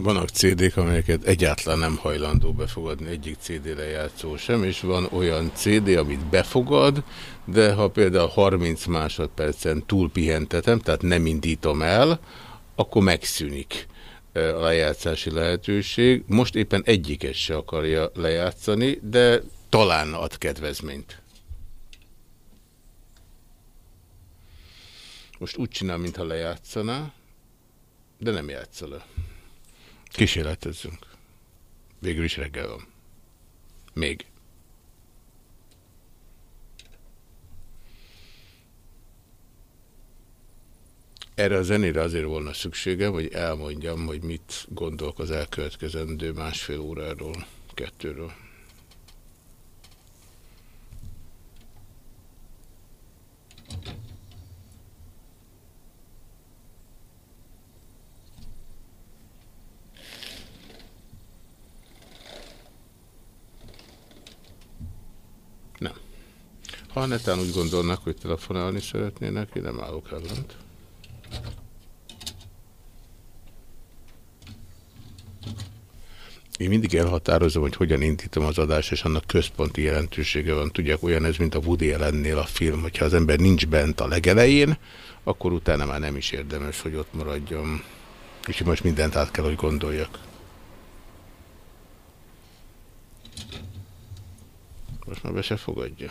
Vannak CD-k, amelyeket egyáltalán nem hajlandó befogadni egyik CD lejátszó sem, és van olyan CD, amit befogad, de ha például 30 másodpercen túlpihentetem, tehát nem indítom el, akkor megszűnik a lejátszási lehetőség. Most éppen egyiket se akarja lejátszani, de talán ad kedvezményt. Most úgy csinál, mintha lejátszaná, de nem játsza le. Kísérletezzünk. Végül is reggel van. Még. Erre a zenére azért volna szüksége, hogy elmondjam, hogy mit gondolok az elkövetkezendő másfél óráról, kettőről. Nem. Ha netán úgy gondolnak, hogy telefonálni szeretnének, én nem állok ellent. Én mindig elhatározom, hogy hogyan indítom az adást, és annak központi jelentősége van. Tudják, olyan ez, mint a Woody ellennél a film, hogyha az ember nincs bent a legelején, akkor utána már nem is érdemes, hogy ott maradjon. És most mindent át kell, hogy gondoljak. Most már be se fogadja.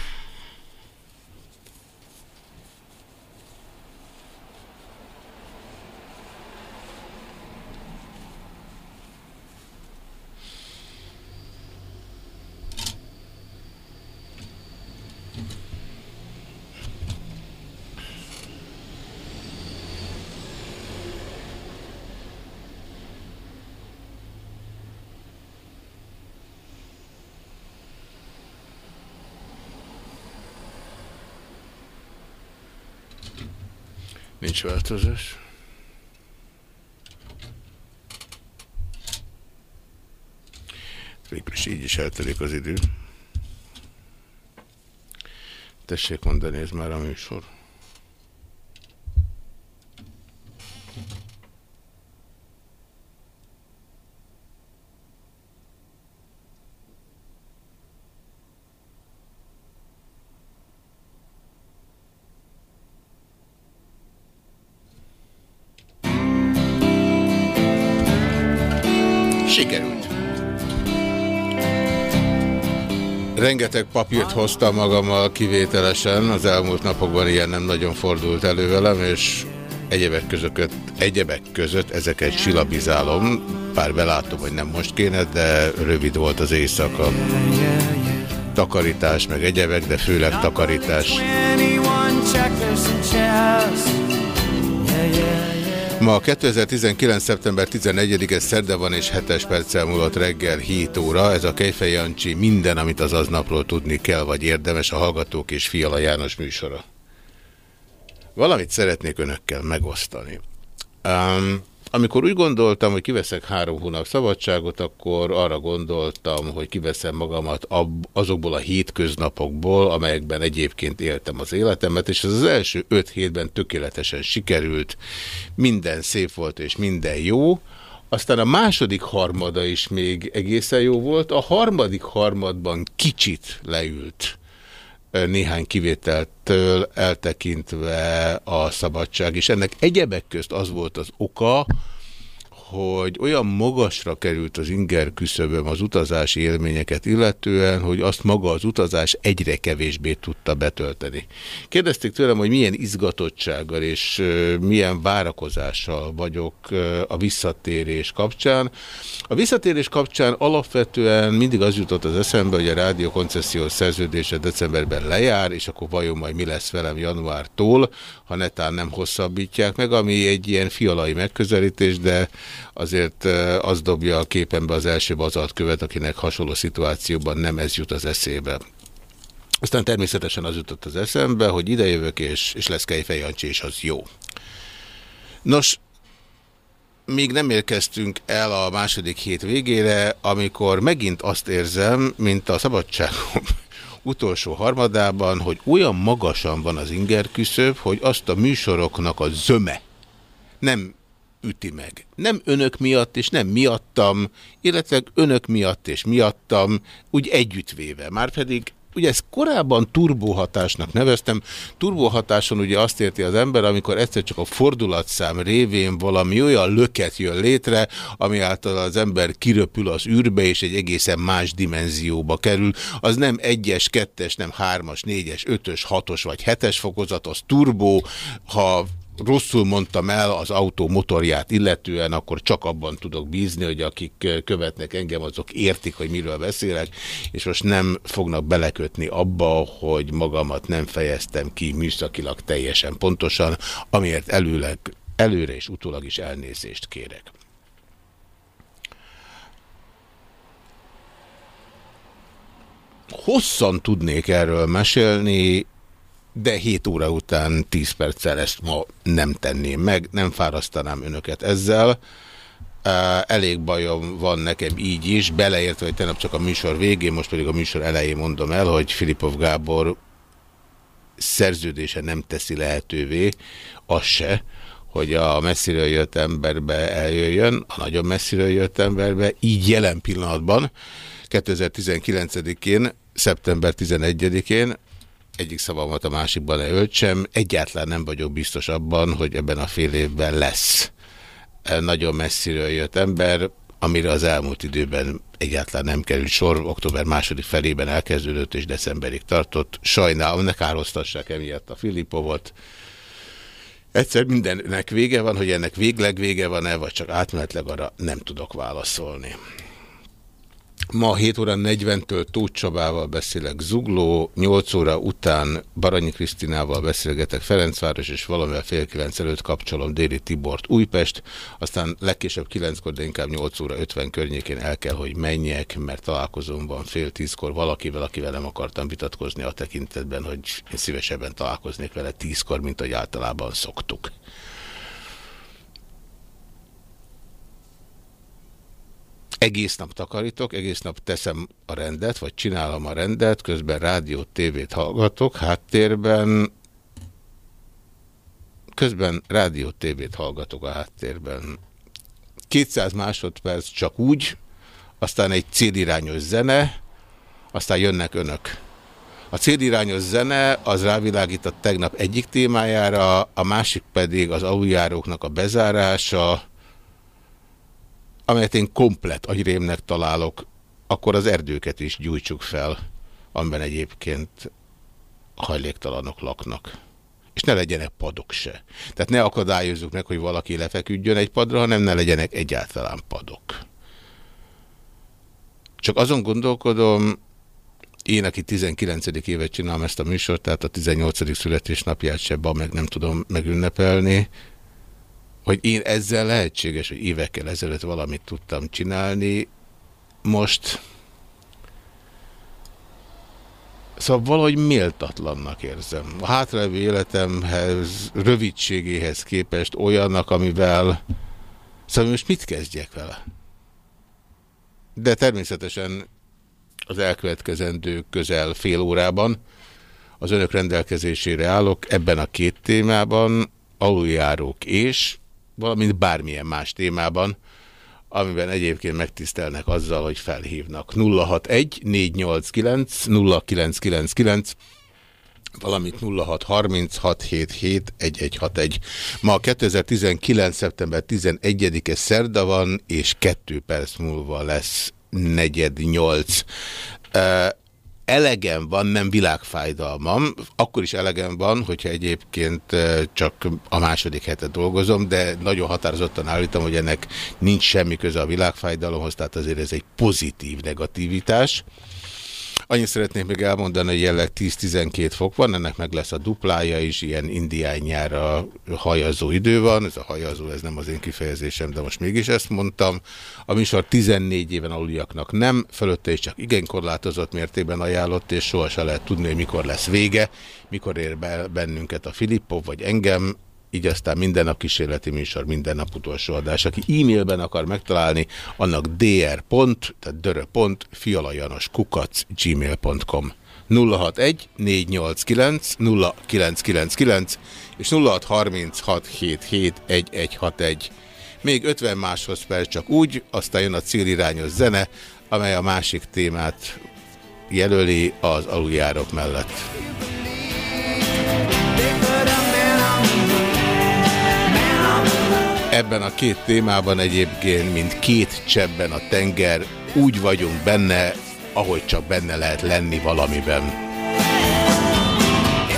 Nincs változás. Végül is így is eltelik az idő. Tessék mondani, ez már a műsor. Sikerült. Rengeteg papírt hoztam magammal kivételesen, az elmúlt napokban ilyen nem nagyon fordult elő velem, és egyebek között, egyebek között ezeket silabizálom, bár belátom, hogy nem most kéne, de rövid volt az éjszaka. Takarítás, meg egyebek, de főleg takarítás. Ma 2019. szeptember 14-e szerde van és 7-es perccel múlott reggel 7 óra. Ez a Kejfej Jancsi minden, amit az aznapról tudni kell, vagy érdemes a Hallgatók és Fiala János műsora. Valamit szeretnék önökkel megosztani. Um, amikor úgy gondoltam, hogy kiveszek három hónap szabadságot, akkor arra gondoltam, hogy kiveszem magamat azokból a hétköznapokból, amelyekben egyébként éltem az életemet, és ez az első öt hétben tökéletesen sikerült, minden szép volt és minden jó, aztán a második harmada is még egészen jó volt, a harmadik harmadban kicsit leült néhány kivételtől eltekintve a szabadság, és ennek egyebek közt az volt az oka, hogy olyan magasra került az inger küszöböm az utazási élményeket illetően, hogy azt maga az utazás egyre kevésbé tudta betölteni. Kérdezték tőlem, hogy milyen izgatottsággal és milyen várakozással vagyok a visszatérés kapcsán. A visszatérés kapcsán alapvetően mindig az jutott az eszembe, hogy a rádió koncesziós szerződése decemberben lejár, és akkor vajon majd mi lesz velem januártól, ha netán nem hosszabbítják meg, ami egy ilyen fialai megközelítés, de azért az dobja a képembe az első bazalt akinek hasonló szituációban nem ez jut az eszébe. Aztán természetesen az jutott az eszembe, hogy idejövök, és, és lesz Kejfej és az jó. Nos, még nem érkeztünk el a második hét végére, amikor megint azt érzem, mint a szabadságom utolsó harmadában, hogy olyan magasan van az inger küszöb, hogy azt a műsoroknak a zöme nem üti meg. Nem önök miatt, és nem miattam, illetve önök miatt és miattam, úgy együttvéve. Márpedig ugye ezt korábban turbóhatásnak neveztem. Turbóhatáson ugye azt érti az ember, amikor egyszer csak a fordulatszám révén valami olyan löket jön létre, ami által az ember kiröpül az űrbe, és egy egészen más dimenzióba kerül. Az nem egyes, kettes, nem hármas, négyes, ötös, hatos vagy hetes fokozat, az turbó, ha rosszul mondtam el az autó motorját illetően, akkor csak abban tudok bízni, hogy akik követnek engem, azok értik, hogy miről beszélek, és most nem fognak belekötni abba, hogy magamat nem fejeztem ki műszakilag teljesen pontosan, amiért előleg, előre és utólag is elnézést kérek. Hosszan tudnék erről mesélni, de 7 óra után 10 perccel ezt ma nem tenném meg, nem fárasztanám önöket ezzel. Elég bajom van nekem így is, beleértve, hogy tegnap csak a műsor végén, most pedig a műsor elején mondom el, hogy Filipov Gábor szerződése nem teszi lehetővé, az se, hogy a messziről jött emberbe eljöjjön, a nagyon messziről jött emberbe, így jelen pillanatban, 2019-én, szeptember 11-én, egyik szavamat a másikban ne öltsem, egyáltalán nem vagyok biztos abban, hogy ebben a fél évben lesz nagyon messziről jött ember, amire az elmúlt időben egyáltalán nem került sor, október második felében elkezdődött és decemberig tartott. Sajnálom, ne károztassák emiatt a Filipovot. Egyszer mindennek vége van, hogy ennek végleg vége van-e, vagy csak átmenetleg arra nem tudok válaszolni. Ma 7 óra 40-től Tóth Csabával beszélek Zugló, 8 óra után Baranyi Krisztinával beszélgetek Ferencváros, és valamivel fél 9 előtt kapcsolom Déli Tibort Újpest, aztán legkésőbb 9-kor, de inkább 8 óra 50 környékén el kell, hogy menjek, mert találkozom van fél 10-kor valakivel, akivel nem akartam vitatkozni a tekintetben, hogy én szívesebben találkoznék vele 10-kor, mint hogy általában szoktuk. Egész nap takarítok, egész nap teszem a rendet, vagy csinálom a rendet, közben rádiót, tévét hallgatok, háttérben, közben rádiót, tévét hallgatok a háttérben. 200 másodperc csak úgy, aztán egy célirányos zene, aztán jönnek önök. A célirányos zene az rávilágított tegnap egyik témájára, a másik pedig az aluljáróknak a bezárása, amelyet én komplet agyrémnek találok, akkor az erdőket is gyújtsuk fel, amiben egyébként hajléktalanok laknak. És ne legyenek padok se. Tehát ne akadályozzuk meg, hogy valaki lefeküdjön egy padra, hanem ne legyenek egyáltalán padok. Csak azon gondolkodom, én, aki 19. évet csinálom ezt a műsort, tehát a 18. születésnapját se meg nem tudom megünnepelni, hogy én ezzel lehetséges, hogy évekkel ezelőtt valamit tudtam csinálni, most Szóval valahogy méltatlannak érzem. A hátralévő életemhez, rövidségéhez képest olyannak, amivel... Szóval most mit kezdjek vele? De természetesen az elkövetkezendő közel fél órában az önök rendelkezésére állok ebben a két témában, aluljárók és valamint bármilyen más témában, amiben egyébként megtisztelnek azzal, hogy felhívnak. 061 489 0999 valamint 0636771161. Ma 2019. szeptember 11-e szerda van, és kettő perc múlva lesz negyed nyolc elegem van, nem világfájdalmam, akkor is elegem van, hogyha egyébként csak a második hetet dolgozom, de nagyon határozottan állítom, hogy ennek nincs semmi köze a világfájdalomhoz, tehát azért ez egy pozitív negativitás. Annyit szeretnék még elmondani, hogy jelenleg 10-12 fok van, ennek meg lesz a duplája is, ilyen indián nyára hajazó idő van, ez a hajazó, ez nem az én kifejezésem, de most mégis ezt mondtam. A műsor 14 éven aluliaknak nem, fölötte is csak igen korlátozott mértékben ajánlott, és soha se lehet tudni, hogy mikor lesz vége, mikor ér be bennünket a Filippov vagy engem, így aztán minden nap kísérleti műsor, minden nap utolsó adás. Aki e-mailben akar megtalálni, annak dr. tehát dörö. fialajanos kukac gmail.com 061 489 0999 és 0636771161. Még 50 másodperc csak úgy, aztán jön a célirányos zene, amely a másik témát jelöli az aluljárok mellett. Ebben a két témában egyébként, mint két csebben a tenger, úgy vagyunk benne, ahogy csak benne lehet lenni valamiben.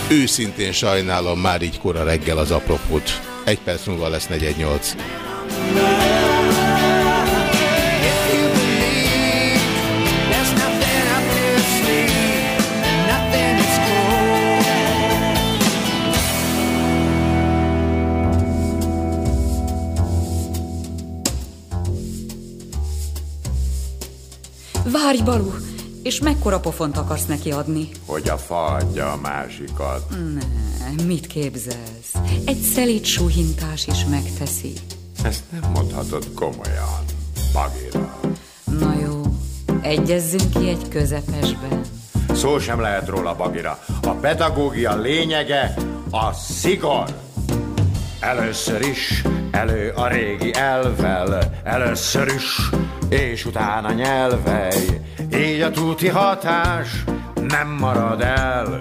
Őszintén sajnálom már így kora reggel az apropót. Egy perc múlva lesz 418. Várj, Balú! És mekkora pofont akarsz neki adni? Hogy a faadja a másikat. Ne, mit képzelsz? Egy szelít suhintás is megteszi. Ezt nem mondhatod komolyan, Bagira. Na jó, egyezzünk ki egy közepesben. Szó sem lehet róla, Bagira. A pedagógia lényege a szigor. Először is elő a régi elvel, először is, és utána nyelvej. Így a túti hatás nem marad el.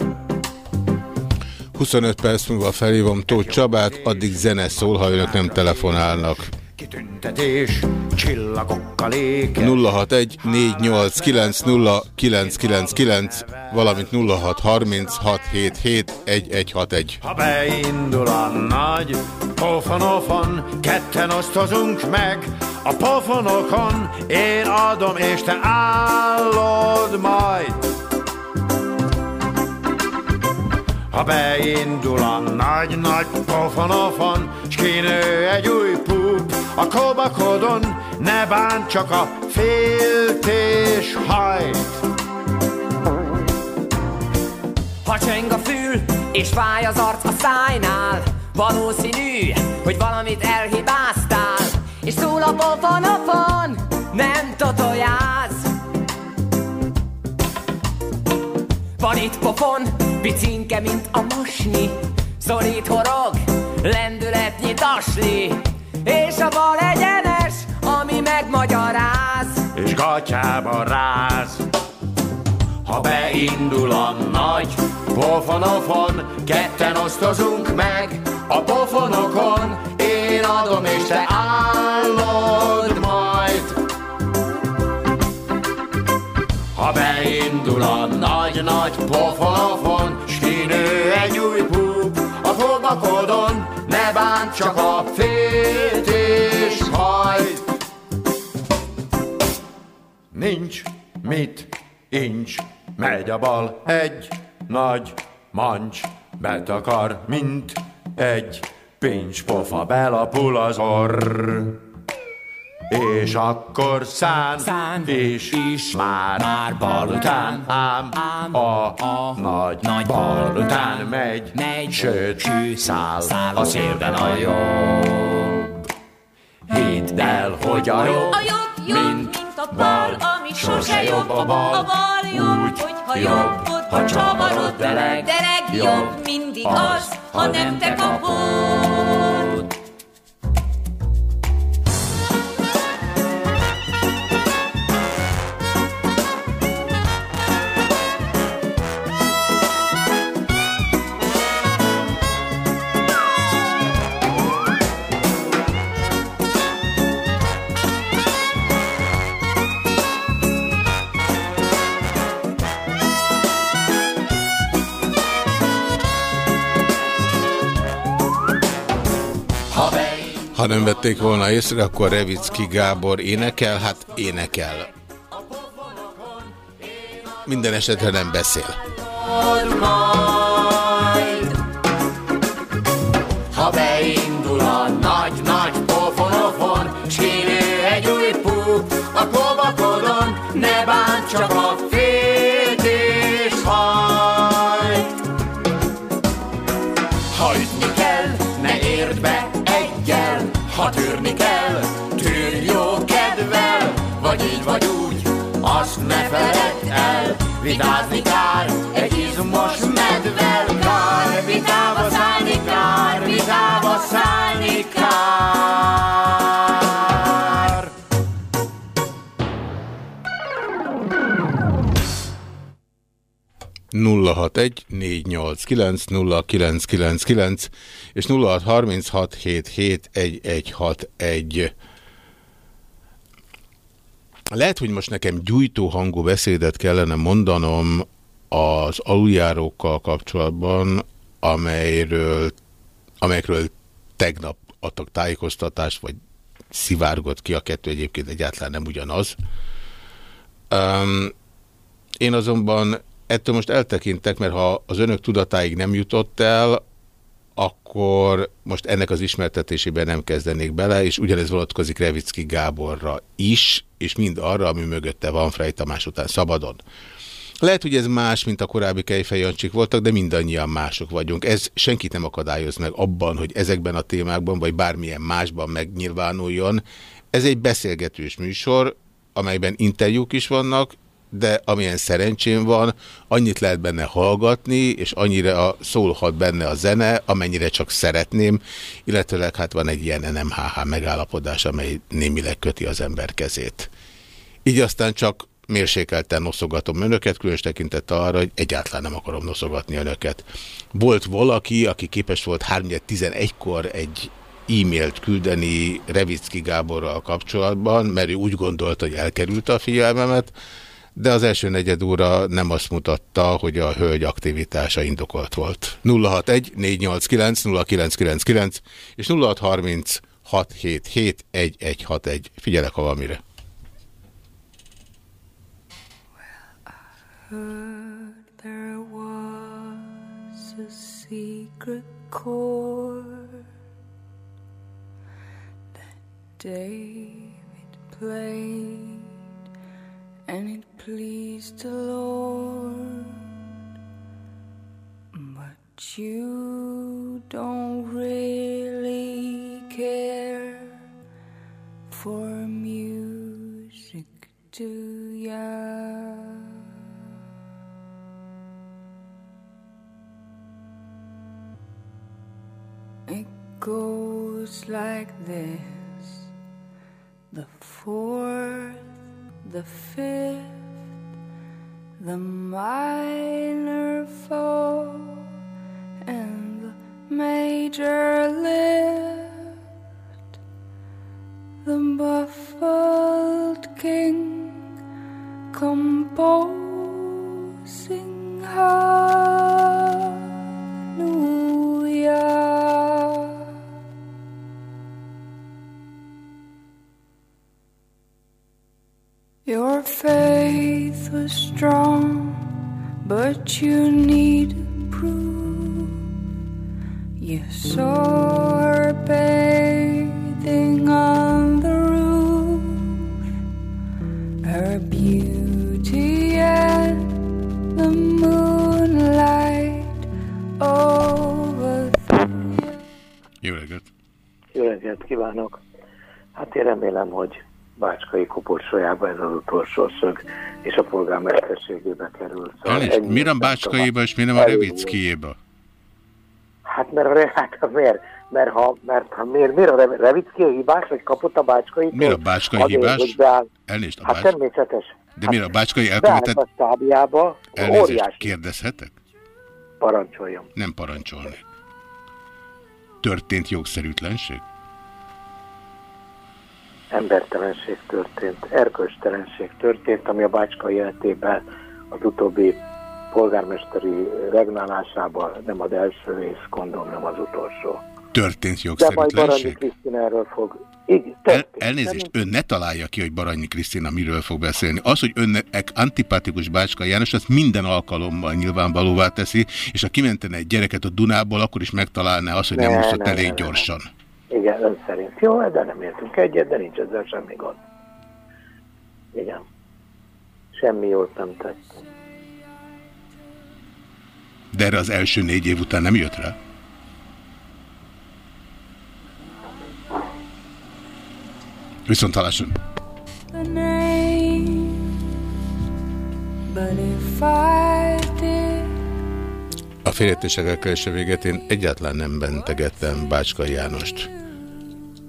25 perc múlva felhívom Tóth Csabát, addig zene szól, ha önök nem telefonálnak. Kitüntetés, csillagokkal éke. 061 489 0999, valamint 0636771161. Ha beindul a nagy pofonofon, ketten osztozunk meg. A pofonokon én adom, és te állod majd. Ha beindul a nagy-nagy pofonofon, s kinő egy új pup a kobakodon, ne bánt csak a féltés hajt. Ha cseng a fül, és fáj az arc a szájnál, valószínű, hogy valamit elhibáztál, és szól a pofonofon, nem totojáz. Van itt pofon, picinke, mint a mosni, szorít horog, lendületnyi tasli, és a bal egyenes, ami megmagyaráz. és gatyába ráz. Ha beindul a nagy pofonofon, ketten osztozunk meg a pofonokon, én adom és te állod majd. Ha beindul a nagy-nagy pofonofon, s kinő egy új pup a fogakodon, ne bánt csak a féltés Nincs mit, incs, megy a bal egy nagy mancs, betakar, mint egy pincs pofa belapul az orr. És akkor szán, Szán is, is már, már bal után, ám, ám a, a nagy, nagy bal bal után után megy, megy, sőt, sőt, száll, száll a szélben a jobb. Hidd el, hogy a jobb, A jobb jobb, mint mint, a bal, ami sose jobb. A bal, a bal jobb, Úgy hogyha jobb, jobb, ha csavarod, csavarod, de leg- de legjobb jobb mindig az, az, ha nem te kapod. Nem vették volna észre, akkor Revicki Gábor énekel, hát énekel. Minden esetre nem beszél. Ha beindul azt ne feledd el, vitázni kár, egy izmos medvel kár, vitába szállni kár, vitába szállni kár. nulla hat egy négy nyolc kilenc nulla kilenc kilenc kilenc és nulla hat harminc hat hét hét egy egy hat egy. Lehet, hogy most nekem gyújtó hangú beszédet kellene mondanom az aluljárókkal kapcsolatban, amelyről, amelyekről tegnap adtak tájékoztatást, vagy szivárgott ki, a kettő egyébként egyáltalán nem ugyanaz. Um, én azonban ettől most eltekintek, mert ha az önök tudatáig nem jutott el, akkor most ennek az ismertetésében nem kezdenék bele, és ugyanez vonatkozik Revicki Gáborra is, és mind arra, ami mögötte van Frey Tamás után szabadon. Lehet, hogy ez más, mint a korábbi Kejfejancsik voltak, de mindannyian mások vagyunk. Ez senkit nem akadályoz meg abban, hogy ezekben a témákban, vagy bármilyen másban megnyilvánuljon. Ez egy beszélgetős műsor, amelyben interjúk is vannak, de amilyen szerencsém van, annyit lehet benne hallgatni, és annyira szólhat benne a zene, amennyire csak szeretném, illetőleg hát van egy ilyen NMHH megállapodás, amely némileg köti az ember kezét. Így aztán csak mérsékelten noszogatom önöket, különös tekintettel arra, hogy egyáltalán nem akarom noszogatni önöket. Volt valaki, aki képes volt 3.11-kor egy e-mailt küldeni Revicki Gáborral kapcsolatban, mert ő úgy gondolta, hogy elkerülte a figyelmemet, de az első negyed óra nem azt mutatta, hogy a hölgy aktivitása indokolt volt. 061 489 0999 és 0630 677 1161. Figyelek, ha valamire. heard there was a secret chord that David played, and it pleased the Lord. But you don't really care for music, do ya? It goes like this the fourth, the fifth, the minor fall, and the major remélem, hogy Bácskai koporsójába ez az utolsó szög, és a polgármesterségébe kerül. Elnézést, ennyi miért nem Bácskaiba, és miért nem a. Revickiéba? Hát mert, a hát miért? Mert ha, mert ha miért, miért a Re- Revicki a hibás, hogy kapott a Bácskai? Miért a Bácskai hibás? beáll, Elnézést, a hát Bács... természetes. De miért a Bácskai Beállt elkövetett... a stábjába, Elnézést, óriási kérdezhetek? parancsoljon. Nem parancsolnék. Történt jogszerűtlenség? Embertelenség történt, erkölcstelenség történt, ami a Bácska életében az utóbbi polgármesteri regnálásában nem az első és gondolom nem az utolsó. Történt De majd Baranyi jogszerűtlenség? Krisztina erről fog. Igen, El, történt. elnézést, ön ne találja ki, hogy Baranyi Krisztina miről fog beszélni. Az, hogy önnek antipatikus Bácska János, az minden alkalommal nyilvánvalóvá teszi, és ha kimentene egy gyereket a Dunából, akkor is megtalálná azt, hogy nem Ne, úszott elég ne, gyorsan. Igen, ön szerint. Jó, de nem értünk egyet, de nincs ezzel semmi gond. Igen. Semmi jót nem tett. De erre az első négy év után nem jött rá? Viszont did, A félértések elkerülése véget én egyáltalán nem bentegettem Bácska Jánost.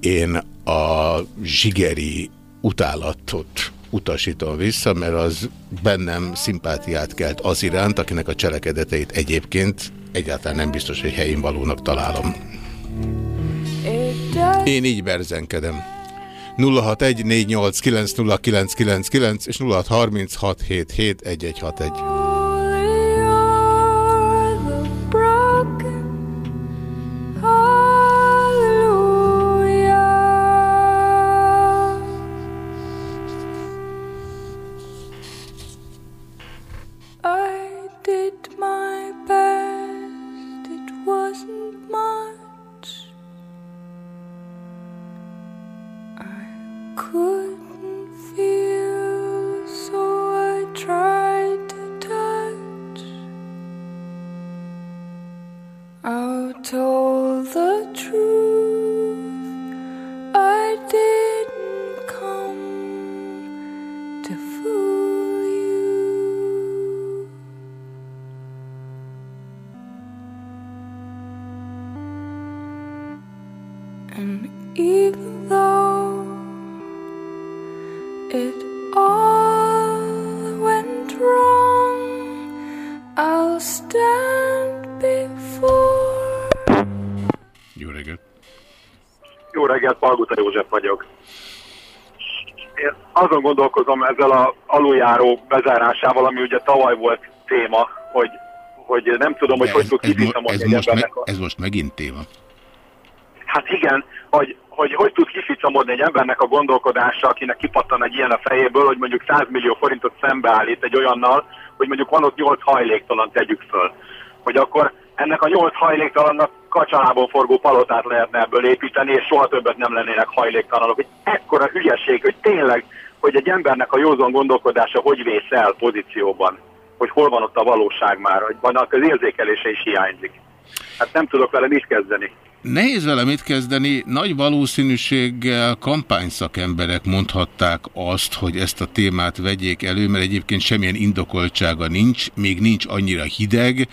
Én a zsigeri utálatot utasítom vissza, mert az bennem szimpátiát kelt az iránt, akinek a cselekedeteit egyébként egyáltalán nem biztos, hogy helyén valónak találom. Én így berzenkedem. 061-489-0999 és 0636771161. I József vagyok. Én azon gondolkozom ezzel a aluljáró bezárásával, ami ugye tavaly volt téma, hogy, hogy nem tudom, hogy De hogy ez, tud ez, mo- kifinomodni ez, most me, ez most megint téma. Hát igen, hogy, hogy hogy tud kificamodni egy embernek a gondolkodása, akinek kipattan egy ilyen a fejéből, hogy mondjuk 100 millió forintot szembeállít egy olyannal, hogy mondjuk van ott 8 hajléktalan tegyük föl. Hogy akkor ennek a 8 hajléktalannak kacsalából forgó palotát lehetne ebből építeni, és soha többet nem lennének hajléktalanok. Hogy ekkora hülyeség, hogy tényleg, hogy egy embernek a józan gondolkodása hogy vész el pozícióban, hogy hol van ott a valóság már, hogy vannak az érzékelése is hiányzik. Hát nem tudok vele mit kezdeni. Nehéz vele mit kezdeni, nagy valószínűséggel kampányszakemberek mondhatták azt, hogy ezt a témát vegyék elő, mert egyébként semmilyen indokoltsága nincs, még nincs annyira hideg,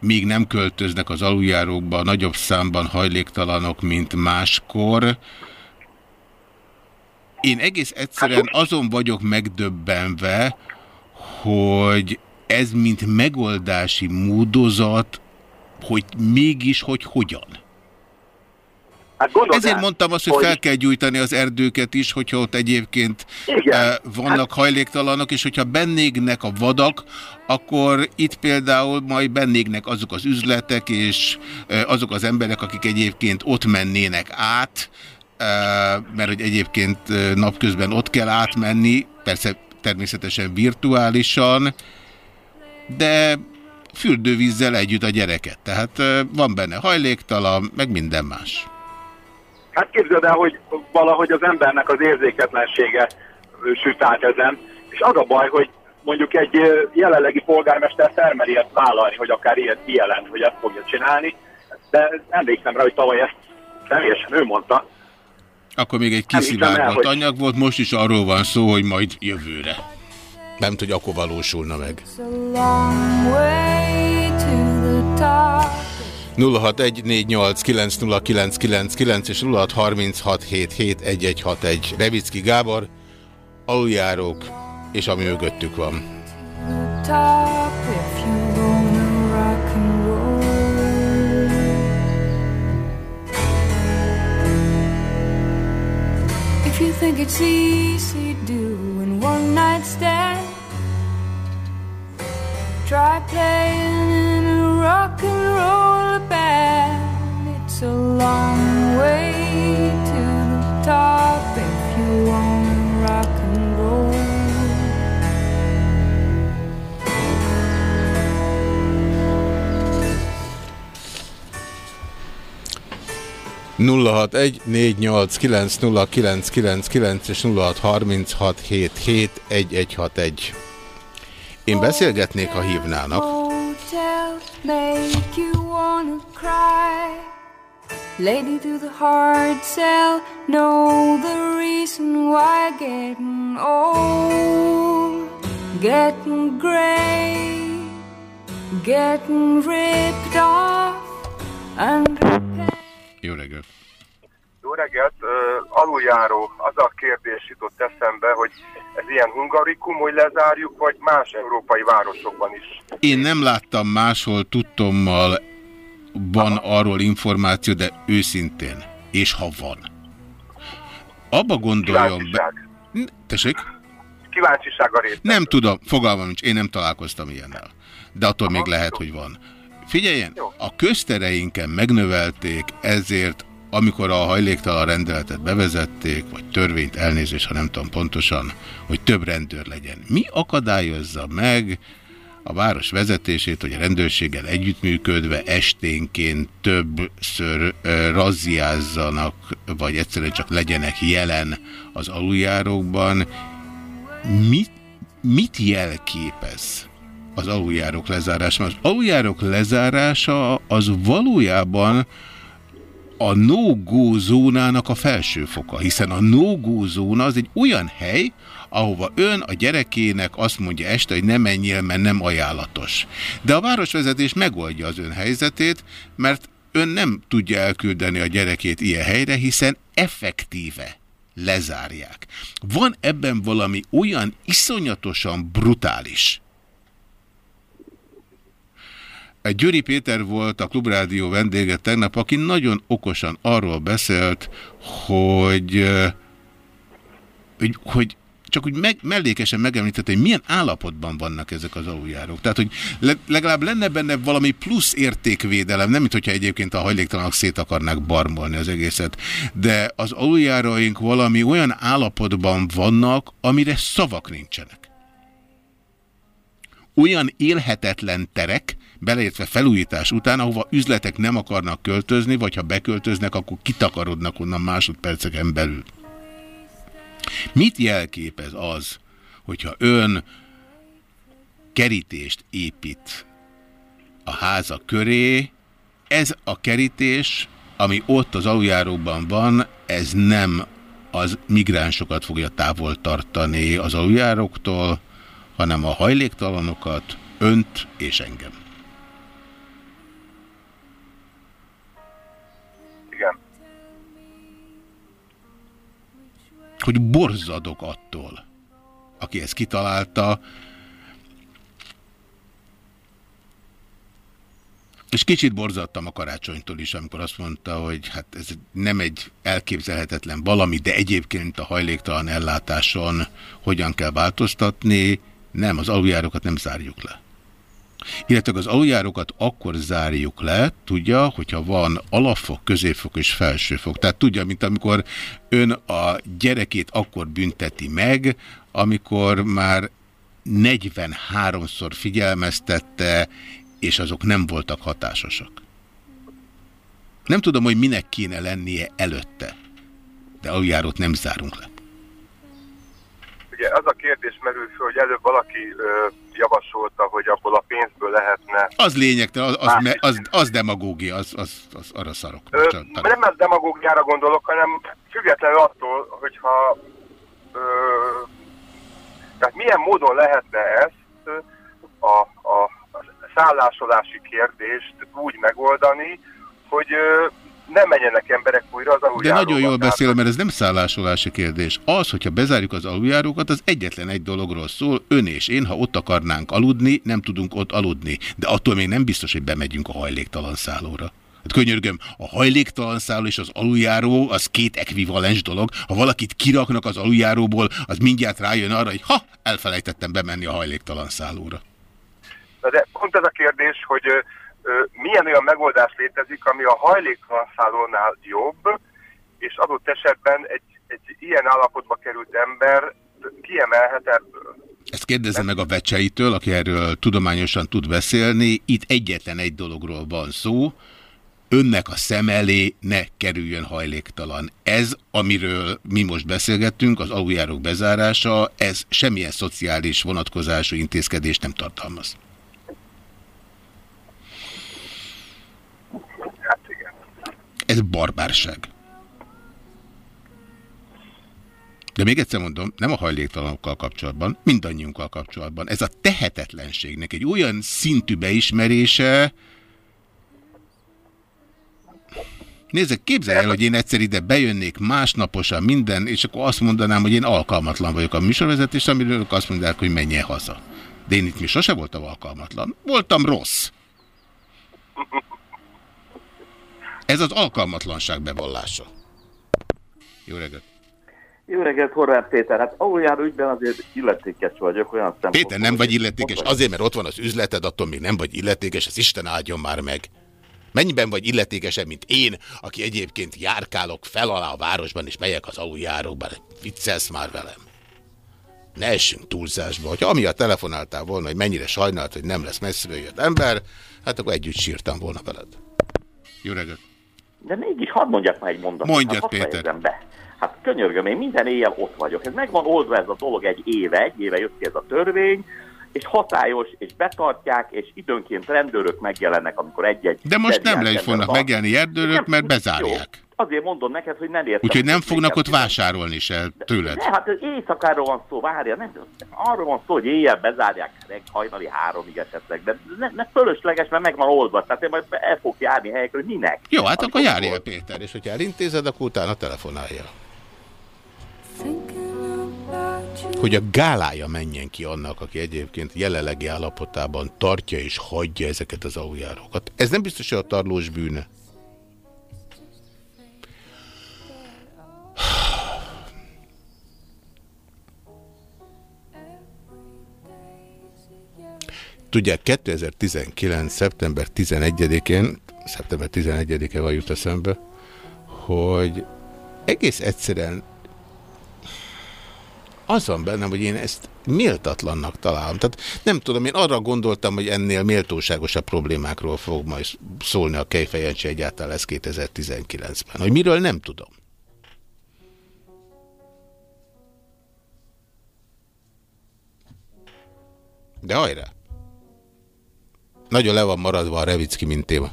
még nem költöznek az aluljárókba nagyobb számban hajléktalanok, mint máskor. Én egész egyszerűen azon vagyok megdöbbenve, hogy ez mint megoldási módozat, hogy mégis, hogy hogyan. Hát Ezért mondtam azt, hogy, hogy- fel kell gyújtani az erdőket is, hogyha ott egyébként Igen. eh, vannak hajléktalanok, és hogyha bennégnek a vadak, akkor itt például majd bennégnek azok az üzletek, és eh, azok az emberek, akik egyébként ott mennének át, eh, mert hogy egyébként napközben ott kell átmenni, persze természetesen virtuálisan, de fürdővízzel együtt a gyereket. Tehát eh, van benne hajléktalan, meg minden más. Hát képzeld el, hogy valahogy az embernek az érzéketlensége süt át ezen, és az a baj, hogy mondjuk egy jelenlegi polgármester felmeri ezt vállalni, hogy akár ilyet kijelent, hogy ezt fogja csinálni, de emlékszem rá, hogy tavaly ezt személyesen ő mondta. Akkor még egy kiszivárgott hogy... anyag volt, most is arról van szó, hogy majd jövőre. Nem tudja, akkor valósulna meg. So 0614890999 és 0636771161. Revicki Gábor, aluljárók és ami mögöttük van. Talk if you If you think it's easy doing one night stand, try playing in rock and roll band. It's a long way to the top if you want rock and roll. 061-489-0999 és 0636771161. Én beszélgetnék, ha hívnának. Make you wanna cry. Lady to the hard sell, know the reason why getting old, getting gray, getting ripped off, and Jó reggelt! Jó reggelt, uh, aluljáró, az a kérdés jutott eszembe, hogy ez ilyen hungarikum, hogy lezárjuk, vagy más európai városokban is. Én nem láttam máshol, tudtommal van arról információ, de őszintén, és ha van. Abba gondoljon be... Tessék? Kíváncsisága rész. Nem tudom, fogalmam nincs, én nem találkoztam ilyennel. De attól még lehet, hogy van. Figyeljen, a köztereinken megnövelték, ezért amikor a hajléktalan rendeletet bevezették, vagy törvényt elnézést, ha nem tudom pontosan, hogy több rendőr legyen. Mi akadályozza meg a város vezetését, hogy a rendőrséggel együttműködve esténként többször razziázzanak, vagy egyszerűen csak legyenek jelen az aluljárókban. Mit, mit jelképez az aluljárók lezárása? Az aluljárók lezárása az valójában a no-go zónának a felső foka, hiszen a no-go zóna az egy olyan hely, ahova ön a gyerekének azt mondja este, hogy nem menjél, mert nem ajánlatos. De a városvezetés megoldja az ön helyzetét, mert ön nem tudja elküldeni a gyerekét ilyen helyre, hiszen effektíve lezárják. Van ebben valami olyan iszonyatosan brutális, Győri Péter volt a Klubrádió vendége tegnap, aki nagyon okosan arról beszélt, hogy, hogy, hogy csak úgy meg, mellékesen megemlítette, hogy milyen állapotban vannak ezek az aluljárók. Tehát, hogy le, legalább lenne benne valami plusz értékvédelem, nem mint hogyha egyébként a hajléktalanok szét akarnák barmolni az egészet, de az aluljáróink valami olyan állapotban vannak, amire szavak nincsenek. Olyan élhetetlen terek, beleértve felújítás után, ahova üzletek nem akarnak költözni, vagy ha beköltöznek, akkor kitakarodnak onnan másodperceken belül. Mit jelképez az, hogyha ön kerítést épít a háza köré, ez a kerítés, ami ott az aluljáróban van, ez nem az migránsokat fogja távol tartani az aluljáróktól, hanem a hajléktalanokat, önt és engem. Hogy borzadok attól, aki ezt kitalálta, És kicsit borzadtam a karácsonytól is, amikor azt mondta, hogy hát ez nem egy elképzelhetetlen valami, de egyébként a hajléktalan ellátáson hogyan kell változtatni. Nem, az aluljárókat nem zárjuk le. Illetve az aluljárókat akkor zárjuk le, tudja, hogyha van alapfok, középfok és felsőfok. Tehát tudja, mint amikor ön a gyerekét akkor bünteti meg, amikor már 43-szor figyelmeztette, és azok nem voltak hatásosak. Nem tudom, hogy minek kéne lennie előtte, de aluljárót nem zárunk le. Ugye az a kérdés merül fel, hogy előbb valaki ö, javasolta, hogy abból a pénzből lehetne... Az lényegtelen, az, az, az, az demagógia, az, az, az arra szarok. Ö, nem ez demagógiára gondolok, hanem függetlenül attól, hogyha... Ö, tehát milyen módon lehetne ezt a, a szállásolási kérdést úgy megoldani, hogy nem menjenek emberek újra az De nagyon jól beszél, mert ez nem szállásolási kérdés. Az, hogyha bezárjuk az aluljárókat, az egyetlen egy dologról szól. Ön és én, ha ott akarnánk aludni, nem tudunk ott aludni. De attól még nem biztos, hogy bemegyünk a hajléktalan szállóra. Hát könyörgöm, a hajléktalan szálló és az aluljáró az két ekvivalens dolog. Ha valakit kiraknak az aluljáróból, az mindjárt rájön arra, hogy ha, elfelejtettem bemenni a hajléktalan szállóra. De pont ez a kérdés, hogy milyen olyan megoldás létezik, ami a hajléktalan szállónál jobb, és adott esetben egy, egy ilyen állapotba került ember kiemelhet ebből. Ezt kérdezze meg a vecseitől, aki erről tudományosan tud beszélni. Itt egyetlen egy dologról van szó, önnek a szem elé ne kerüljön hajléktalan. Ez, amiről mi most beszélgettünk, az aluljárók bezárása, ez semmilyen szociális vonatkozású intézkedést nem tartalmaz. Hát igen. Ez barbárság. De még egyszer mondom, nem a hajléktalanokkal kapcsolatban, mindannyiunkkal kapcsolatban. Ez a tehetetlenségnek egy olyan szintű beismerése, Nézzek, képzelj el, hogy én egyszer ide bejönnék másnaposan minden, és akkor azt mondanám, hogy én alkalmatlan vagyok a műsorvezetés, amiről azt mondják, hogy menjen haza. De én itt mi sose voltam alkalmatlan. Voltam rossz. Ez az alkalmatlanság bevallása. Jó reggelt! Jó reggelt, Horváth Péter. Hát aluljáró ügyben azért illetékes vagyok, olyan. Péter, nem vagy illetékes? Azért, mert ott van az üzleted, attól még nem vagy illetékes, ez Isten áldjon már meg. Mennyiben vagy illetékesebb, mint én, aki egyébként járkálok fel alá a városban, és megyek az aluljárókban. Viccelsz már velem. Ne essünk túlzásba. Hogyha amiatt telefonáltál volna, hogy mennyire sajnált, hogy nem lesz messziről jött ember, hát akkor együtt sírtam volna veled. Jó reggelt! De mégis hadd mondjak már egy mondatot. Mondjad, hát, Péter. Be. Hát könyörgöm, én minden éjjel ott vagyok. Ez meg van oldva ez a dolog egy éve, egy éve jött ki ez a törvény, és hatályos, és betartják, és időnként rendőrök megjelennek, amikor egy-egy... De most nem deviáns le is ember fognak megjelenni erdőrök, mert bezárják. Jó, azért mondom neked, hogy nem értem. Úgyhogy nem fognak ott vásárolni se tőled. Ne, hát éjszakáról van szó, várja, nem, arról van szó, hogy éjjel bezárják reg, hajnali háromig esetleg, de ne, ne fölösleges, mert meg van oldva, tehát én majd el fog járni helyekről, hogy minek? Jó, hát akkor járj el, Péter, és hogyha elintézed, akkor utána telefonálja. Hogy a gálája menjen ki annak, aki egyébként jelenlegi állapotában tartja és hagyja ezeket az aluljárókat. Ez nem biztos, hogy a tarlós bűne. Tudják, 2019. szeptember 11-én, szeptember 11-e van jut eszembe, hogy egész egyszerűen az van bennem, hogy én ezt méltatlannak találom. Tehát nem tudom, én arra gondoltam, hogy ennél méltóságosabb problémákról fog majd szólni a Kejfejancsi egyáltalán lesz 2019-ben. Hogy miről nem tudom. De hajrá! Nagyon le van maradva a Revicki mint téma.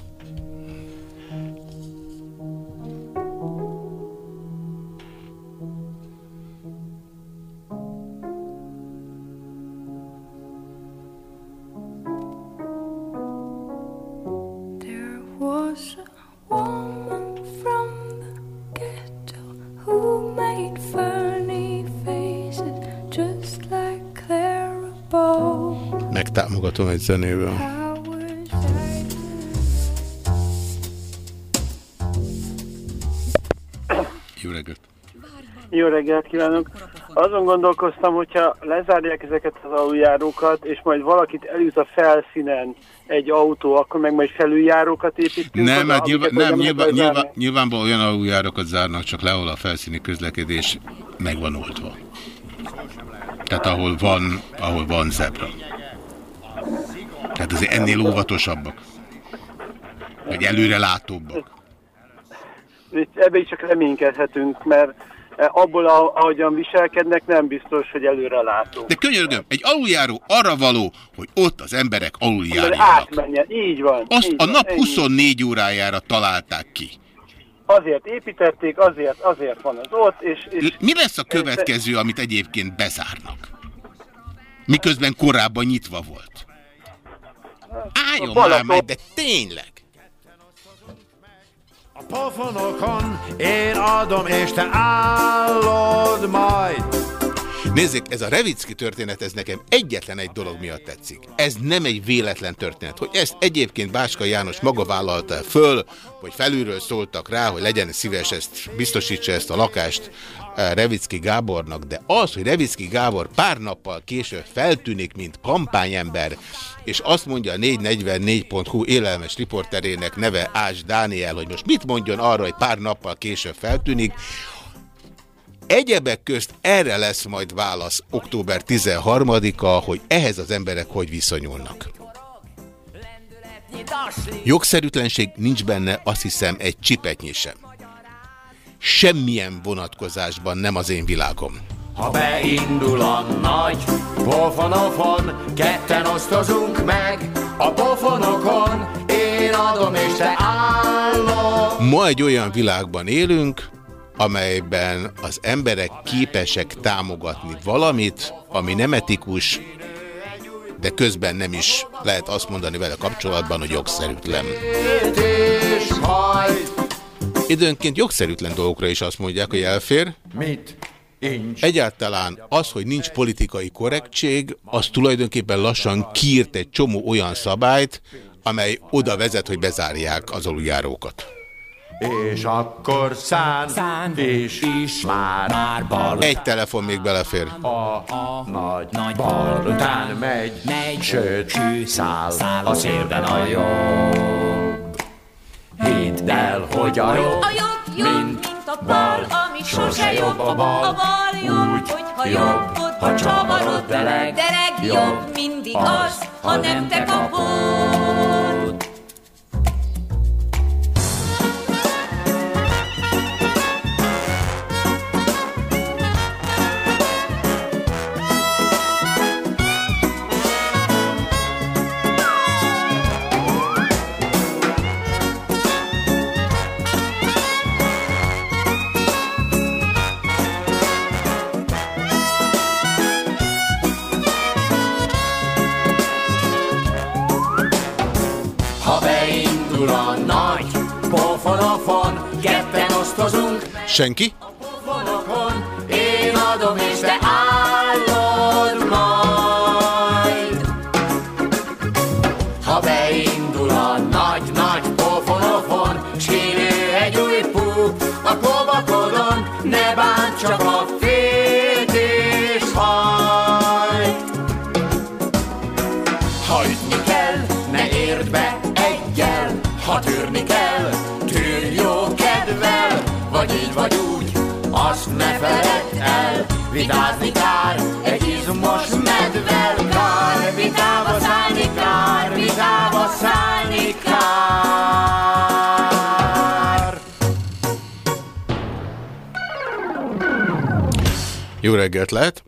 There was a reggelt kívánok! Azon gondolkoztam, hogyha lezárják ezeket az aluljárókat, és majd valakit elüt a felszínen egy autó, akkor meg majd felüljárókat építünk. Nem, oda, hát nyilván, nem, nyilván, nyilván, nyilvánvalóan olyan aluljárokat zárnak csak le, ahol a felszíni közlekedés meg van oldva. Tehát ahol van, ahol van zebra. Tehát azért ennél óvatosabbak. Vagy előre látóbbak. Itt Ebbe is csak reménykedhetünk, mert abból, a- ahogyan viselkednek, nem biztos, hogy előre látó. De könyörgöm, egy aluljáró arra való, hogy ott az emberek aluljárjanak. átmenjen, így van. Azt így a van, nap ennyi. 24 órájára találták ki. Azért építették, azért, azért van az ott, és... és Mi lesz a következő, amit egyébként bezárnak? Miközben korábban nyitva volt. Álljon A már meg, de tényleg! A pofonokon én adom, és te állod majd. Nézzék, ez a Revicki történet, ez nekem egyetlen egy dolog miatt tetszik. Ez nem egy véletlen történet. Hogy ezt egyébként Báska János maga vállalta föl, vagy felülről szóltak rá, hogy legyen szíves, ezt biztosítsa ezt a lakást Revicki Gábornak, de az, hogy Revicki Gábor pár nappal később feltűnik, mint kampányember, és azt mondja a 444.hu élelmes riporterének neve Ás Dániel, hogy most mit mondjon arra, hogy pár nappal később feltűnik, Egyebek közt erre lesz majd válasz október 13-a, hogy ehhez az emberek hogy viszonyulnak. Jogszerűtlenség nincs benne, azt hiszem, egy csipetnyi sem. Semmilyen vonatkozásban nem az én világom. Ha beindul a nagy pofonofon, ketten osztozunk meg a pofonokon, én adom és te állom. Ma egy olyan világban élünk, amelyben az emberek képesek támogatni valamit, ami nem etikus, de közben nem is lehet azt mondani vele kapcsolatban, hogy jogszerűtlen. Időnként jogszerűtlen dolgokra is azt mondják, hogy elfér. Mit? Incs. Egyáltalán az, hogy nincs politikai korrektség, az tulajdonképpen lassan kiírt egy csomó olyan szabályt, amely oda vezet, hogy bezárják az aluljárókat. És akkor szán, szán és is már, már bal. Egy telefon még belefér. A, a nagy, nagy bal után megy, megy, sőt, száll, száll a szélben a jobb. Hidd el, hogy a jobb, A jobb jobb, mint a bal, ami sose jobb a bal. A bal jobb, hogyha jobbod, ha csavarod deleg. Dereg jobb mindig az, ha nem te kapod. Osztozunk Senki? pofonokon, én adom és te állod vitázni kár, egy izmos medvel kár, vitába szállni kár, vitába szállni kár. Jó reggelt lehet!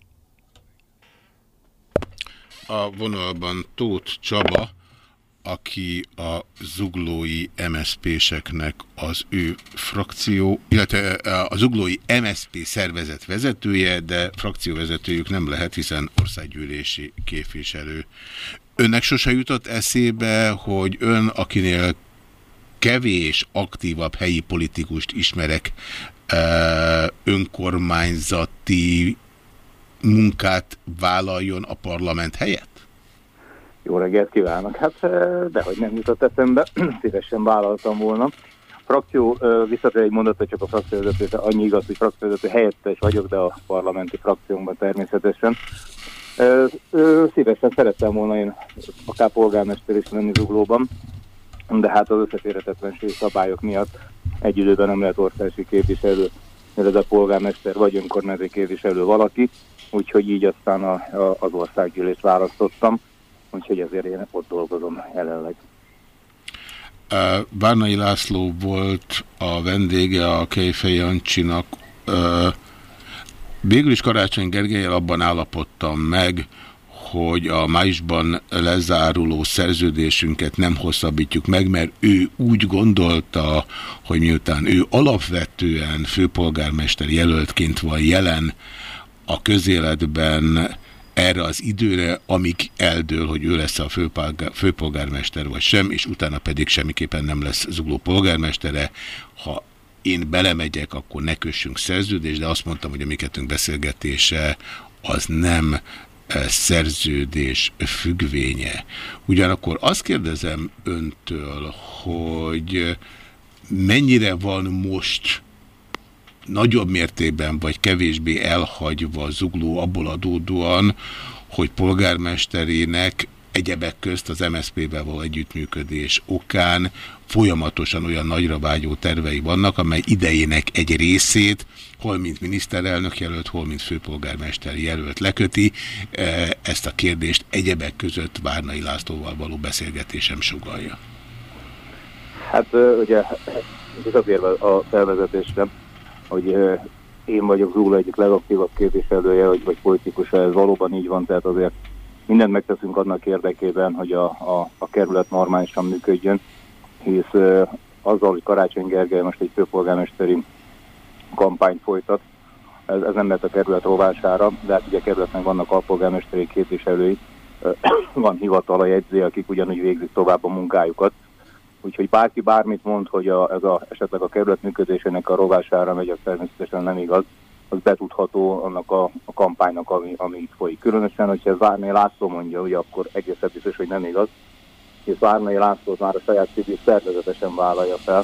A vonalban Tóth Csaba, aki a zuglói MSZP-seknek az ő frakció, illetve a zuglói MSZP szervezet vezetője, de frakcióvezetőjük nem lehet, hiszen országgyűlési képviselő. Önnek sose jutott eszébe, hogy ön, akinél kevés aktívabb helyi politikust ismerek, eh, önkormányzati munkát vállaljon a parlament helyett? Jó reggelt kívánok! Hát eh, dehogy nem jutott eszembe, szívesen vállaltam volna. Frakció, visszatér egy mondatot csak a frakcióvezető, annyi igaz, hogy frakcióvezető helyettes vagyok, de a parlamenti frakciónkban természetesen. Szívesen szerettem volna én akár polgármester is lenni zuglóban, de hát az összeférhetetlenség szabályok miatt egy időben nem lehet országos képviselő, ez a polgármester vagy önkormányzati képviselő valaki, úgyhogy így aztán a, a, az országgyűlést választottam, úgyhogy ezért én ott dolgozom jelenleg. Várnai László volt a vendége a Kejfej Jancsinak. Végül is Karácsony Gergelyel abban állapodtam meg, hogy a májusban lezáruló szerződésünket nem hosszabbítjuk meg, mert ő úgy gondolta, hogy miután ő alapvetően főpolgármester jelöltként van jelen a közéletben erre az időre, amíg eldől, hogy ő lesz a főpolgár, főpolgármester vagy sem, és utána pedig semmiképpen nem lesz zugló polgármestere. Ha én belemegyek, akkor ne kössünk szerződést, de azt mondtam, hogy a mi kettőnk beszélgetése az nem eh, szerződés függvénye. Ugyanakkor azt kérdezem öntől, hogy mennyire van most nagyobb mértékben vagy kevésbé elhagyva zugló abból adódóan, hogy polgármesterének egyebek közt az MSZP-vel való együttműködés okán folyamatosan olyan nagyra vágyó tervei vannak, amely idejének egy részét hol mint miniszterelnök jelölt, hol mint főpolgármester jelölt leköti. E, ezt a kérdést egyebek között Várnai Lászlóval való beszélgetésem sugalja. Hát ugye visszatérve a felvezetésre, hogy én vagyok Zúla egyik legaktívabb képviselője, vagy, vagy politikus, ez valóban így van, tehát azért mindent megteszünk annak érdekében, hogy a, a, a kerület normálisan működjön, hisz uh, azzal, hogy Karácsony Gergely most egy főpolgármesteri kampányt folytat, ez, ez nem lett a kerület rovására, de hát ugye a kerületnek vannak alpolgármesteri képviselői, van hivatal a jegyzé, akik ugyanúgy végzik tovább a munkájukat, Úgyhogy bárki bármit mond, hogy a, ez a, esetleg a kerület működésének a rovására megy, az természetesen nem igaz. Az betudható annak a, a kampánynak, ami, ami itt folyik. Különösen, hogyha ez Várnai László mondja, hogy akkor egészen biztos, hogy nem igaz. És Várnai László már a saját civil szervezetesen vállalja fel,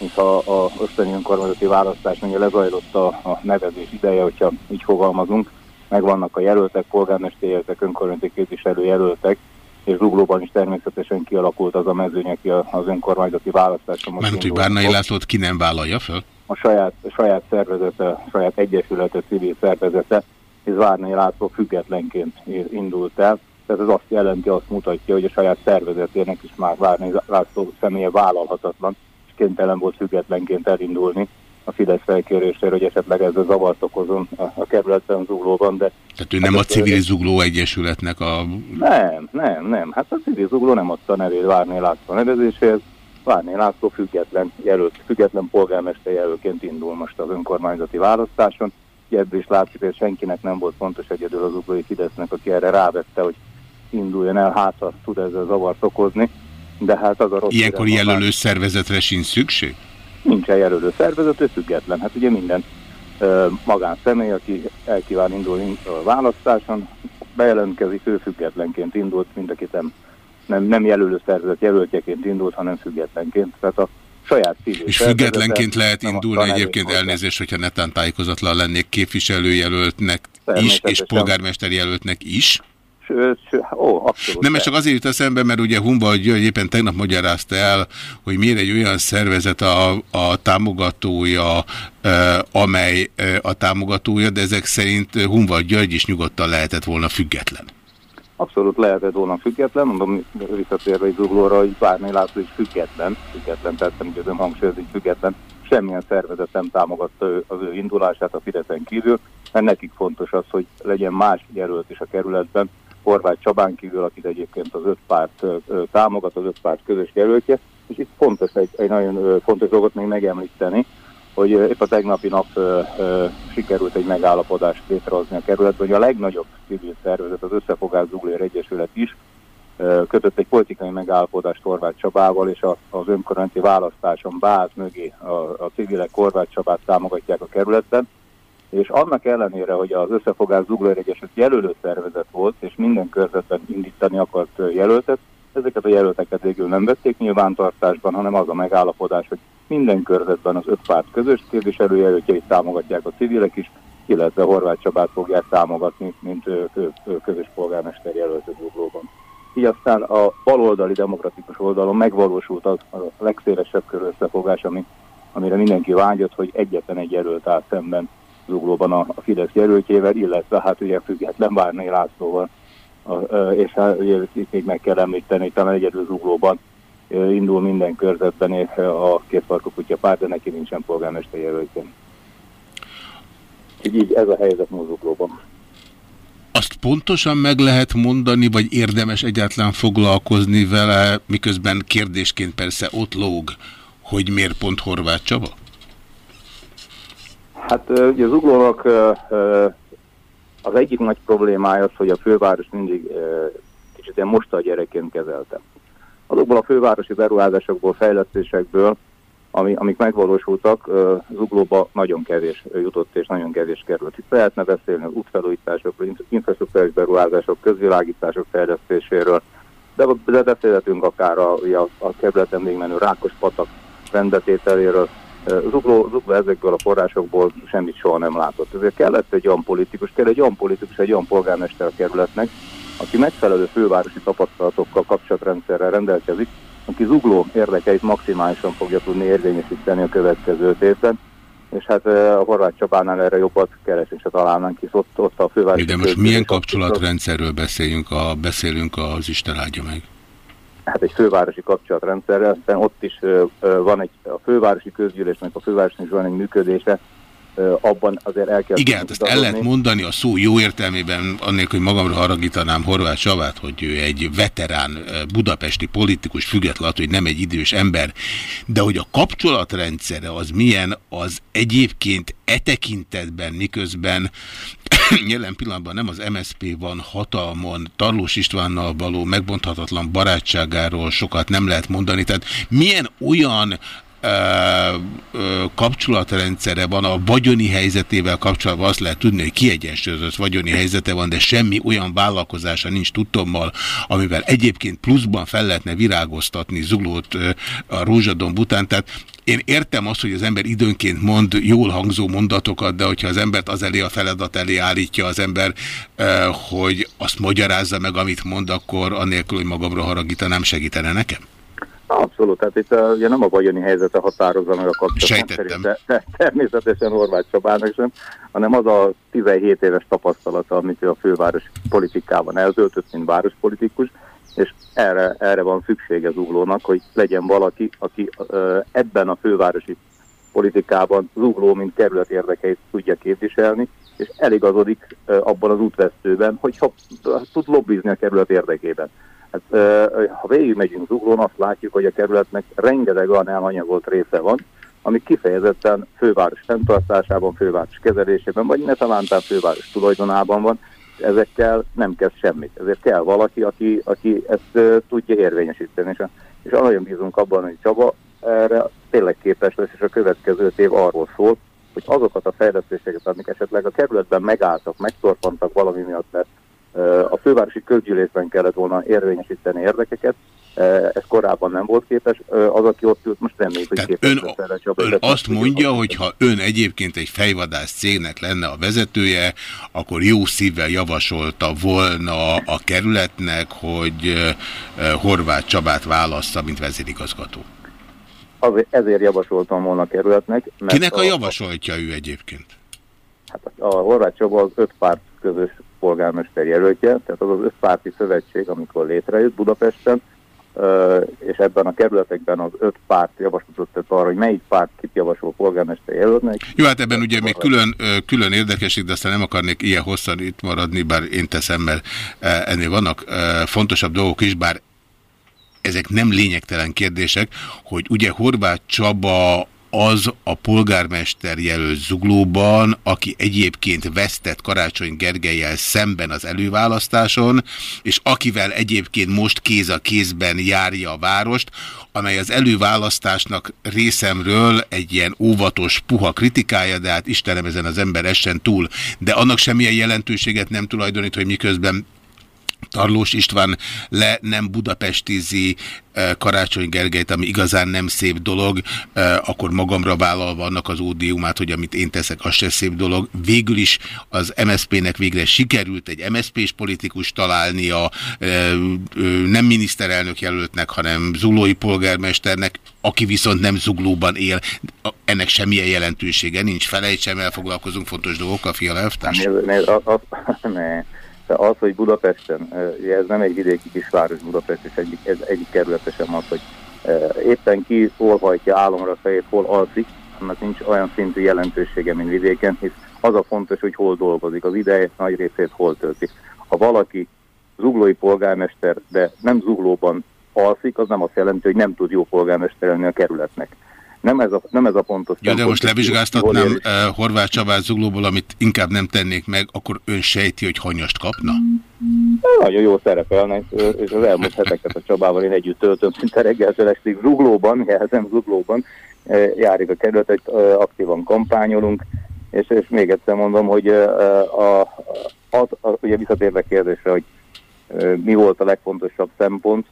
mint ha a ösztöni önkormányzati választás mondja lezajlott a, a nevezés ideje, hogyha így fogalmazunk, megvannak a jelöltek, polgármester jelöltek, önkormányzati képviselő jelöltek, és Zuglóban is természetesen kialakult az a mezőny, aki az önkormányzati választáson most Mert hogy Bárnai Lászlót ki nem vállalja fel? A saját, a saját szervezete, a saját egyesülete, civil szervezete, és Várnai László függetlenként indult el. Tehát ez azt jelenti, azt mutatja, hogy a saját szervezetének is már Várnai László személye vállalhatatlan, és kénytelen volt függetlenként elindulni a Fidesz felkérésére, hogy esetleg ez a zavart okozon a, a kerületben zuglóban, de... Tehát ő nem a Civil Zugló Egyesületnek a... Nem, nem, nem. Hát a Civil Zugló nem adta nevét Várné László nevezéséhez. Várné László független jelölt, független polgármester jelölként indul most az önkormányzati választáson. Ebből is látszik, hogy senkinek nem volt fontos egyedül az uglói Fidesznek, aki erre rávette, hogy induljon el, hát tud ezzel zavart okozni. De hát az a rossz Ilyenkor jelölő szervezetre sincs szükség? Nincsen jelölő szervezet, ő független. Hát ugye minden magánszemély, aki elkíván indulni a választáson, bejelentkezik, ő függetlenként indult, mind aki nem, nem, nem jelölő szervezet jelöltjeként indult, hanem függetlenként. Tehát a saját civil És függetlenként lehet indulni egyébként elnézést, hogyha netán tájékozatlan lennék képviselőjelöltnek is, és polgármesterjelöltnek is? Ó, abszolút. Nem, csak azért jut eszembe, mert ugye Humba György éppen tegnap magyarázta el, hogy miért egy olyan szervezet a, a támogatója, e, amely e, a támogatója, de ezek szerint Humba György is nyugodtan lehetett volna független. Abszolút lehetett volna független, mondom visszatérve egy zuglóra, hogy bármi látszó is független, független, tehát nem győzöm hangsúlyozni, független, semmilyen szervezet nem támogatta az ő indulását a Fideszen kívül, mert nekik fontos az, hogy legyen más jelölt is a kerületben, Horváth Csabán kívül, akit egyébként az öt párt támogat, az öt párt közös jelöltje, és itt fontos, egy, egy nagyon fontos dolgot még megemlíteni, hogy épp a tegnapi nap ö, ö, sikerült egy megállapodást létrehozni a kerületben, hogy a legnagyobb civil szervezet, az Összefogás Zuglér Egyesület is ö, kötött egy politikai megállapodást Horváth Csabával, és a, az önkormányzati választáson báz mögé a, a civilek Horváth Csabát támogatják a kerületben, és annak ellenére, hogy az összefogás Zuglóer Egyesület jelölő szervezet volt, és minden körzetben indítani akart jelöltet, ezeket a jelölteket végül nem vették nyilvántartásban, hanem az a megállapodás, hogy minden körzetben az öt párt közös képviselőjelöltjeit támogatják a civilek is, illetve Horváth Csabát fogják támogatni, mint közös polgármester jelölt Zuglóban. Így aztán a baloldali demokratikus oldalon megvalósult az a legszélesebb körű összefogás, ami, amire mindenki vágyott, hogy egyetlen egy jelölt áll szemben zuglóban a, Fidesz jelöltjével, illetve hát ugye független Várnai Lászlóval. A, és hát ugye itt még meg kell említeni, talán egyedül zuglóban indul minden körzetben a kétfarkú kutya párt, de neki nincsen polgármester jelöltje. Így, így ez a helyzet Zuglóban. Azt pontosan meg lehet mondani, vagy érdemes egyáltalán foglalkozni vele, miközben kérdésként persze ott lóg, hogy miért pont Horváth Csaba? Hát ugye az uglónak az egyik nagy problémája az, hogy a főváros mindig kicsit ilyen a gyerekként kezelte. Azokból a fővárosi beruházásokból, fejlesztésekből ami, amik megvalósultak, Zuglóba nagyon kevés jutott és nagyon kevés került. Itt lehetne beszélni az útfelújításokról, inf- infrastruktúrális beruházások, közvilágítások fejlesztéséről, de, de beszélhetünk akár a, a, a kerületen még menő Rákos patak rendetételéről. Zugló, Zugló ezekből a forrásokból semmit soha nem látott. Ezért kellett egy olyan politikus, kell egy olyan politikus, egy olyan polgármester a kerületnek, aki megfelelő fővárosi tapasztalatokkal, kapcsolatrendszerrel rendelkezik, aki zugló érdekeit maximálisan fogja tudni érvényesíteni a következő évben, és hát eh, a Horváth Csabánál erre jobbat keresni se találnánk, hisz ott, ott a fővárosi... De most milyen kapcsolatrendszerről beszéljünk, a, beszélünk az Isten áldja meg? Hát egy fővárosi kapcsolatrendszerrel, aztán ott is van egy, a fővárosi közgyűlésnek, a fővárosnak is van egy működése, abban azért el kell... Igen, ezt el lehet mondani a szó jó értelmében, annélkül, hogy magamra haragítanám Horváth Csabát, hogy ő egy veterán budapesti politikus, függetlenül, hogy nem egy idős ember, de hogy a kapcsolatrendszere az milyen, az egyébként e tekintetben, miközben jelen pillanatban nem az MSZP van hatalmon, Tarlós Istvánnal való megbonthatatlan barátságáról sokat nem lehet mondani, tehát milyen olyan kapcsolatrendszere van a vagyoni helyzetével kapcsolatban, azt lehet tudni, hogy kiegyensúlyozott vagyoni helyzete van, de semmi olyan vállalkozása nincs tudtommal, amivel egyébként pluszban fel lehetne virágoztatni Zuglót ö, a Rózsadomb után, tehát én értem azt, hogy az ember időnként mond jól hangzó mondatokat, de hogyha az embert az elé a feladat elé állítja az ember, hogy azt magyarázza meg, amit mond, akkor annélkül, hogy magamra haragítanám, segítene nekem? Abszolút, tehát itt uh, ugye nem a vagyoni helyzete határozza meg a kapcsolatot, de, de természetesen Horváth Csabának sem, hanem az a 17 éves tapasztalata, amit ő a főváros politikában eltöltött, mint várospolitikus, és erre, erre van szüksége Zuglónak, hogy legyen valaki, aki uh, ebben a fővárosi politikában Zugló, mint kerület érdekeit tudja képviselni, és eligazodik uh, abban az útvesztőben, hogyha tud lobbizni a kerület érdekében. Hát, ha végigmegyünk Zuglón, azt látjuk, hogy a kerületnek rengeteg olyan elanyagolt része van, ami kifejezetten főváros fenntartásában, főváros kezelésében, vagy ne talántán főváros tulajdonában van, ezekkel nem kezd semmit. Ezért kell valaki, aki, aki ezt ö, tudja érvényesíteni. És, és nagyon bízunk abban, hogy Csaba erre tényleg képes lesz, és a következő év arról szól, hogy azokat a fejlesztéseket, amik esetleg a kerületben megálltak, megtorpantak valami miatt, mert a fővárosi közgyűlésben kellett volna érvényesíteni érdekeket, ez korábban nem volt képes, az, aki ott ült, most reméljük, hogy képes ön, lesz erre Csaba, Ön azt mondja, hogy ha ön egyébként egy fejvadász cégnek lenne a vezetője, akkor jó szívvel javasolta volna a kerületnek, hogy eh, Horváth Csabát válassza, mint vezérigazgató. Azért, ezért javasoltam volna a kerületnek. Mert Kinek a javasoltja ő egyébként? Hát a Horváth Csaba az öt párt közös polgármester jelöltje, tehát az az ötpárti szövetség, amikor létrejött Budapesten, és ebben a kerületekben az öt párt javaslatot tett arra, hogy melyik párt kit javasol polgármester jelöltnek. Jó, hát ebben ugye még külön, külön érdekesik, de aztán nem akarnék ilyen hosszan itt maradni, bár én teszem, mert ennél vannak fontosabb dolgok is, bár ezek nem lényegtelen kérdések, hogy ugye Horváth Csaba az a polgármester jelölt Zuglóban, aki egyébként vesztett Karácsony Gergelyel szemben az előválasztáson, és akivel egyébként most kéz a kézben járja a várost, amely az előválasztásnak részemről egy ilyen óvatos, puha kritikája, de hát Istenem ezen az ember essen túl, de annak semmilyen jelentőséget nem tulajdonít, hogy miközben Tarlós István le nem budapestizi eh, Karácsony Gergelyt, ami igazán nem szép dolog, eh, akkor magamra vállalva annak az ódiumát, hogy amit én teszek, az se szép dolog. Végül is az MSZP-nek végre sikerült egy MSZP-s politikus találnia, eh, nem miniszterelnök jelöltnek, hanem zuglói polgármesternek, aki viszont nem zuglóban él. Ennek semmilyen jelentősége nincs. Felejtsem el, foglalkozunk fontos dolgokkal, Fiala elvtárs. Nézd, nézd, az, az, ne. De az, hogy Budapesten, ez nem egy vidéki kisváros Budapest, és egyik, ez egyik kerülete sem az, hogy éppen ki hol hajtja álomra fejét, hol alszik, annak nincs olyan szintű jelentősége, mint vidéken, hisz az a fontos, hogy hol dolgozik, az ideje nagy részét hol tölti. Ha valaki zuglói polgármester, de nem zuglóban alszik, az nem azt jelenti, hogy nem tud jó polgármester lenni a kerületnek. Nem ez a, nem ez a pontos. Ja, de most levizsgáztatnám uh, Horváth Csabát Zuglóból, amit inkább nem tennék meg, akkor ön sejti, hogy hanyast kapna? Nagyon jó szerepelnek, és az elmúlt heteket a Csabával én együtt töltöm, szinte reggeltől estig Zuglóban, jelzem Zuglóban, járik a kerületet, aktívan kampányolunk, és, és még egyszer mondom, hogy a, a, az, a, ugye visszatérve kérdésre, hogy mi volt a legfontosabb szempont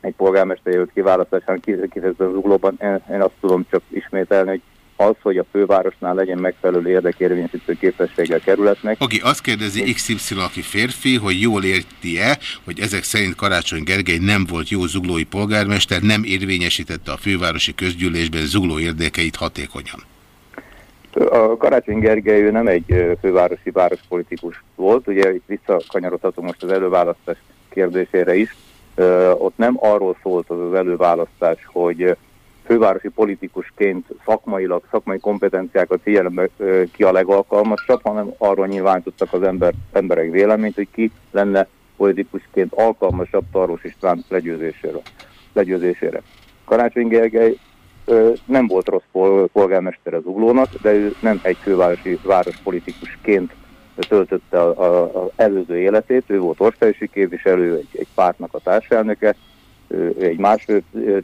egy polgármester jelölt kiválasztásán kifejezetten zuglóban, én, én azt tudom csak ismételni, hogy az, hogy a fővárosnál legyen megfelelő érdekérvényesítő képességgel kerületnek. Oké, azt kérdezi XY, aki férfi, hogy jól érti-e, hogy ezek szerint Karácsony Gergely nem volt jó zuglói polgármester, nem érvényesítette a fővárosi közgyűlésben zugló érdekeit hatékonyan. A Karácsony Gergely ő nem egy fővárosi várospolitikus volt, ugye itt visszakanyarodhatunk most az előválasztás kérdésére is. Ott nem arról szólt az az előválasztás, hogy fővárosi politikusként szakmailag, szakmai kompetenciákat figyelembe ki a legalkalmasabb, hanem arról nyilvánítottak az ember, emberek véleményt, hogy ki lenne politikusként alkalmasabb Tarvos István legyőzésére. legyőzésére. Karácsony Gergely nem volt rossz polgármester az Uglónak, de ő nem egy fővárosi várospolitikusként töltötte az előző életét, ő volt országosi képviselő, egy, egy pártnak a társelnöke, egy más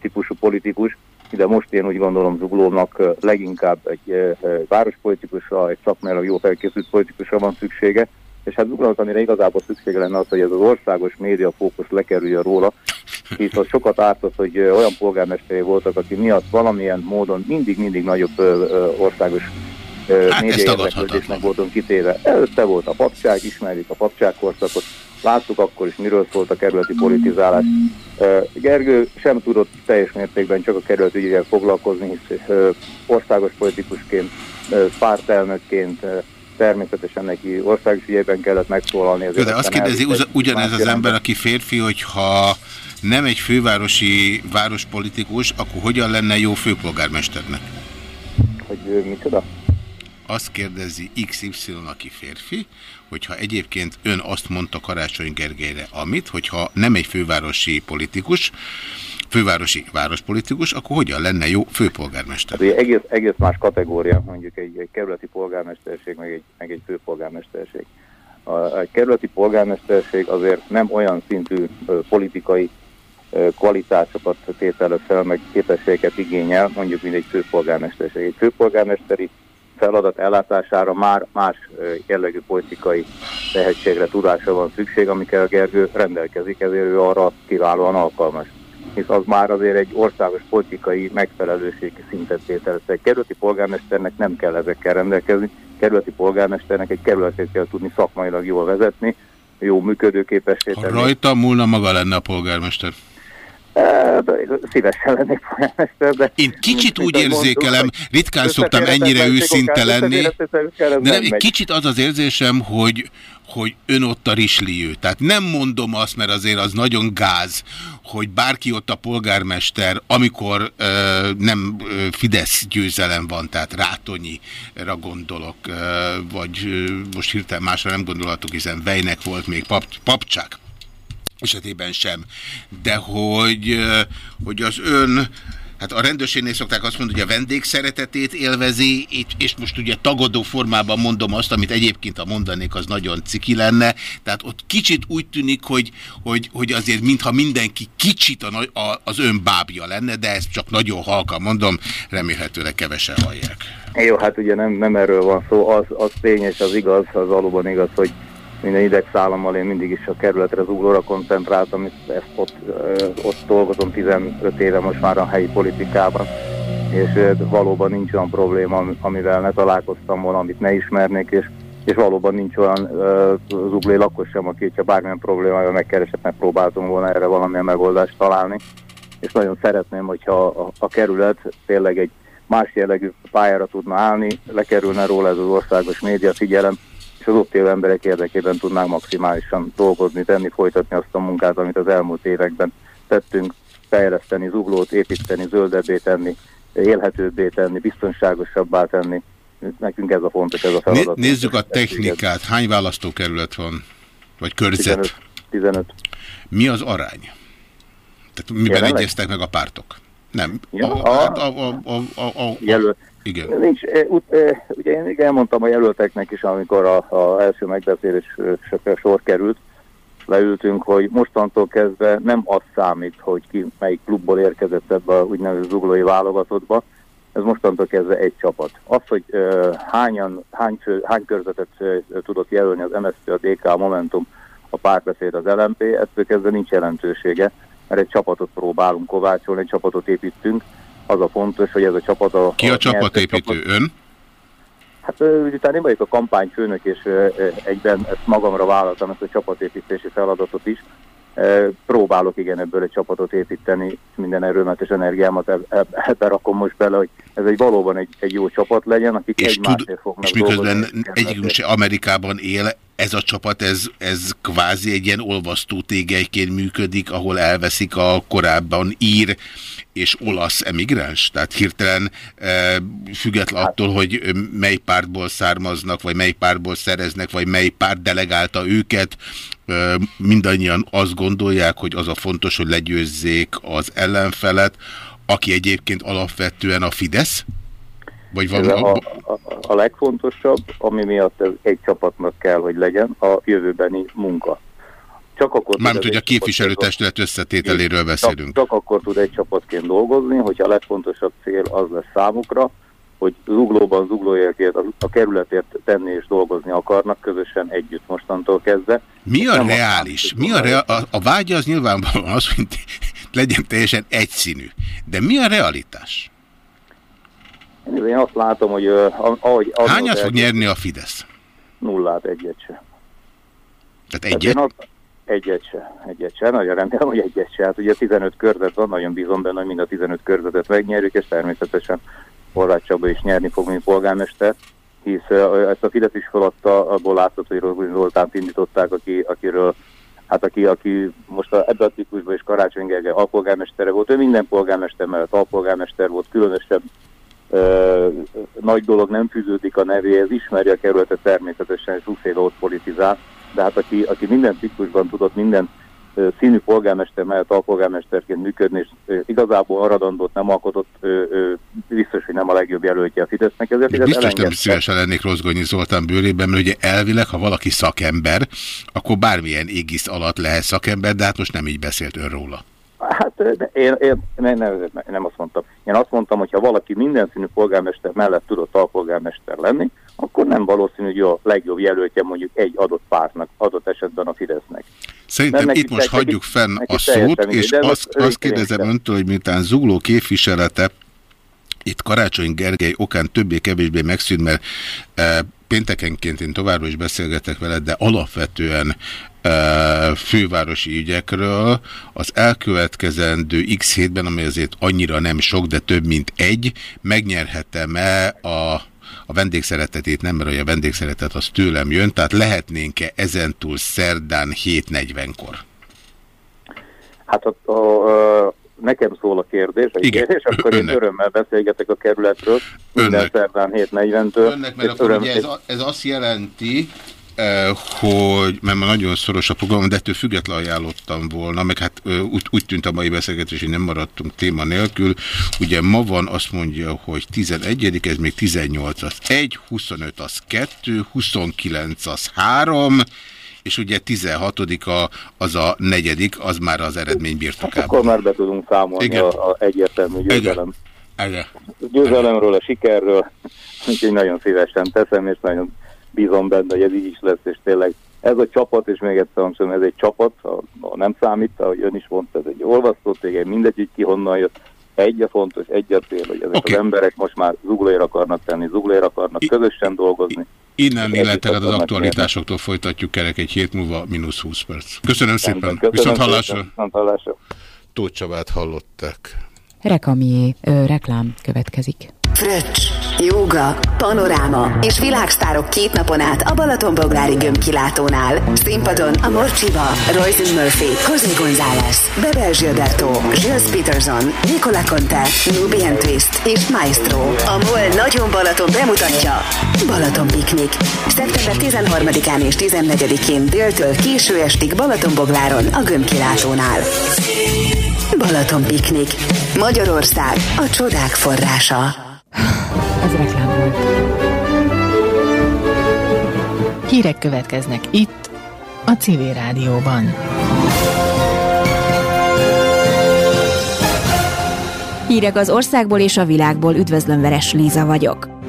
típusú politikus, de most én úgy gondolom Zuglónak leginkább egy várospolitikusra, egy szakmailag jó felkészült politikusra van szüksége, és hát Zuglónak, amire igazából szüksége lenne az, hogy ez az országos média fókusz lekerüljön róla, hisz az sokat ártott, hogy olyan polgármesterei voltak, akik miatt valamilyen módon mindig-mindig nagyobb országos hát média érdeklődésnek voltunk kitéve. Előtte volt a papság, ismerjük a papság korszakot, láttuk akkor is, miről szólt a kerületi politizálás. Gergő sem tudott teljes mértékben csak a kerületi ügyekkel foglalkozni, hisz országos politikusként, pártelnökként, természetesen neki országos ügyében kellett megszólalni. Jó, de azt kérdezi ugyanez az ember, aki férfi, hogyha nem egy fővárosi várospolitikus, akkor hogyan lenne jó főpolgármesternek? Hogy micsoda? Azt kérdezi XY, aki férfi, hogyha egyébként ön azt mondta Karácsony Gergelyre, amit, hogyha nem egy fővárosi politikus, fővárosi várospolitikus, akkor hogyan lenne jó főpolgármester? Hát, egész, egész más kategória, mondjuk egy, egy kerületi polgármesterség, meg egy, meg egy főpolgármesterség. A, egy kerületi polgármesterség azért nem olyan szintű ö, politikai ö, kvalitásokat tételez fel, meg képességeket igényel, mondjuk, mint egy főpolgármesterség. Egy főpolgármesteri feladat ellátására már más jellegű politikai tehetségre, tudásra van szükség, amikkel a Gergő rendelkezik, ezért ő arra kiválóan alkalmas. Hisz az már azért egy országos politikai megfelelőségi szintet tételez. Egy kerületi polgármesternek nem kell ezekkel rendelkezni, kerületi polgármesternek egy kerületet kell tudni szakmailag jól vezetni, jó működőképessé Ha rajta múlna, maga lenne a polgármester. Szívesen lennék polgármester, de... Én kicsit úgy érzékelem, ritkán szoktam ennyire őszinte lenni, de nem, egy kicsit az az érzésem, hogy, hogy ön ott a risliő. Tehát nem mondom azt, mert azért az nagyon gáz, hogy bárki ott a polgármester, amikor ö, nem ö, Fidesz győzelem van, tehát Rátonyira gondolok, ö, vagy ö, most hirtelen másra nem gondolhatok, hiszen Vejnek volt még pap, papcsák esetében sem. De hogy, hogy az ön Hát a rendőrségnél szokták azt mondani, hogy a vendég szeretetét élvezi, és most ugye tagadó formában mondom azt, amit egyébként a mondanék, az nagyon ciki lenne. Tehát ott kicsit úgy tűnik, hogy, hogy, hogy azért mintha mindenki kicsit a, a, az ön bábja lenne, de ezt csak nagyon halkan mondom, remélhetőleg kevesen hallják. Jó, hát ugye nem, nem erről van szó, az, az tény és az igaz, az valóban igaz, hogy minden idegszállammal én mindig is a kerületre, zuglóra koncentráltam, ezt ott, ott dolgozom 15 éve most már a helyi politikában, és valóban nincs olyan probléma, amivel ne találkoztam volna, amit ne ismernék, és, és valóban nincs olyan zuglé lakos sem, aki, ha bármilyen problémája megkeresett, megpróbáltunk volna erre valamilyen megoldást találni, és nagyon szeretném, hogyha a, a kerület tényleg egy más jellegű pályára tudna állni, lekerülne róla ez az országos média figyelem, és az ott élő emberek érdekében tudnánk maximálisan dolgozni, tenni, folytatni azt a munkát, amit az elmúlt években tettünk, fejleszteni, zuglót, építeni, zöldebbé tenni, élhetőbbé tenni, biztonságosabbá tenni. Nekünk ez a fontos, ez a feladat. Nézzük a technikát. Hány választókerület van? Vagy körzet? 15. 15. Mi az arány? Tehát miben Jelenleg? egyeztek meg a pártok? Nem. Ja, a, a, a, a, a, a, a, jelölt. Igen. Nincs, ugye én elmondtam a jelölteknek is, amikor a, első megbeszélés sor került, leültünk, hogy mostantól kezdve nem az számít, hogy ki melyik klubból érkezett ebbe a úgynevezett zuglói válogatottba, ez mostantól kezdve egy csapat. Az, hogy uh, hányan, hány, fő, hány körzetet uh, tudott jelölni az MSZP, a DK, a Momentum, a párbeszéd, az LMP, ettől kezdve nincs jelentősége, mert egy csapatot próbálunk kovácsolni, egy csapatot építünk. Az a fontos, hogy ez a csapat a... Ki a, a csapatépítő? Csapat, ön? Hát utána én vagyok a kampányfőnök, és egyben ezt magamra vállaltam, ezt a csapatépítési feladatot is. Próbálok igen ebből egy csapatot építeni, minden erőmet és energiámat ebbe rakom most bele, hogy ez egy valóban egy, egy jó csapat legyen, akik és egymásért fognak És miközben egyikünk se Amerikában él, ez a csapat, ez, ez kvázi egy ilyen olvasztó tégelyként működik, ahol elveszik a korábban ír és olasz emigráns? Tehát hirtelen e, független attól, hogy mely pártból származnak, vagy mely pártból szereznek, vagy mely párt delegálta őket, e, mindannyian azt gondolják, hogy az a fontos, hogy legyőzzék az ellenfelet, aki egyébként alapvetően a Fidesz? Vagy van a, a, a legfontosabb, ami miatt ez egy csapatnak kell, hogy legyen, a jövőbeni munka. Csak akkor Mármint, hogy a képviselőtestület összetételéről beszélünk. Csak, csak akkor tud egy csapatként dolgozni, hogyha a legfontosabb cél az lesz számukra, hogy zuglóban zuglóért a kerületért tenni és dolgozni akarnak közösen együtt mostantól kezdve. Mi a Nem reális? Mi a, rea a, a vágya az nyilvánvalóan az, hogy legyen teljesen egyszínű. De mi a realitás? Én azt látom, hogy ahogy... Hányat fog nyerni a Fidesz? Nullát, egyet se. Tehát egyet? Tehát azt, egyet se, egyet se. Nagyon remélem, hogy egyet se. Hát ugye 15 körzet van, nagyon bízom benne, hogy mind a 15 körzetet megnyerjük, és természetesen Horváth Csaba is nyerni fog, mint polgármester, hisz ezt a Fidesz is feladta, abból látszott, hogy Rozgony Zoltánt indították, aki, akiről hát aki, aki most ebben a típusban is Karácsony Gergely alpolgármestere volt, ő minden polgármester mellett alpolgármester volt, különösebb nagy dolog nem fűződik a nevéhez, ismeri a kerületet természetesen, és 20 éve ott politizál, de hát aki, aki minden ciklusban tudott minden színű polgármester mellett alpolgármesterként működni, és igazából aradandót nem alkotott, biztos, hogy nem a legjobb jelöltje a Fidesznek. Ezért biztos elengedte. nem szívesen lennék Rozgonyi Zoltán bőrében, mert ugye elvileg, ha valaki szakember, akkor bármilyen égisz alatt lehet szakember, de hát most nem így beszélt ön róla. Én, én nem, nem, nem azt mondtam. Én azt mondtam, hogy ha valaki minden színű polgármester mellett tudott alpolgármester lenni, akkor nem valószínű, hogy a legjobb jelöltje mondjuk egy adott pártnak, adott esetben a Fidesznek. Szerintem itt most hagyjuk fenn a szót, és azt, azt kérdezem öntől, hogy miután Zugló képviselete itt Karácsony Gergely okán többé-kevésbé megszűnt, mert e, péntekenként én továbbra is beszélgetek veled, de alapvetően fővárosi ügyekről az elkövetkezendő x hétben, ami azért annyira nem sok, de több mint egy, megnyerhetem-e a a vendégszeretetét nem, mert a vendégszeretet az tőlem jön, tehát lehetnénk-e ezentúl szerdán 7.40-kor? Hát a, a, a, nekem szól a kérdés, Igen, és akkor önnek. én örömmel beszélgetek a kerületről, minden szerdán 7.40-től. Önnek, mert akkor öröm, ugye ez, ez azt jelenti, hogy, mert ma nagyon szoros a program, de ettől független ajánlottam volna, meg hát úgy, úgy tűnt a mai beszélgetés, hogy nem maradtunk téma nélkül. Ugye ma van, azt mondja, hogy 11 ez még 18 az 1, 25 az 2, 29 az 3, és ugye 16-a az a negyedik, az már az eredmény birtokában. Hát akkor már be tudunk számolni Igen. a, a egyértelmű győzelem. Igen. Győzelemről, a sikerről, úgyhogy nagyon szívesen teszem, és nagyon bízom benne, hogy ez így is lesz, és tényleg ez a csapat, és még egyszer mondom, ez egy csapat, ha, ha nem számít, ahogy ön is mondta, ez egy olvasztó tégely, mindegy, hogy ki honnan jött, egy a fontos, egy a cél, hogy ezek okay. az emberek most már zuglóért akarnak tenni, zuglóért akarnak közösen dolgozni. Innen illetve az aktualitásoktól folytatjuk kerek egy hét múlva, mínusz 20 perc. Köszönöm szépen. Köszönöm Viszont hallásra. Viszont hallásra. Tóth Csabát hallották. Rekamié, reklám következik. Fröccs, jóga, panoráma és világsztárok két napon át a Balatonboglári gömbkilátónál. Színpadon a Morcsiba, Royce Murphy, José González, Bebel Gilberto, Gilles Peterson, Nicola Conte, Nubian Twist és Maestro. A MOL Nagyon Balaton bemutatja Balaton Piknik. Szeptember 13-án és 14-én déltől késő estig Balatonbogláron a gömbkilátónál. Balaton Piknik. Magyarország a csodák forrása. Ez reklám volt. Hírek következnek itt, a Civil Rádióban. Hírek az országból és a világból, üdvözlöm Veres Líza vagyok.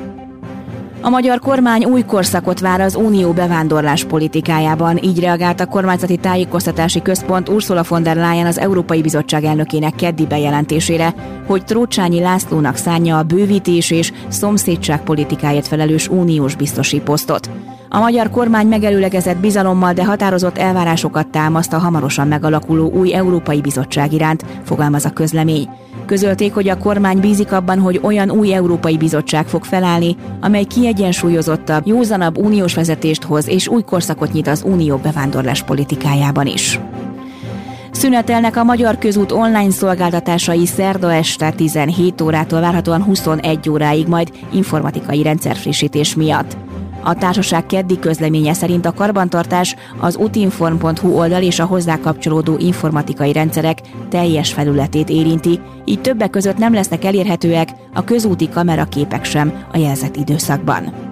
A magyar kormány új korszakot vár az unió bevándorlás politikájában. Így reagált a kormányzati tájékoztatási központ Ursula von der Leyen az Európai Bizottság elnökének keddi bejelentésére, hogy Trócsányi Lászlónak szánja a bővítés és szomszédság politikáért felelős uniós biztosi posztot. A magyar kormány megelőlegezett bizalommal, de határozott elvárásokat támaszt a hamarosan megalakuló új Európai Bizottság iránt, fogalmaz a közlemény. Közölték, hogy a kormány bízik abban, hogy olyan új Európai Bizottság fog felállni, amely kiegyensúlyozottabb, józanabb uniós vezetést hoz és új korszakot nyit az unió bevándorlás politikájában is. Szünetelnek a Magyar Közút online szolgáltatásai szerda este 17 órától várhatóan 21 óráig, majd informatikai rendszerfrissítés miatt. A társaság keddi közleménye szerint a karbantartás az utinform.hu oldal és a hozzá kapcsolódó informatikai rendszerek teljes felületét érinti, így többek között nem lesznek elérhetőek a közúti kameraképek sem a jelzett időszakban.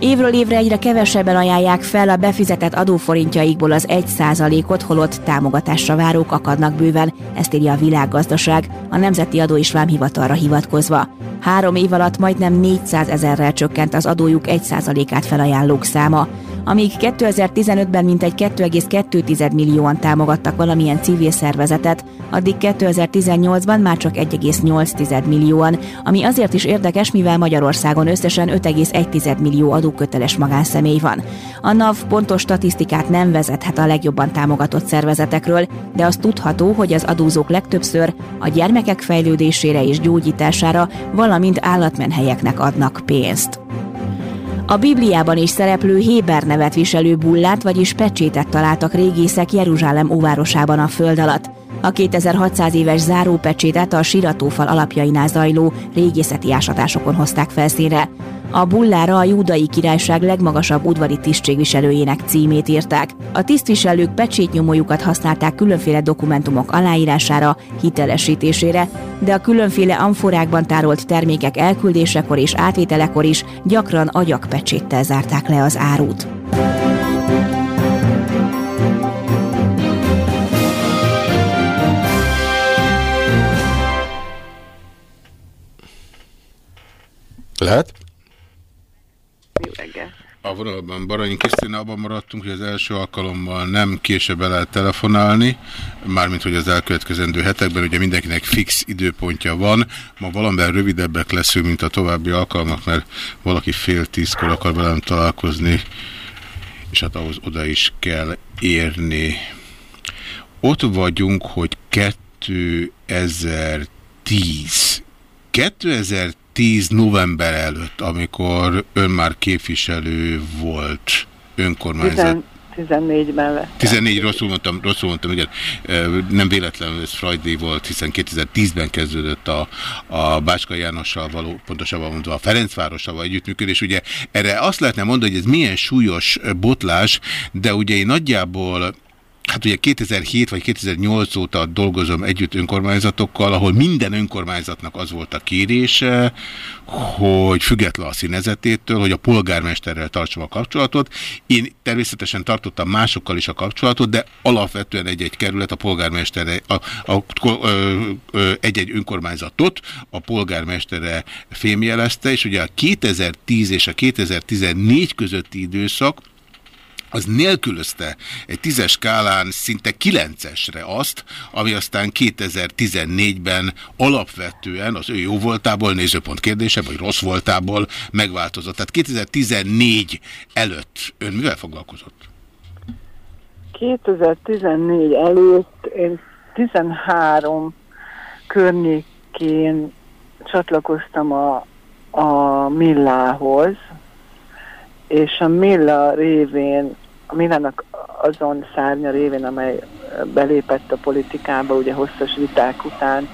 Évről évre egyre kevesebben ajánlják fel a befizetett adóforintjaikból az 1%-ot, holott támogatásra várók akadnak bőven, ezt írja a világgazdaság, a Nemzeti Adó és Vámhivatalra hivatkozva. Három év alatt majdnem 400 ezerrel csökkent az adójuk 1%-át felajánlók száma. Amíg 2015-ben mintegy 2,2 millióan támogattak valamilyen civil szervezetet, addig 2018-ban már csak 1,8 millióan, ami azért is érdekes, mivel Magyarországon összesen 5,1 millió adóköteles magánszemély van. A NAV pontos statisztikát nem vezethet a legjobban támogatott szervezetekről, de az tudható, hogy az adózók legtöbbször a gyermekek fejlődésére és gyógyítására, valamint állatmenhelyeknek adnak pénzt. A Bibliában is szereplő Héber nevet viselő bullát, vagyis pecsétet találtak régészek Jeruzsálem óvárosában a föld alatt. A 2600 éves zárópecsétet a siratófal alapjainál zajló régészeti ásatásokon hozták felszínre. A bullára a júdai királyság legmagasabb udvari tisztségviselőjének címét írták. A tisztviselők pecsétnyomójukat használták különféle dokumentumok aláírására, hitelesítésére, de a különféle amforákban tárolt termékek elküldésekor és átvételekor is gyakran agyakpecséttel zárták le az árut. Lehet? Jó reggel. A vonalban Baranyi Krisztina abban maradtunk, hogy az első alkalommal nem később el lehet telefonálni, mármint hogy az elkövetkezendő hetekben ugye mindenkinek fix időpontja van. Ma valamivel rövidebbek leszünk, mint a további alkalmak, mert valaki fél tízkor akar velem találkozni, és hát ahhoz oda is kell érni. Ott vagyunk, hogy 2010. 2010 10 november előtt, amikor ön már képviselő volt önkormányzat. 14-ben lett. 14, rosszul mondtam, rosszul mondtam, igen. Nem véletlenül ez Friday volt, hiszen 2010-ben kezdődött a, a Bácska Jánossal való, pontosabban mondva a Ferencvárossal való együttműködés. Ugye erre azt lehetne mondani, hogy ez milyen súlyos botlás, de ugye én nagyjából Hát ugye 2007 vagy 2008 óta dolgozom együtt önkormányzatokkal, ahol minden önkormányzatnak az volt a kérése, hogy független a színezetétől, hogy a polgármesterrel tartsam a kapcsolatot. Én természetesen tartottam másokkal is a kapcsolatot, de alapvetően egy-egy kerület a polgármesterre, egy-egy önkormányzatot a polgármestere fémjelezte, és ugye a 2010 és a 2014 közötti időszak az nélkülözte egy tízes skálán szinte kilencesre azt, ami aztán 2014-ben alapvetően az ő jó voltából, nézőpont kérdése, vagy rossz voltából megváltozott. Tehát 2014 előtt ön mivel foglalkozott? 2014 előtt én 13 környékén csatlakoztam a, a Millához, és a Milla révén, a Millának azon szárnya révén, amely belépett a politikába, ugye hosszas viták után,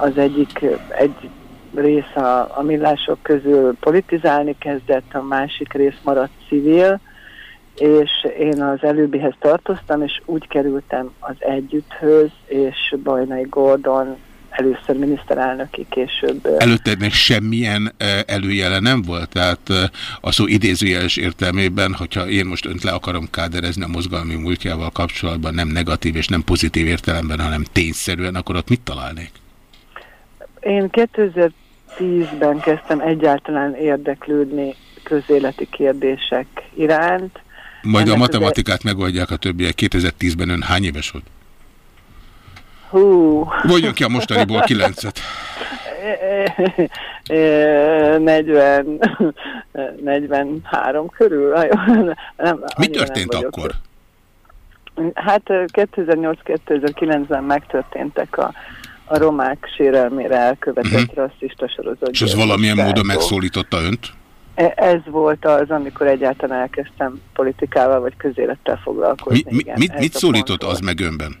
az egyik, egy rész a, a millások közül politizálni kezdett, a másik rész maradt civil, és én az előbbihez tartoztam, és úgy kerültem az együtthöz, és Bajnai Gordon először miniszterelnöki, később... Előtte még semmilyen előjele nem volt? Tehát a szó idézőjeles értelmében, hogyha én most önt le akarom káderezni a mozgalmi múltjával kapcsolatban, nem negatív és nem pozitív értelemben, hanem tényszerűen, akkor ott mit találnék? Én 2010-ben kezdtem egyáltalán érdeklődni közéleti kérdések iránt. Majd Ennek a matematikát megoldják a többiek. 2010-ben ön hány éves volt? Hú. Vonjon ki a mostaniból kilencet. 40, 43 körül. Nem, Mi történt nem akkor? Hát 2008-2009-ben megtörténtek a, a romák sérelmére elkövetett uh-huh. rasszista sorozat. És az valamilyen módon megszólította önt? E- Ez volt az, amikor egyáltalán elkezdtem politikával vagy közélettel foglalkozni. Mi, mi, igen, mit ez mit szólított az meg önben?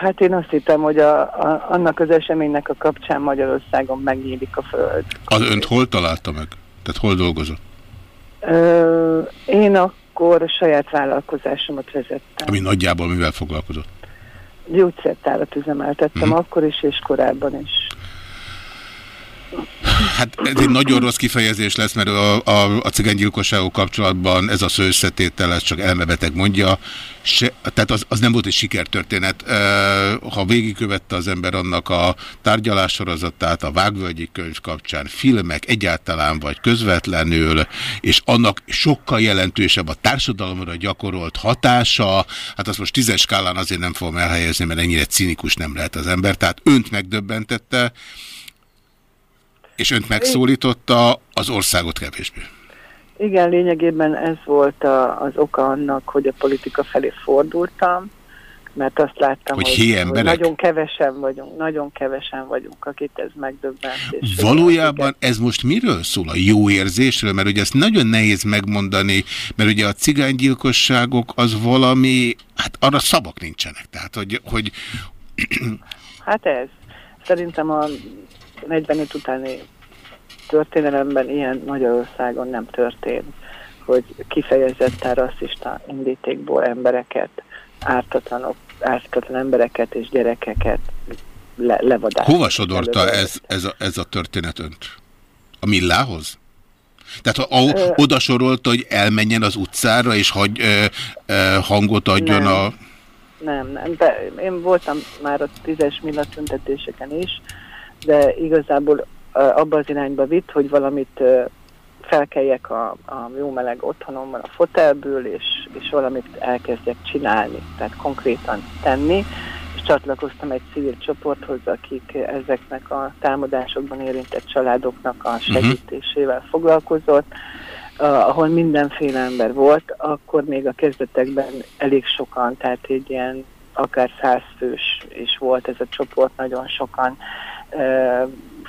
Hát én azt hittem, hogy a, a, annak az eseménynek a kapcsán Magyarországon megnyílik a föld. Az önt hol találta meg? Tehát hol dolgozott? Ö, én akkor saját vállalkozásomat vezettem. Ami nagyjából mivel foglalkozott? Gyógyszertárat üzemeltettem Mhm. akkor is és korábban is. Hát ez egy nagyon rossz kifejezés lesz, mert a, a, a cigánygyilkosságok kapcsolatban ez a szó összetétel, ez csak elmebeteg mondja. Se, tehát az, az nem volt egy sikertörténet. Ha végigkövette az ember annak a tárgyalássorozatát, a Vágvölgyi könyv kapcsán, filmek egyáltalán vagy közvetlenül, és annak sokkal jelentősebb a társadalomra gyakorolt hatása, hát azt most tízes skálán azért nem fogom elhelyezni, mert ennyire cinikus nem lehet az ember. Tehát önt megdöbbentette, és önt megszólította, az országot kevésbé. Igen, lényegében ez volt a, az oka annak, hogy a politika felé fordultam, mert azt láttam, Hogy hogy, hogy nagyon kevesen vagyunk, nagyon kevesen vagyunk, akit ez megdöbbent. Valójában ez most miről szól? A jó érzésről? Mert ugye ezt nagyon nehéz megmondani, mert ugye a cigánygyilkosságok az valami, hát arra szavak nincsenek. Tehát, hogy, hogy Hát ez. Szerintem a 45 utáni történelemben ilyen Magyarországon nem történt, hogy kifejezetten rasszista indítékból embereket, ártatlanok, ártatlan embereket és gyerekeket le, levadásznak. hova sodorta ez, ez, a, ez a történet önt? A millához? Tehát ha Ö- a, oda sorolta, hogy elmenjen az utcára, és hagy, ö, ö, hangot adjon Nem. a... Nem, nem, de én voltam már a tízes millat tüntetéseken is, de igazából abba az irányba vitt, hogy valamit felkeljek a, a jó meleg otthonomban a fotelből, és, és valamit elkezdjek csinálni, tehát konkrétan tenni, és csatlakoztam egy civil csoporthoz, akik ezeknek a támadásokban érintett családoknak a segítésével foglalkozott, ahol mindenféle ember volt, akkor még a kezdetekben elég sokan, tehát egy ilyen akár százfős is volt ez a csoport, nagyon sokan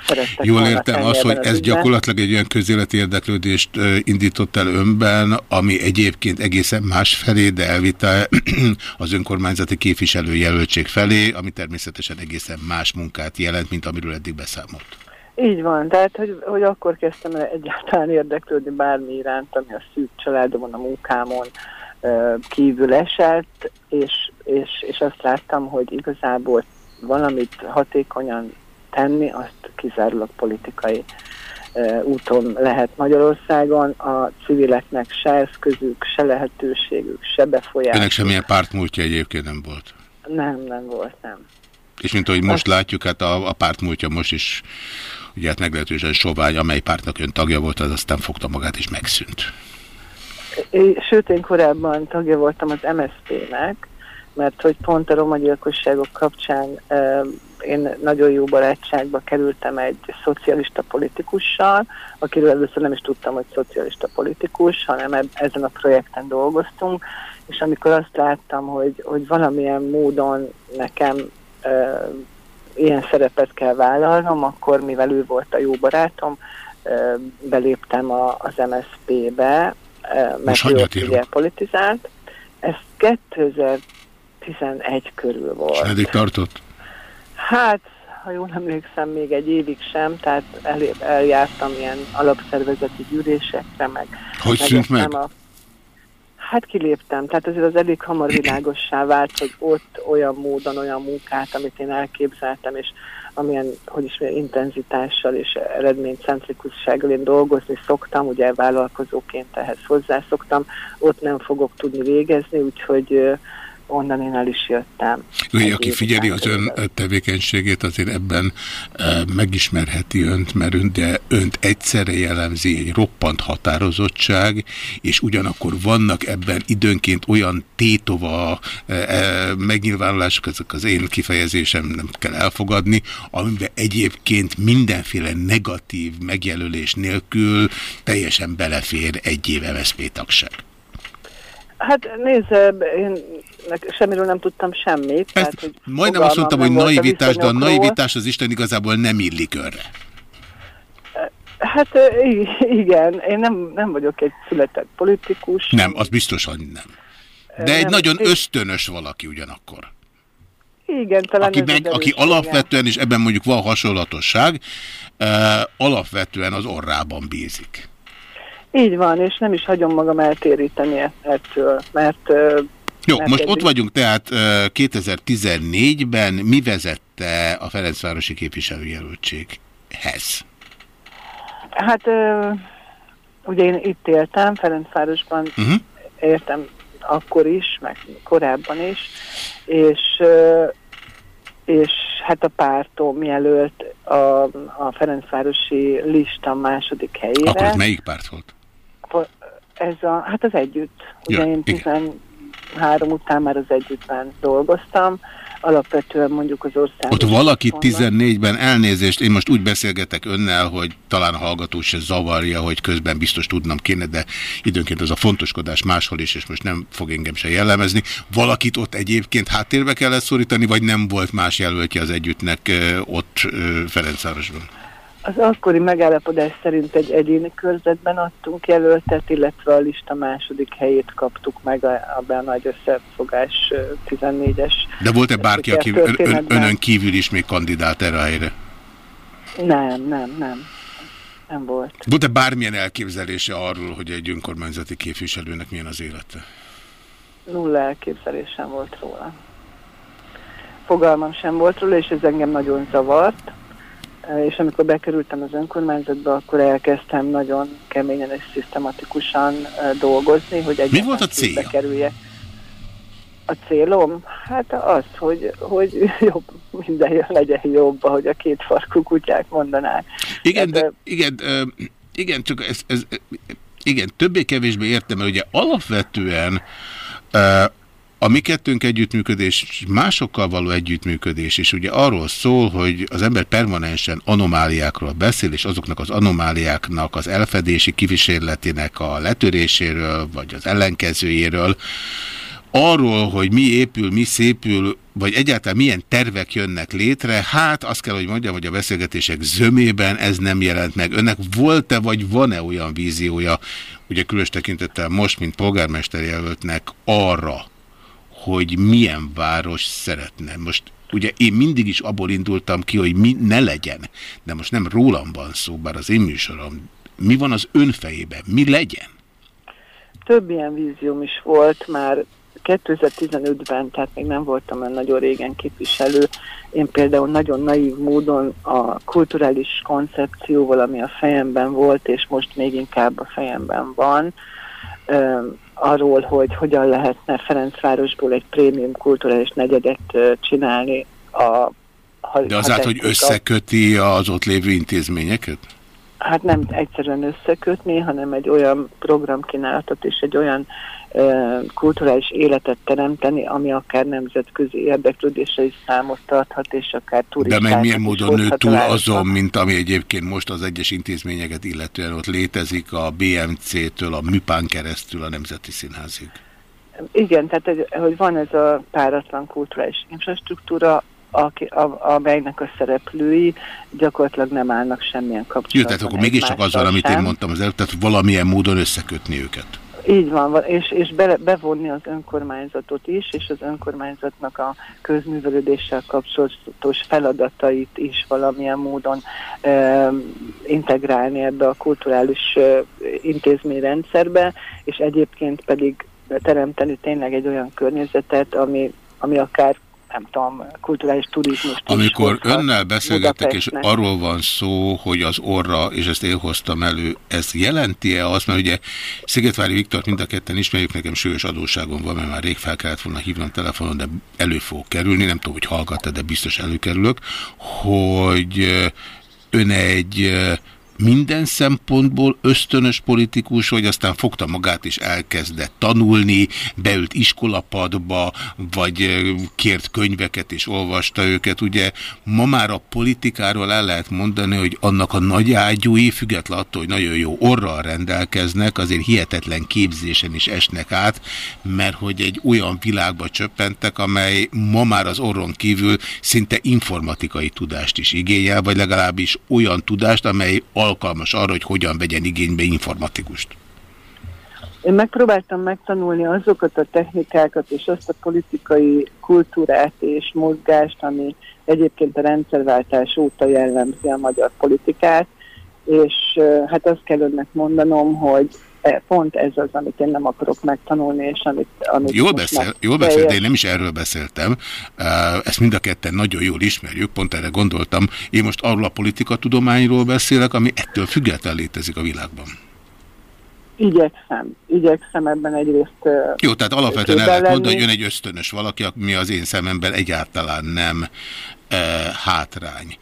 szerettek Jól értem az, hogy ez ügyben. gyakorlatilag egy olyan közéleti érdeklődést indított el önben, ami egyébként egészen más felé, de elvitte az önkormányzati képviselőjelöltség felé, ami természetesen egészen más munkát jelent, mint amiről eddig beszámolt. Így van, tehát hogy, hogy akkor kezdtem el egyáltalán érdeklődni bármi iránt, ami a szűk családomon, a munkámon kívül esett, és, és, és azt láttam, hogy igazából valamit hatékonyan tenni, azt kizárólag politikai úton lehet Magyarországon. A civileknek se eszközük, se lehetőségük, se befolyás. Önnek semmilyen pártmúltja egyébként nem volt. Nem, nem volt, nem. És mint ahogy most látjuk, hát a, a pártmúltja most is ugye hát meglehetősen sovány, amely pártnak ön tagja volt, az aztán fogta magát és megszűnt. Sőt, én korábban tagja voltam az MSZP-nek, mert hogy pont a roma gyilkosságok kapcsán én nagyon jó barátságba kerültem egy szocialista politikussal, akiről először nem is tudtam, hogy szocialista politikus, hanem eb- ezen a projekten dolgoztunk, és amikor azt láttam, hogy, hogy valamilyen módon nekem uh, ilyen szerepet kell vállalnom, akkor mivel ő volt a jó barátom, uh, beléptem a, az MSZP-be, mert ő ugye politizált. Ez 2011 körül És volt. eddig tartott? Hát, ha jól emlékszem, még egy évig sem, tehát el, eljártam ilyen alapszervezeti gyűlésekre, meg... Hogy szűnt meg? A, hát kiléptem, tehát azért az elég hamar világossá vált, hogy ott olyan módon, olyan munkát, amit én elképzeltem, és amilyen, hogy is mondjam, intenzitással és eredménycentrikussággal én dolgozni szoktam, ugye vállalkozóként ehhez hozzászoktam, ott nem fogok tudni végezni, úgyhogy onnan én el is jöttem. Ugye, aki figyeli az ön tevékenységét, azért ebben e, megismerheti önt, mert ön, de önt egyszerre jellemzi egy roppant határozottság, és ugyanakkor vannak ebben időnként olyan tétova e, e, megnyilvánulások, ezek az én kifejezésem nem kell elfogadni, amiben egyébként mindenféle negatív megjelölés nélkül teljesen belefér egy éve MSZP tagság. Hát nézd, én semmiről nem tudtam semmit. Tehát, hogy Majdnem azt mondtam, hogy naivitás, de a naivitás az Isten igazából nem illik önre. Hát igen, én nem, nem vagyok egy született politikus. Nem, az biztosan nem. De nem, egy nagyon ösztönös valaki ugyanakkor. Igen, talán aki, meg, aki alapvetően, és ebben mondjuk van hasonlatosság, uh, alapvetően az orrában bízik. Így van, és nem is hagyom magam eltéríteni ettől, mert... Jó, most ott vagyunk tehát 2014-ben. Mi vezette a Ferencvárosi képviselőjelöltséghez? Hát ugye én itt éltem, Ferencvárosban mhm. uh -huh. értem akkor is, meg korábban is, és, és hát a pártom jelölt a, a Ferencvárosi lista második helyére. Akkor ez melyik párt volt? Ez a, hát az együtt. Ugye ja, én 10, három után már az együttben dolgoztam, alapvetően mondjuk az ország. Ott valaki 14-ben elnézést, én most úgy beszélgetek önnel, hogy talán a hallgató se zavarja, hogy közben biztos tudnom kéne, de időnként az a fontoskodás máshol is, és most nem fog engem se jellemezni. Valakit ott egyébként háttérbe kellett szorítani, vagy nem volt más jelöltje az együttnek ott Ferencvárosban? Az akkori megállapodás szerint egy egyéni körzetben adtunk jelöltet, illetve a lista második helyét kaptuk meg a- abban a nagy összefogás ö, 14-es. De volt-e bárki, aki ön, önön kívül is még kandidált erre a helyre? Nem, nem, nem. Nem volt. Volt-e bármilyen elképzelése arról, hogy egy önkormányzati képviselőnek milyen az élete? Nulla elképzelésem volt róla. Fogalmam sem volt róla, és ez engem nagyon zavart. És amikor bekerültem az önkormányzatba, akkor elkezdtem nagyon keményen és szisztematikusan dolgozni, hogy egy volt a célja? bekerüljek. A célom? Hát az, hogy, hogy jobb, minden legyen jobb, ahogy a két farkú kutyák mondanák. Igen, de, igen, igen, csak ez, ez, igen, többé-kevésbé értem, mert ugye alapvetően a mi kettőnk együttműködés, másokkal való együttműködés, és ugye arról szól, hogy az ember permanensen anomáliákról beszél, és azoknak az anomáliáknak az elfedési kísérletének a letöréséről, vagy az ellenkezőjéről, arról, hogy mi épül, mi szépül, vagy egyáltalán milyen tervek jönnek létre, hát azt kell, hogy mondjam, hogy a beszélgetések zömében ez nem jelent meg. Önnek volt-e, vagy van-e olyan víziója, ugye különös tekintettel most, mint polgármester jelöltnek arra, hogy milyen város szeretne. Most ugye én mindig is abból indultam ki, hogy mi ne legyen, de most nem rólam van szó, bár az én műsorom. Mi van az ön fejében? Mi legyen? több ilyen vízióm is volt már 2015-ben, tehát még nem voltam olyan nagyon régen képviselő. Én például nagyon naív módon a kulturális koncepcióval, ami a fejemben volt, és most még inkább a fejemben van, arról, hogy hogyan lehetne Ferencvárosból egy prémium kulturális negyedet csinálni a ha, De ha azáltal, hogy tetszik, a- összeköti az ott lévő intézményeket? hát nem egyszerűen összekötni, hanem egy olyan programkínálatot és egy olyan kulturális életet teremteni, ami akár nemzetközi érdeklődésre is számot tarthat, és akár De turistákat meg milyen módon nő túl azon, mint ami egyébként most az egyes intézményeket illetően ott létezik, a BMC-től, a Műpán keresztül a Nemzeti Színházig. Igen, tehát hogy, van ez a páratlan kulturális infrastruktúra, aki, a, amelynek a szereplői gyakorlatilag nem állnak semmilyen Jó, kapcsolatban. tehát akkor mégiscsak az van, egymással amit én mondtam az előtt, tehát valamilyen módon összekötni őket. Így van, és, és be, bevonni az önkormányzatot is, és az önkormányzatnak a közművelődéssel kapcsolatos feladatait is valamilyen módon e, integrálni ebbe a kulturális e, intézményrendszerbe, és egyébként pedig teremteni tényleg egy olyan környezetet, ami, ami akár nem tudom, kulturális turizmust Amikor önnel beszélgetek, és arról van szó, hogy az orra, és ezt én hoztam elő, ez jelenti-e azt, mert ugye Szigetvári Viktor mind a ketten ismerjük, nekem súlyos adósságom van, mert már rég fel kellett volna hívnom telefonon, de elő fog kerülni, nem tudom, hogy hallgat-e, de biztos előkerülök, hogy ön egy minden szempontból ösztönös politikus, hogy aztán fogta magát és elkezdett tanulni, beült iskolapadba, vagy kért könyveket és olvasta őket. Ugye ma már a politikáról el lehet mondani, hogy annak a nagy ágyúi, független attól, hogy nagyon jó orral rendelkeznek, azért hihetetlen képzésen is esnek át, mert hogy egy olyan világba csöppentek, amely ma már az orron kívül szinte informatikai tudást is igényel, vagy legalábbis olyan tudást, amely alkalmas arra, hogy hogyan vegyen igénybe informatikust? Én megpróbáltam megtanulni azokat a technikákat és azt a politikai kultúrát és mozgást, ami egyébként a rendszerváltás óta jellemzi a magyar politikát, és hát azt kell önnek mondanom, hogy pont ez az, amit én nem akarok megtanulni, és amit... amit jól beszél, jól beszél, de én nem is erről beszéltem. Ezt mind a ketten nagyon jól ismerjük, pont erre gondoltam. Én most arról a politikatudományról beszélek, ami ettől független létezik a világban. Igyekszem, igyekszem ebben egyrészt... Jó, tehát alapvetően el lehet mondani, hogy jön egy ösztönös valaki, ami az én szememben egyáltalán nem e, hátrány.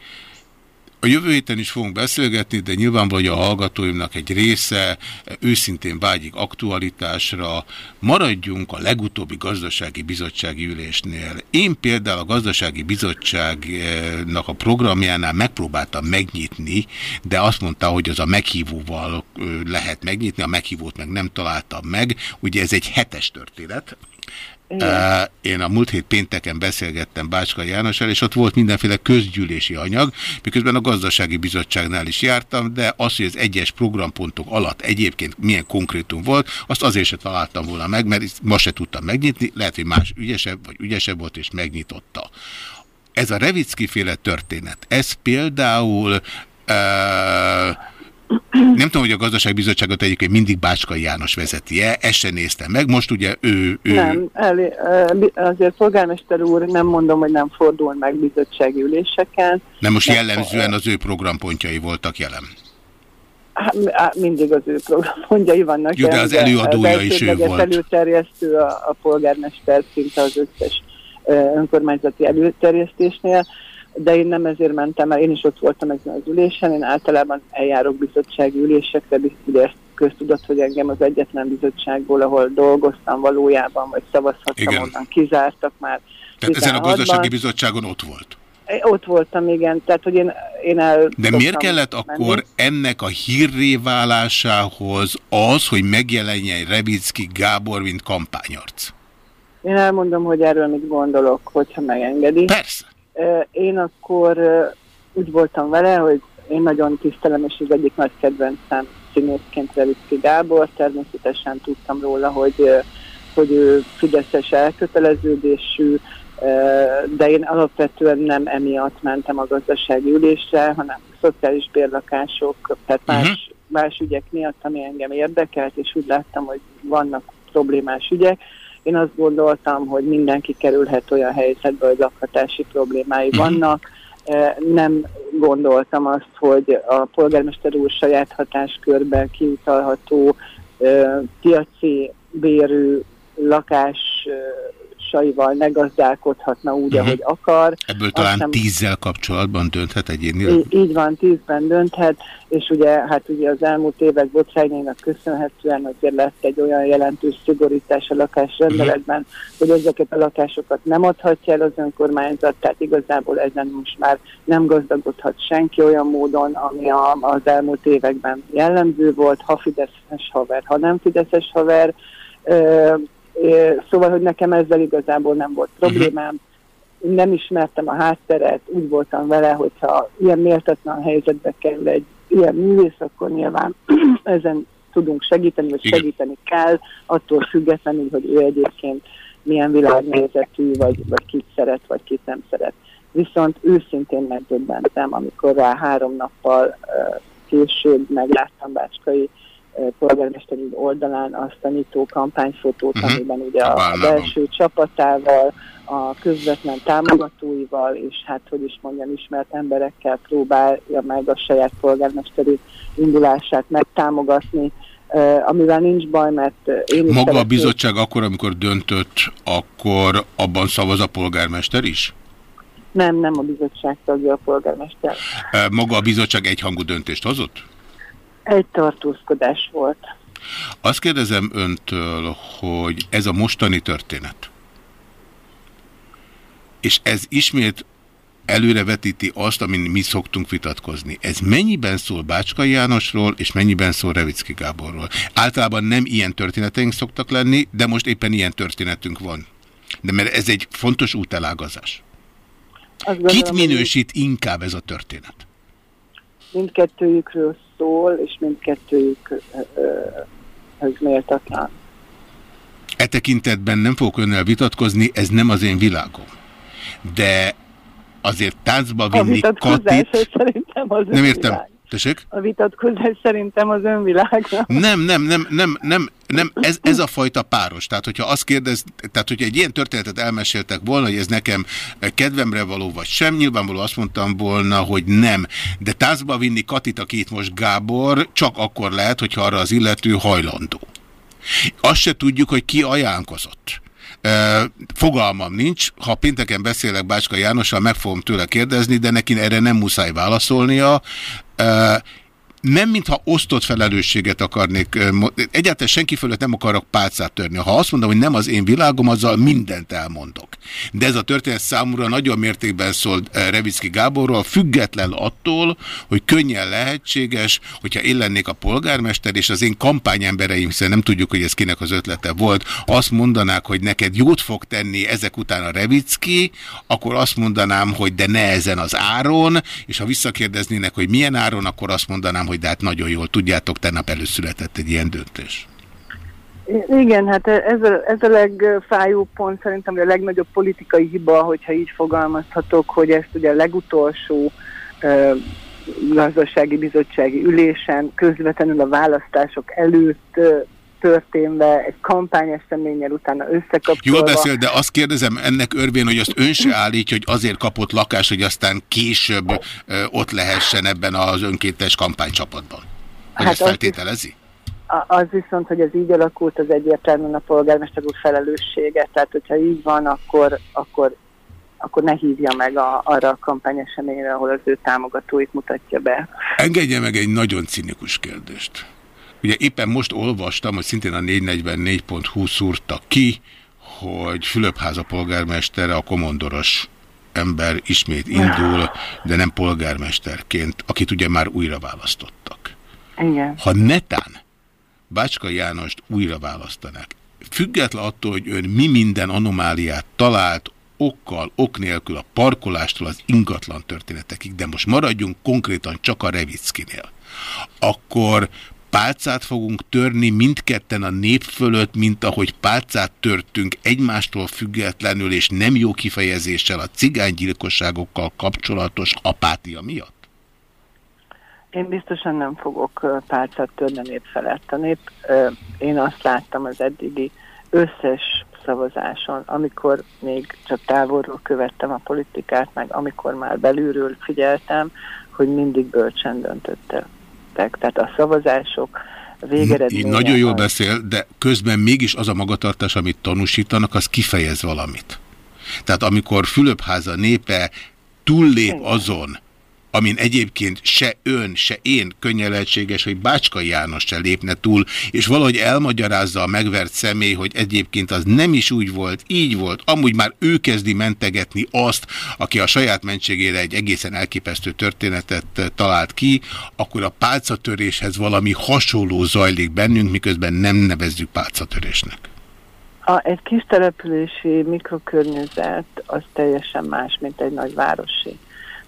A jövő héten is fogunk beszélgetni, de nyilvánvalóan a hallgatóimnak egy része őszintén vágyik aktualitásra. Maradjunk a legutóbbi gazdasági bizottsági ülésnél. Én például a gazdasági bizottságnak a programjánál megpróbáltam megnyitni, de azt mondta, hogy az a meghívóval lehet megnyitni, a meghívót meg nem találtam meg. Ugye ez egy hetes történet, Én a múlt hét pénteken beszélgettem Bácska Jánossal, és ott volt mindenféle közgyűlési anyag, miközben a gazdasági bizottságnál is jártam, de az, hogy az egyes programpontok alatt egyébként milyen konkrétum volt, azt azért se találtam volna meg, mert ma se tudtam megnyitni, lehet, hogy más ügyesebb vagy ügyesebb volt, és megnyitotta. Ez a Revicki féle történet, ez például uh, nem tudom, hogy a gazdaságbizottságot egyébként mindig Bácskai János vezeti-e, ezt sem néztem meg. Most ugye ő... ő... Nem, elé, azért polgármester úr nem mondom, hogy nem fordul meg bizottsági üléseken. Nem most jellemzően az ő programpontjai voltak jelen. Hát, mindig az ő programpontjai vannak. Jó, de az előadója is ő volt. előterjesztő a, a polgármester szinte az összes önkormányzati előterjesztésnél de én nem ezért mentem el, én is ott voltam ezen az ülésen, én általában eljárok bizottsági ülésekre, ugye ezt köztudott, hogy engem az egyetlen bizottságból, ahol dolgoztam valójában, vagy szavazhattam, igen. onnan kizártak már. Tehát ezen a gazdasági bizottságon ott volt? Ott voltam, igen. Tehát, hogy én, én el De miért kellett menni? akkor ennek a hírré válásához az, hogy megjelenjen Revicki Gábor, mint kampányarc? Én elmondom, hogy erről mit gondolok, hogyha megengedi. Persze. Én akkor úgy voltam vele, hogy én nagyon tisztelem, és az egyik nagy kedvencem színészként Revicki Gábor. Természetesen tudtam róla, hogy, hogy ő fideszes elköteleződésű, de én alapvetően nem emiatt mentem a gazdasági ülésre, hanem szociális bérlakások, tehát más, uh-huh. más ügyek miatt, ami engem érdekelt, és úgy láttam, hogy vannak problémás ügyek, én azt gondoltam, hogy mindenki kerülhet olyan helyzetbe, hogy lakhatási problémái mm. vannak. Nem gondoltam azt, hogy a polgármester úr saját hatáskörben kiutalható piaci bérű lakás társaival ne gazdálkodhatna úgy, uh-huh. ahogy akar. Ebből talán Aztán, tízzel kapcsolatban dönthet egyénileg? Így, így van, tízben dönthet, és ugye, hát ugye az elmúlt évek botrányainak köszönhetően azért lett egy olyan jelentős szigorítás a lakásrendeletben, uh-huh. hogy ezeket a lakásokat nem adhatja el az önkormányzat, tehát igazából ezen most már nem gazdagodhat senki olyan módon, ami a, az elmúlt években jellemző volt, ha Fideszes haver, ha nem Fideszes haver, Szóval, hogy nekem ezzel igazából nem volt problémám. Nem ismertem a hátteret, úgy voltam vele, hogyha ilyen méltatlan helyzetbe kerül egy ilyen művész, akkor nyilván ezen tudunk segíteni, vagy segíteni kell, attól függetlenül, hogy ő egyébként milyen világnézetű, vagy, vagy kit szeret, vagy kit nem szeret. Viszont őszintén megdöbbentem, amikor rá három nappal uh, később megláttam Bácskai ö, polgármesteri oldalán azt a nyitó kampányfotót, Mhm. amiben ugye a, a belső csapatával, a közvetlen támogatóival, és hát, hogy is mondjam, ismert emberekkel próbálja meg a saját polgármesteri indulását megtámogatni, ö, amivel nincs baj, mert ö, én is Maga a szeretnék- bizottság akkor, amikor döntött, akkor abban szavaz a polgármester is? Nem, nem a bizottság tagja a polgármester. Maga a bizottság egyhangú döntést hozott? Egy tartózkodás volt. Azt kérdezem öntől, hogy ez a mostani történet, és ez ismét előrevetíti azt, amin mi szoktunk vitatkozni. Ez mennyiben szól Bácskai Jánosról, és mennyiben szól Revicki Gáborról? Általában nem ilyen történeteink szoktak lenni, de most éppen ilyen történetünk van. De mert ez egy fontos útelágazás. Azt gondolom, Kit minősít inkább ez a történet? Mindkettőjükről szól, és mindkettőjükhöz méltatlan. E tekintetben nem fogok önnel vitatkozni, ez nem az én világom. De azért táncba vinni Katit... szerintem az Nem értem. önvilág. Tessék? A vitatkozás szerintem az önvilág. Nem, nem, nem, nem, nem, nem ez, ez a fajta páros. Tehát, hogyha azt kérdez, tehát, hogyha egy ilyen történetet elmeséltek volna, hogy ez nekem kedvemre való, vagy sem, nyilvánvaló azt mondtam volna, hogy nem. De táncba vinni Katit, aki itt most Gábor, csak akkor lehet, hogyha arra az illető hajlandó. Azt se tudjuk, hogy ki ajánlkozott. Fogalmam nincs, ha pénteken beszélek Bácska Jánossal, meg fogom tőle kérdezni, de neki erre nem muszáj válaszolnia. Nem mintha osztott felelősséget akarnék, egyáltalán senki fölött nem akarok pálcát törni. Ha azt mondom, hogy nem az én világom, azzal mindent elmondok. De ez a történet számomra nagyon mértékben szól Revicki Gáborról, független attól, hogy könnyen lehetséges, hogyha én lennék a polgármester, és az én kampányembereim, hiszen nem tudjuk, hogy ez kinek az ötlete volt, azt mondanák, hogy neked jót fog tenni ezek után a Revicki, akkor azt mondanám, hogy de ne ezen az áron, és ha visszakérdeznének, hogy milyen áron, akkor azt mondanám, hogy de hát nagyon jól tudjátok, tegnap előszületett egy ilyen döntés. Igen, hát ez a, ez a legfájóbb pont szerintem, hogy a legnagyobb politikai hiba, hogyha így fogalmazhatok, hogy ezt ugye a legutolsó ö, gazdasági bizottsági ülésen közvetlenül a választások előtt történve, egy kampányeseménnyel utána összekapcsolva. Jól beszél, de azt kérdezem ennek örvén, hogy azt ön se állítja, hogy azért kapott lakást, hogy aztán később ö, ott lehessen ebben az önkéntes kampánycsapatban. Hogy Hát ezt feltételezi? Az viszont, hogy ez így alakult, az egyértelműen a polgármester úr felelőssége. Tehát, hogyha így van, akkor, akkor, akkor ne hívja meg a, arra a kampányeseményre, ahol az ő támogatóit mutatja be. Engedje meg egy nagyon cinikus kérdést. Ugye éppen most olvastam, hogy szintén a 444.hu szúrta ki, hogy Fülöpháza polgármestere, a komondoros ember ismét indul, de nem polgármesterként, akit ugye már újra választottak. Igen. Ha netán Bácska Jánost újra választanák, független attól, hogy ön mi minden anomáliát talált, okkal, ok nélkül a parkolástól az ingatlan történetekig, de most maradjunk konkrétan csak a Revickinél, akkor pálcát fogunk törni mindketten a nép fölött, mint ahogy pálcát törtünk egymástól függetlenül és nem jó kifejezéssel a cigánygyilkosságokkal kapcsolatos apátia miatt? Én biztosan nem fogok pálcát törni a nép felett. A nép, én azt láttam az eddigi összes szavazáson, amikor még csak távolról követtem a politikát, meg amikor már belülről figyeltem, hogy mindig bölcsen döntöttek. Tehát a szavazások végeredménye... nagyon jól beszél, de közben mégis az a magatartás, amit tanúsítanak, az kifejez valamit. Tehát amikor Fülöpháza népe túllép azon, amin egyébként se ön, se én könnyen lehetséges, hogy Bácskai János se lépne túl, és valahogy elmagyarázza a megvert személy, hogy egyébként az nem is úgy volt, így volt, amúgy már ő kezdi mentegetni azt, aki a saját mentségére egy egészen elképesztő történetet eh, talált ki, akkor a pálcatöréshez valami hasonló zajlik bennünk, miközben nem nevezzük pálcatörésnek. A, egy kis települési mikrokörnyezet az teljesen más, mint egy nagy városi.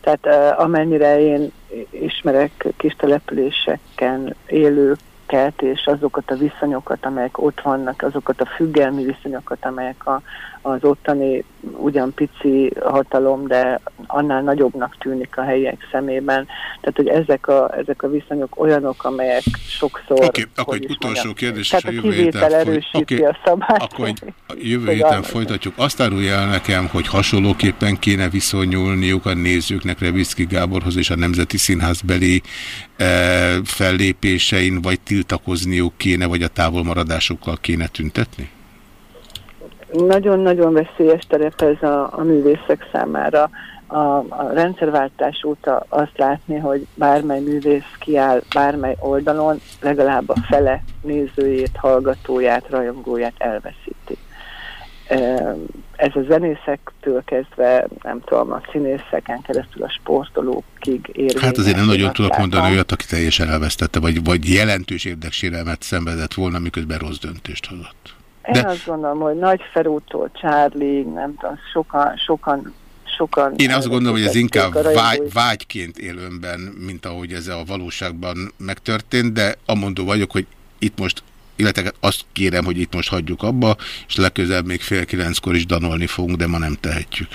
Tehát uh, amennyire én ismerek kis településeken élőket, embereket, és azokat a viszonyokat, amelyek ott vannak, azokat a függelmi viszonyokat, amelyek a, az ottani ugyan pici hatalom, de annál nagyobbnak tűnik a helyiek szemében. Tehát, hogy ezek a, ezek a viszonyok olyanok, amelyek sokszor... Oké, okay, akkor egy utolsó mondjam, kérdés, és a jövő héten, erősíti okay, a szabályt. akkor egy, jövő héten folytatjuk. Azt árulja el nekem, hogy hasonlóképpen kéne viszonyulniuk a nézőknek Revicki Gáborhoz és a Nemzeti Színházbeli e, fellépésein, vagy tiltakozniuk kéne, vagy a távolmaradásukkal kéne tüntetni? Nagyon-nagyon veszélyes terep ez a, a művészek számára. A, a rendszerváltás óta azt látni, hogy bármely művész kiáll bármely oldalon, legalább a fele nézőjét, hallgatóját, rajongóját elveszíti. Ez a zenészektől kezdve, nem tudom, a színészeken keresztül a sportolókig érvényes. Hát azért nem nagyon tudok mondani olyat, aki teljesen elvesztette, vagy, vagy jelentős érdeksérelmet szenvedett volna, miközben rossz döntést hozott. Én azt gondolom, hogy Nagy Ferútól, Charlie, nem tudom, sokan, sokan, sokan... Én azt gondolom, hogy ez inkább vágy, vágyként él önben, mint ahogy ez a valóságban megtörtént, de amondó vagyok, hogy itt most, illetve azt kérem, hogy itt most hagyjuk abba, és legközelebb még fél kilenckor is danolni fogunk, de ma nem tehetjük.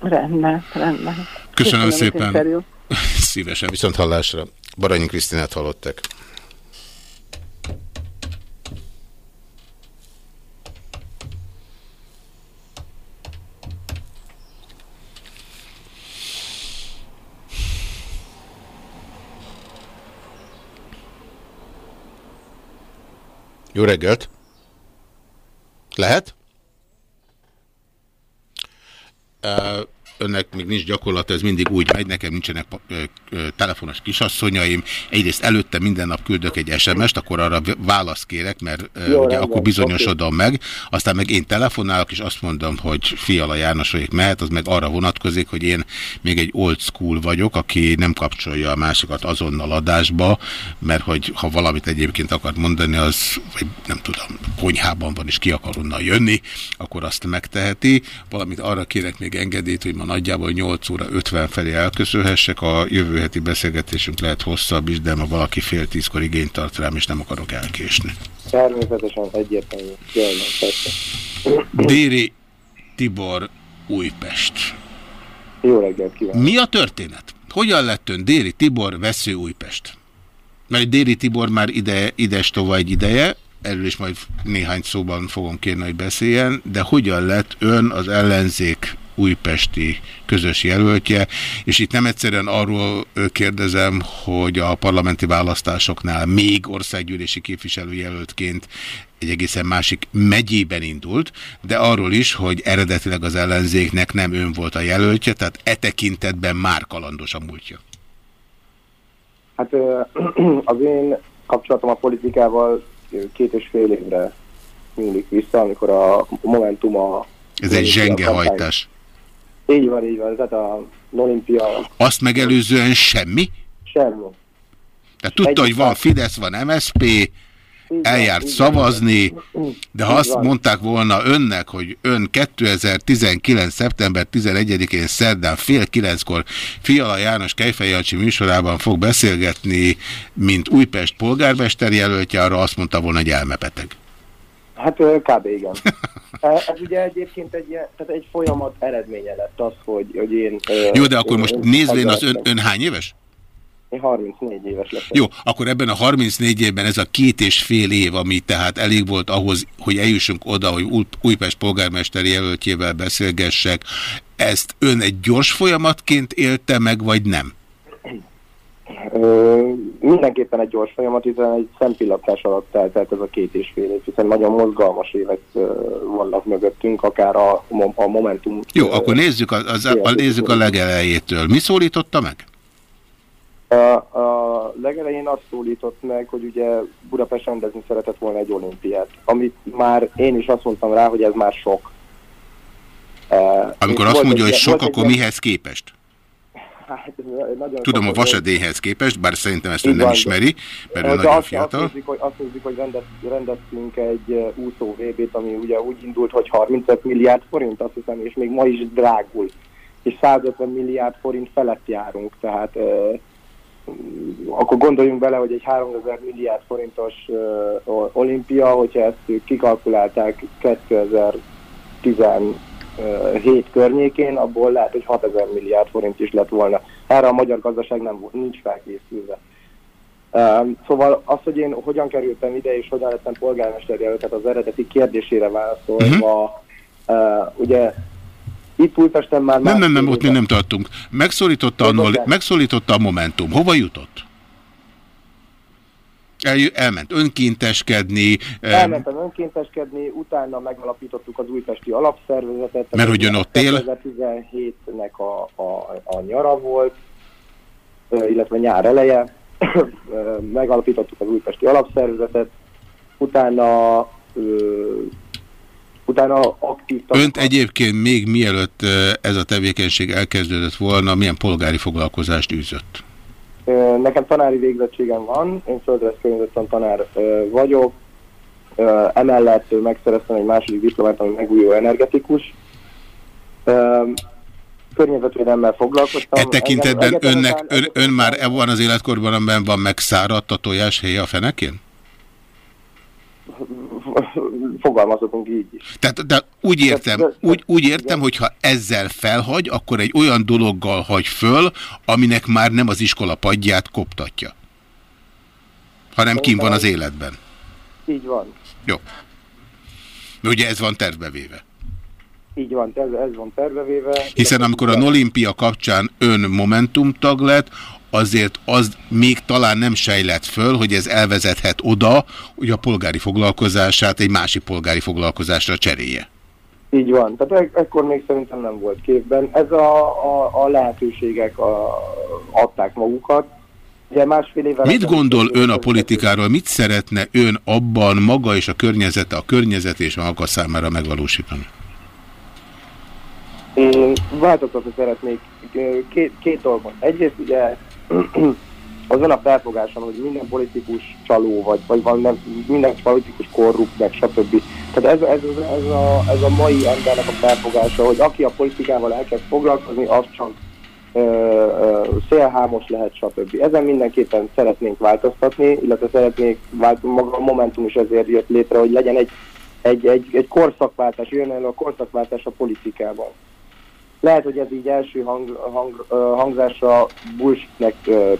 Rendben, rendben. Köszönöm, az szépen. Szívesen, viszont hallásra. Baranyi Krisztinát hallottak. Jó reggelt! Lehet? Ö, Önnek még nincs gyakorlat, ez mindig úgy megy, nekem nincsenek telefonos kisasszonyaim. Egyrészt előtte minden nap küldök egy SMS-t, akkor arra választ kérek, mert Jó, ugye akkor bizonyosodom meg. Aztán meg én telefonálok, és azt mondom, hogy Fiala Jánosolyék mehet, az meg arra vonatkozik, hogy én még egy old school vagyok, aki nem kapcsolja a másikat azonnal adásba, mert hogy ha valamit egyébként akar mondani, az, vagy nem tudom, konyhában van, és ki akar onnan jönni, akkor azt megteheti. Valamit arra kérek még engedélyt, hogy ma nagyjából 8 óra 50 felé elköszönhessek. A jövő heti beszélgetésünk lehet hosszabb is, de ma valaki fél tízkor igényt tart rám, és nem akarok elkésni. Természetesen egyértelmű. Déri Tibor Újpest. Jó reggelt kívánok. Mi a történet? Hogyan lett ön Déri Tibor vesző Újpest? Mert Déri Tibor már ide, ides tova egy ideje, erről is majd néhány szóban fogom kérni, hogy beszéljen, de hogyan lett ön az ellenzék újpesti közös jelöltje, és itt nem egyszerűen arról kérdezem, hogy a parlamenti választásoknál még országgyűlési képviselőjelöltként egy egészen másik megyében indult, de arról is, hogy eredetileg az ellenzéknek nem ön volt a jelöltje, tehát e tekintetben már kalandos a múltja. Hát az én kapcsolatom a politikával két és fél évre nyúlik vissza, amikor a Momentum a... Ez egy zsengehajtás. Így van, így van, tehát a olimpia Azt megelőzően semmi? semmi. Tehát tudta, hogy van Fidesz, van MSP, eljárt szavazni, de ha azt mondták volna önnek, hogy ön 2019. szeptember 11-én szerdán fél kilenckor Fiala János Kejfej Jancsi műsorában fog beszélgetni, mint Újpest polgármester jelöltje, arra azt mondta volna, hogy elmebeteg. Hát kb. igen. Ez ez ugye egyébként egy, tehát egy folyamat eredménye lett az, hogy, hogy én... Jó, de akkor én- most én nézvén az ön, ön hány éves? Én 34 éves leszek. Jó, akkor ebben a 34 évben ez a két és fél év, ami tehát elég volt ahhoz, hogy eljussunk oda, hogy Új- Újpest polgármester jelöltjével beszélgessek, ezt ön egy gyors folyamatként élte meg, vagy nem? Ö, mindenképpen egy gyors folyamat, hiszen egy szempillantás alatt eltelt ez a két és fél év, hiszen nagyon mozgalmas évek ö, vannak mögöttünk, akár a, a Momentum... Jó, ö, akkor nézzük a, az, a, nézzük a legelejétől. Mi szólította meg? A, a legelején azt szólított meg, hogy ugye Budapest rendezni szeretett volna egy olimpiát, amit már én is azt mondtam rá, hogy ez már sok. Amikor azt mondja, hogy sok, akkor mihez képest? hát nagyon... Tudom, a vasedéhez képest, bár szerintem ezt Így nem ismeri, mert ő nagyon azt, fiatal. Azt nézzük, hogy, azt nézzük, hogy rendez, rendeztünk egy uh, úszó vb ami ugye úgy indult, hogy 35 milliárd forint, azt hiszem, és még ma is drágul. És 150 milliárd forint felett járunk, tehát uh, akkor gondoljunk bele, hogy egy 3000 milliárd forintos uh, olimpia, hogyha ezt kikalkulálták 2010 7 környékén, abból lehet, hogy 6000 milliárd forint is lett volna. Erre a magyar gazdaság nem, nincs felkészülve. Szóval az, hogy én hogyan kerültem ide, és hogyan lettem polgármester jelöltet az eredeti kérdésére válaszolva, uh-huh. ugye itt Újpesten már... Nem, nem, nem, ott még nem tartunk. Megszólította a, megszólította a Momentum. Hova jutott? El, elment önkénteskedni. Elmentem önkénteskedni, utána megalapítottuk az újpesti alapszervezetet. Mert hogy ön ott él? 2017-nek a, a, a nyara volt, illetve nyár eleje. megalapítottuk az újpesti alapszervezetet, utána utána aktív... Önt egyébként még mielőtt ez a tevékenység elkezdődött volna, milyen polgári foglalkozást űzött? Nekem tanári végzettségem van, én földrajz környezetten tanár vagyok, emellett megszereztem egy második diplomát, ami megújuló energetikus. Környezetvédelemmel foglalkoztam. E tekintetben önnek, ön, ön már van az életkorban, amiben van megszáradt a tojás helye a fenekén? Fogalmazhatunk így is. Tehát de úgy értem, úgy, úgy értem, hogyha ezzel felhagy, akkor egy olyan dologgal hagy föl, aminek már nem az iskola padját koptatja. Hanem kim van az életben. Így van. Jó. Ugye ez van tervbevéve. Így van, ez, ez van tervevéve. Hiszen amikor a Olimpia kapcsán ön Momentum tag lett, azért az még talán nem sejlett föl, hogy ez elvezethet oda, hogy a polgári foglalkozását egy másik polgári foglalkozásra cserélje. Így van, tehát ek ekkor még szerintem nem volt képben. Ez a, a, a lehetőségek a, adták magukat. Ugye másfél évvel Mit gondol ön a politikáról? Mit szeretne ön abban maga és a környezete, a környezet és maga számára megvalósítani? Én változtatni szeretnék két, két dolgot. Egyrészt ugye azon a felfogáson, hogy minden politikus csaló, vagy, vagy van, nem, minden politikus korrupt, meg stb. Tehát ez, ez, ez, a, ez a mai embernek a felfogása, hogy aki a politikával elkezd foglalkozni, az csak ö, ö, szélhámos lehet, stb. Ezen mindenképpen szeretnénk változtatni, illetve szeretnék, vált, maga a Momentum is ezért jött létre, hogy legyen egy, egy, egy, egy korszakváltás, jön el a korszakváltás a politikában. Lehet, hogy ez így első hang, hang, hangzásra bullshitnek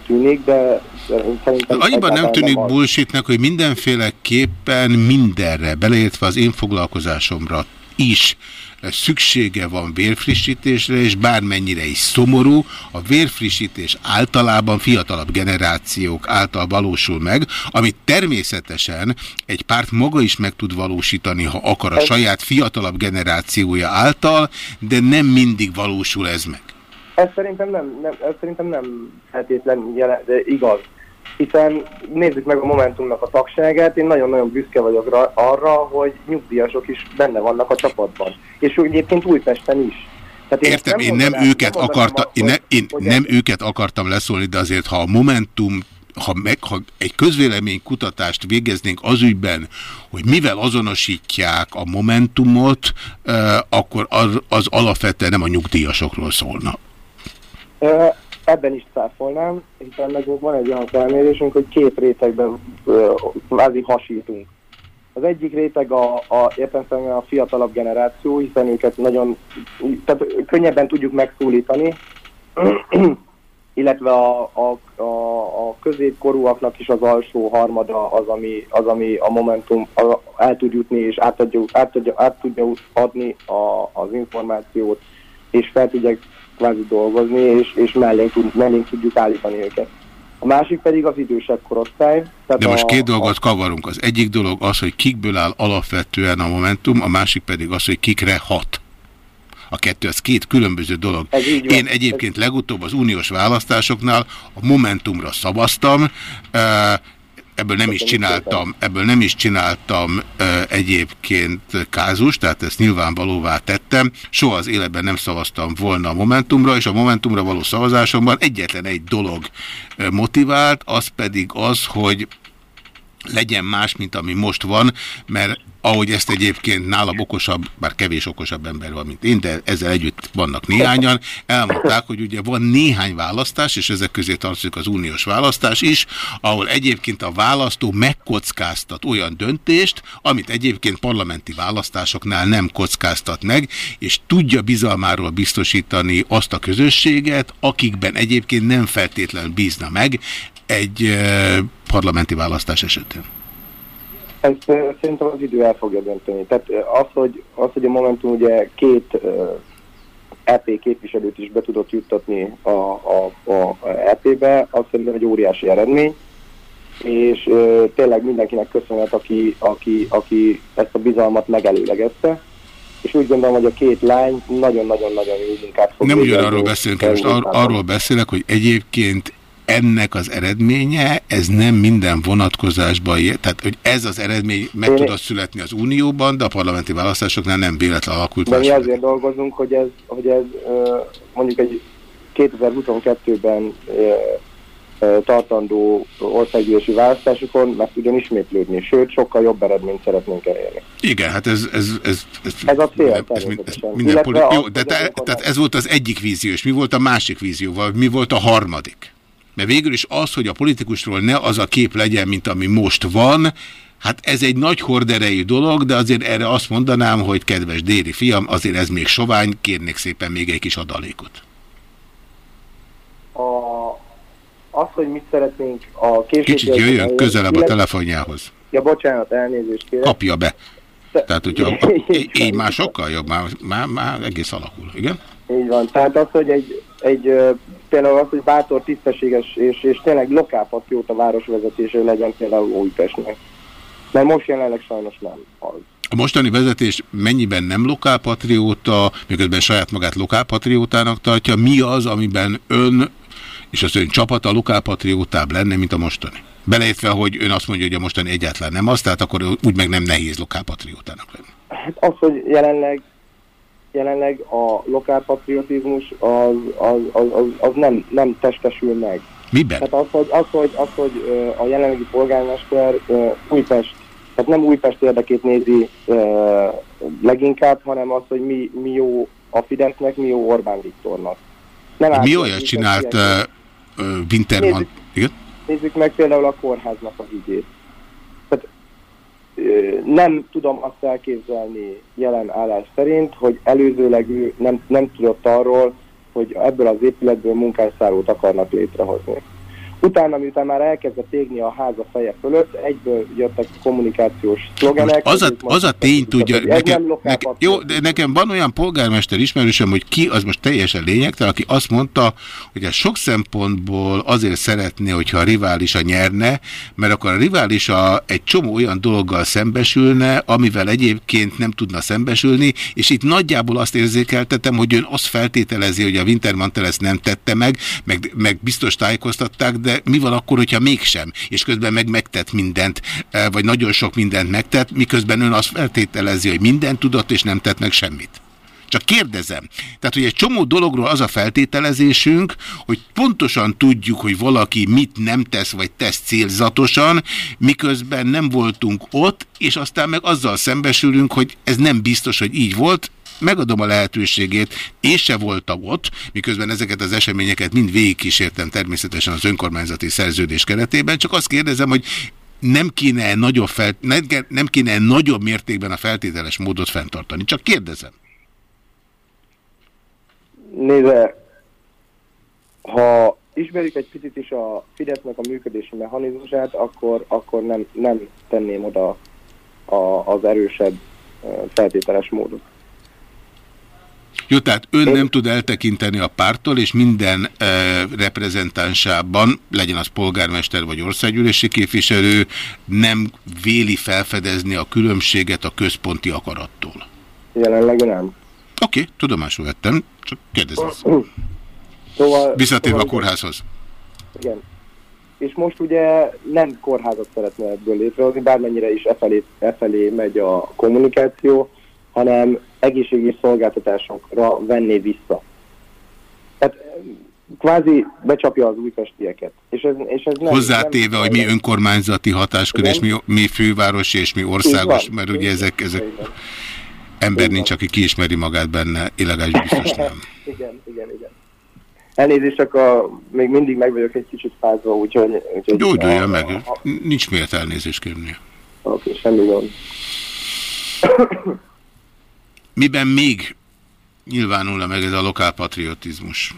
tűnik, de szerintem... Annyiban nem tűnik nem bullshitnek, hogy mindenféleképpen mindenre, beleértve az én foglalkozásomra is szüksége van vérfrissítésre, és bármennyire is szomorú, a vérfrissítés általában fiatalabb generációk által valósul meg, amit természetesen egy párt maga is meg tud valósítani, ha akar a saját fiatalabb generációja által, de nem mindig valósul ez meg. Ez szerintem nem, nem, ez szerintem nem feltétlenül igaz hiszen nézzük meg a Momentumnak a tagságát, én nagyon-nagyon büszke vagyok arra, hogy nyugdíjasok is benne vannak a csapatban. És egyébként Újpesten is. Tehát én Értem, nem én nem őket nem akartam, én, ne, én nem őket akartam leszólni, de azért ha a Momentum ha, meg, ha egy közvéleménykutatást végeznénk az ügyben, hogy mivel azonosítják a Momentumot, eh, akkor az, az alapvetően nem a nyugdíjasokról szólna ebben is cáfolnám, hiszen nekünk van egy olyan felmérésünk, hogy két rétegben kvázi hasítunk. Az egyik réteg a, a értelmszerűen a fiatalabb generáció, hiszen őket nagyon, tehát könnyebben tudjuk megszólítani, illetve a, a, a, a középkorúaknak is az alsó harmada az, ami, az, ami a Momentum el tud jutni és át tudja, át tudja, át tudja adni a, az információt, és fel tudják kvázi dolgozni, és, és mellénk, tud, mellénk tudjuk állítani őket. A másik pedig az idősebb korosztály. Tehát De most a, két dolgot kavarunk. Az egyik dolog az, hogy kikből áll alapvetően a Momentum, a másik pedig az, hogy kikre hat. A kettő, ez két különböző dolog. Én egyébként legutóbb az uniós választásoknál a Momentumra szavaztam, ebből nem is csináltam, ebből nem is csináltam e, egyébként kázus, tehát ezt nyilvánvalóvá tettem. Soha az életben nem szavaztam volna a Momentumra, és a Momentumra való szavazásomban egyetlen egy dolog motivált, az pedig az, hogy legyen más, mint ami most van, mert ahogy ezt egyébként nálam okosabb, bár kevés okosabb ember van, mint én, de ezzel együtt vannak néhányan, elmondták, hogy ugye van néhány választás, és ezek közé tartozik az uniós választás is, ahol egyébként a választó megkockáztat olyan döntést, amit egyébként parlamenti választásoknál nem kockáztat meg, és tudja bizalmáról biztosítani azt a közösséget, akikben egyébként nem feltétlenül bízna meg egy eh, parlamenti választás esetén. Ezt szerintem az idő el fogja dönteni. Tehát az, hogy, az, hogy a Momentum ugye két EP képviselőt is be tudott juttatni a, a, a EP-be, az szerintem egy óriási eredmény, és ö, tényleg mindenkinek köszönhet, aki, aki, aki ezt a bizalmat megelőlegezte, és úgy gondolom, hogy a két lány nagyon-nagyon-nagyon jó munkát fog Nem ugyanarról beszélünk, most ar arról beszélek, hogy egyébként ennek az eredménye, ez nem minden vonatkozásban, tehát hogy ez az eredmény meg Én- tudott születni az Unióban, de a parlamenti választásoknál nem véletlen alakult De mi más. azért dolgozunk, hogy ez, hogy ez mondjuk egy 2022-ben ö, ö, tartandó országgyűlési választásokon meg tudjon ismétlődni, sőt, sokkal jobb eredményt szeretnénk elérni. Igen, hát ez... Ez, ez, ez, Ez a cél, ez, ez, minden poli- jó, de te, tehát ez volt az egyik vízió, és mi volt a másik vízió, vagy mi volt a harmadik? Mert végül is az, hogy a politikusról ne az a kép legyen, mint ami most van, hát ez egy nagy horderejű dolog, de azért erre azt mondanám, hogy kedves déri fiam, azért ez még sovány, kérnék szépen még egy kis adalékot. A, az, hogy mit szeretnénk a. Kicsit jöjjön közelebb a telefonjához. Ja, bocsánat, elnézést kérek. Kapja be. Tehát, hogyha így már sokkal jobb, már, már, már egész alakul, igen? Így van. Tehát az, hogy egy, egy például az, hogy bátor, tisztességes és, és tényleg lokálpatrióta városvezetése legyen például Újpestnek. Mert most jelenleg sajnos nem az. A mostani vezetés mennyiben nem lokálpatrióta, miközben saját magát lokálpatriótának tartja, mi az, amiben ön és az ön csapata lokálpatriótább lenne, mint a mostani? Beleértve, hogy ön azt mondja, hogy a mostani egyáltalán nem az, tehát akkor úgy meg nem nehéz lokálpatriótának lenni. Hát az, hogy jelenleg, jelenleg a lokálpatriotizmus az, az, az, az, az nem, nem testesül meg. Miben? Tehát az, hogy, az, hogy, az, hogy a jelenlegi polgármester Újpest, tehát nem Újpest érdekét nézi leginkább, hanem az, hogy mi, mi jó a Fidesznek, mi jó Orbán Viktornak. Nem Mi átjön olyat csinált Winterman? Nézzük. Nézzük meg például a kórháznak a ügyét. Nem tudom azt elképzelni jelen állás szerint, hogy előzőleg ő nem, nem tudott arról, hogy ebből az épületből munkásszárót akarnak létrehozni. Utána, miután már elkezdett égni a háza feje fölött, egyből jöttek kommunikációs szlogenek. Az a, az a tény tudja, ez nekem, nekem, jó, de nekem van olyan polgármester ismerősöm, hogy ki, az most teljesen lényegtelen, aki azt mondta, hogy ez sok szempontból azért szeretné, hogyha a riválisa nyerne, mert akkor a riválisa egy csomó olyan dologgal szembesülne, amivel egyébként nem tudna szembesülni, és itt nagyjából azt érzékeltetem, hogy ön azt feltételezi, hogy a Wintermantel ezt nem tette meg, meg, meg biztos tájékoztatták, de mi van akkor, hogyha mégsem, és közben meg megtett mindent, eh, vagy nagyon sok mindent megtett, miközben ön azt feltételezi, hogy mindent tudott, és nem tett meg semmit. Csak kérdezem. Tehát, hogy egy csomó dologról az a feltételezésünk, hogy pontosan tudjuk, hogy valaki mit nem tesz, vagy tesz célzatosan, miközben nem voltunk ott, és aztán meg azzal szembesülünk, hogy ez nem biztos, hogy így volt, megadom a lehetőségét, és se voltam ott, miközben ezeket az eseményeket mind végigkísértem természetesen az önkormányzati szerződés keretében, csak azt kérdezem, hogy nem kéne nagyobb, fel, nem, kéne nagyobb mértékben a feltételes módot fenntartani. Csak kérdezem. Nézze, ha ismerjük egy picit is a Fidesznek a működési mechanizmusát, akkor, akkor nem, nem tenném oda a, az erősebb feltételes módot. Jó, tehát ön nem tud eltekinteni a pártól, és minden e, reprezentánsában, legyen az polgármester vagy országgyűlési képviselő, nem véli felfedezni a különbséget a központi akarattól. Jelenleg nem. Oké, okay, tudomásul vettem, csak kérdezem. Szóval, Visszatérve a szóval- kórházhoz. Igen. És most ugye nem kórházat szeretne ebből létrehozni, bármennyire is e felé, e felé megy a kommunikáció, hanem egészségügyi szolgáltatásokra venné vissza. Tehát kvázi becsapja az újpestieket. És ez, és ez nem, Hozzátéve, nem, hogy mi önkormányzati hatáskör, és mi, mi fővárosi, és mi országos, van. mert ugye ezek, ezek ember nincs, aki kiismeri magát benne, illegális biztos nem. Igen, igen, igen. Elnézést, csak a, még mindig meg vagyok egy kicsit fázva, úgyhogy... úgyhogy Gyógyulja a- meg, a- nincs miért elnézést kérnie. Oké, semmi gond. Miben még nyilvánulna meg ez a lokálpatriotizmus?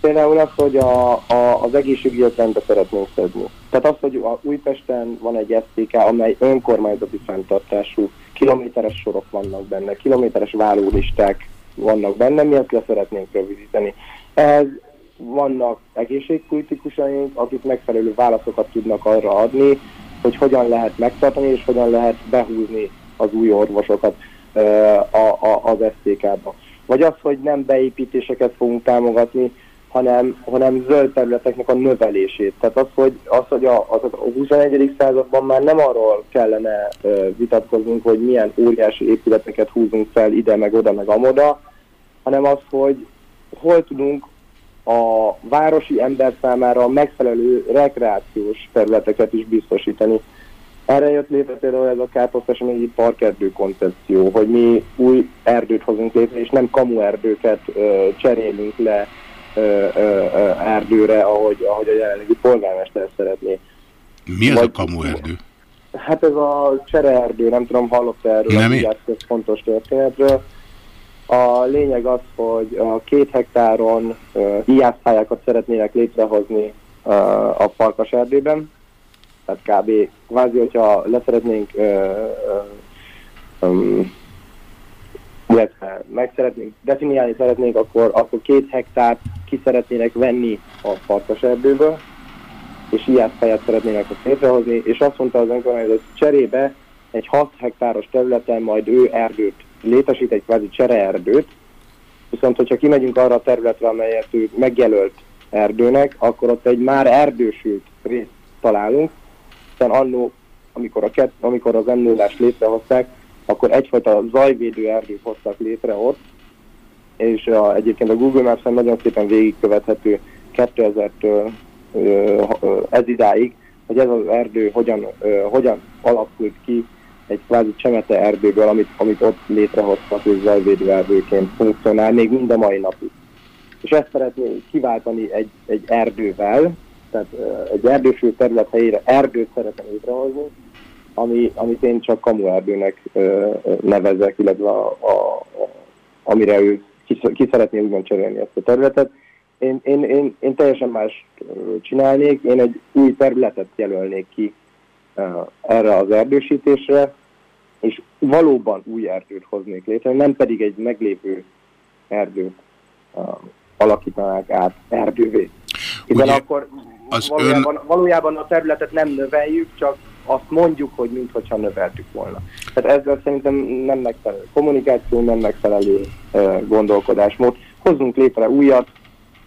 Például az, hogy a, a, az egészségügyet rendbe szeretnénk szedni. Tehát az, hogy a Újpesten van egy SZTK, amely önkormányzati fenntartású, kilométeres sorok vannak benne, kilométeres várólisták vannak benne, mi ezt le szeretnénk rövidíteni. Ehhez vannak egészségpolitikusaink, akik megfelelő válaszokat tudnak arra adni, hogy hogyan lehet megtartani és hogyan lehet behúzni az új orvosokat a, a, az SZTK-ba. Vagy az, hogy nem beépítéseket fogunk támogatni, hanem, hanem zöld területeknek a növelését. Tehát az, hogy, az, hogy a, az, a 21. században már nem arról kellene ö, vitatkoznunk, hogy milyen óriási épületeket húzunk fel ide, meg oda, meg amoda, hanem az, hogy hol tudunk a városi ember számára megfelelő rekreációs területeket is biztosítani. Erre jött létre például ez a káposztaseményi parkerdő koncepció, hogy mi új erdőt hozunk létre, és nem kamu erdőket ö, cserélünk le ö, ö, ö, erdőre, ahogy, ahogy a jelenlegi polgármester szeretné. Mi ez a Vagy- kamuerdő? Hát ez a csereerdő, nem tudom, hallott erről Nem a fontos történetről. A lényeg az, hogy a két hektáron uh, ijászpályákat szeretnének létrehozni uh, a farkas erdőben. Tehát kb. kvázi, hogyha leszeretnénk um, illetve meg szeretnénk, definiálni szeretnénk, akkor, akkor két hektárt ki szeretnének venni a farkas erdőből, és ijászpályát szeretnének ott létrehozni, és azt mondta az önkormányzat, hogy cserébe egy 6 hektáros területen majd ő erdőt létesít, egy kvázi csereerdőt, viszont hogyha kimegyünk arra a területre, amelyet ő megjelölt erdőnek, akkor ott egy már erdősült részt találunk, hiszen annó, amikor, a kett, amikor az m létrehozták, akkor egyfajta zajvédő erdőt hoztak létre ott, és a, egyébként a Google Maps-en nagyon szépen végigkövethető 2000-től ö, ö, ez idáig, hogy ez az erdő hogyan, ö, hogyan alakult ki egy kvázi csemete erdőből, amit, amit ott létrehoztak, és zajvédő erdőként funkcionál, még mind a mai napig. És ezt szeretné kiváltani egy, egy erdővel, tehát egy erdősült terület helyére erdőt szeretne létrehozni, ami, amit én csak kamuerdőnek nevezek, illetve a, a, amire ő ki, ki szeretné úgymond cserélni ezt a területet. Én, én, én, én teljesen más csinálnék, én egy új területet jelölnék ki erre az erdősítésre, és valóban új erdőt hoznék létre, nem pedig egy meglévő erdőt alakítanák át erdővé. Hiszen Ugye akkor az valójában, ön... valójában a területet nem növeljük, csak azt mondjuk, hogy mintha növeltük volna. Tehát ezzel szerintem nem megfelelő kommunikáció, nem megfelelő gondolkodásmód. Hozzunk létre újat,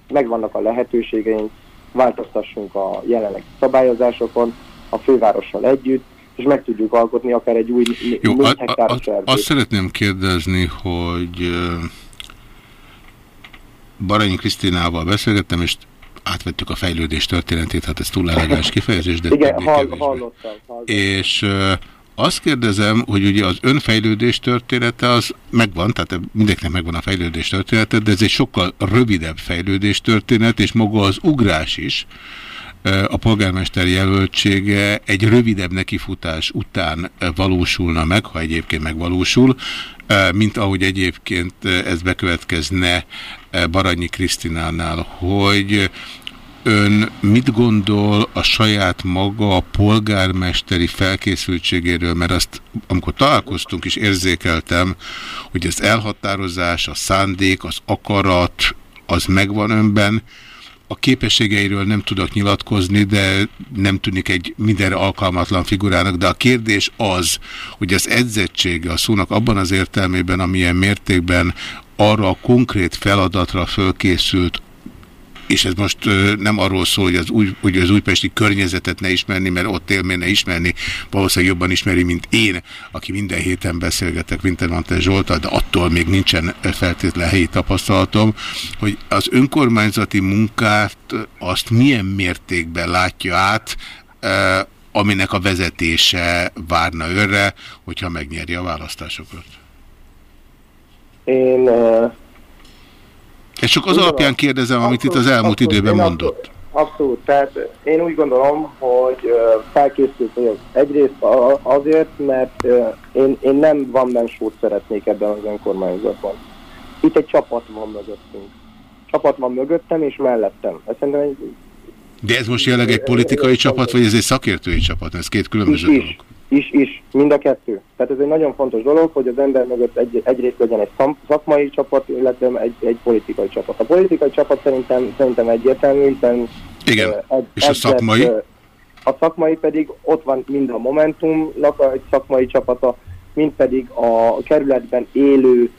megvannak a lehetőségeink, változtassunk a jelenlegi szabályozásokon, a fővárossal együtt, és meg tudjuk alkotni akár egy új Jó, a, a, a, azt szeretném kérdezni, hogy Baranyi Krisztinával beszélgettem, és átvettük a fejlődés történetét, hát ez túl elegás kifejezés, de Igen, hall, hallottam. hallottam. És azt kérdezem, hogy ugye az önfejlődés története az megvan, tehát mindenkinek megvan a fejlődés története, de ez egy sokkal rövidebb fejlődés történet, és maga az ugrás is, a polgármester jelöltsége egy rövidebb nekifutás után valósulna meg, ha egyébként megvalósul, mint ahogy egyébként ez bekövetkezne Baranyi Krisztinánál, hogy Ön mit gondol a saját maga a polgármesteri felkészültségéről, mert azt, amikor találkoztunk is érzékeltem, hogy az elhatározás, a szándék, az akarat, az megvan önben, a képességeiről nem tudok nyilatkozni, de nem tűnik egy mindenre alkalmatlan figurának, de a kérdés az, hogy az edzettsége a szónak abban az értelmében, amilyen mértékben arra a konkrét feladatra fölkészült, és ez most nem arról szól, hogy az, új, hogy az újpesti környezetet ne ismerni, mert ott élmény ne ismerni, valószínűleg jobban ismeri, mint én, aki minden héten beszélgetek Wintermantel Zsoltal, de attól még nincsen feltétlen helyi tapasztalatom, hogy az önkormányzati munkát azt milyen mértékben látja át, aminek a vezetése várna őre, hogyha megnyeri a választásokat. Én... És csak az alapján kérdezem, amit itt az elmúlt időben mondott. Abszolút, tehát én úgy gondolom, hogy felkészült vagyok egyrészt azért, mert én, én nem van mensót szeretnék ebben az önkormányzatban. Itt egy csapat van mögöttünk. Csapat van mögöttem és mellettem. Ez szerintem egy De ez most jelenleg egy politikai csapat, vagy ez egy szakértői csapat? Ez két különböző dolog. Is, is, mind a kettő. Tehát ez egy nagyon fontos dolog, hogy az ember mögött egy, egyrészt legyen egy szakmai csapat, illetve egy, egy politikai csapat. A politikai csapat szerintem, szerintem egyértelmű, hiszen Igen. egy, És a szakmai? A szakmai pedig ott van mind a Momentumnak egy szakmai csapata, mind pedig a kerületben élő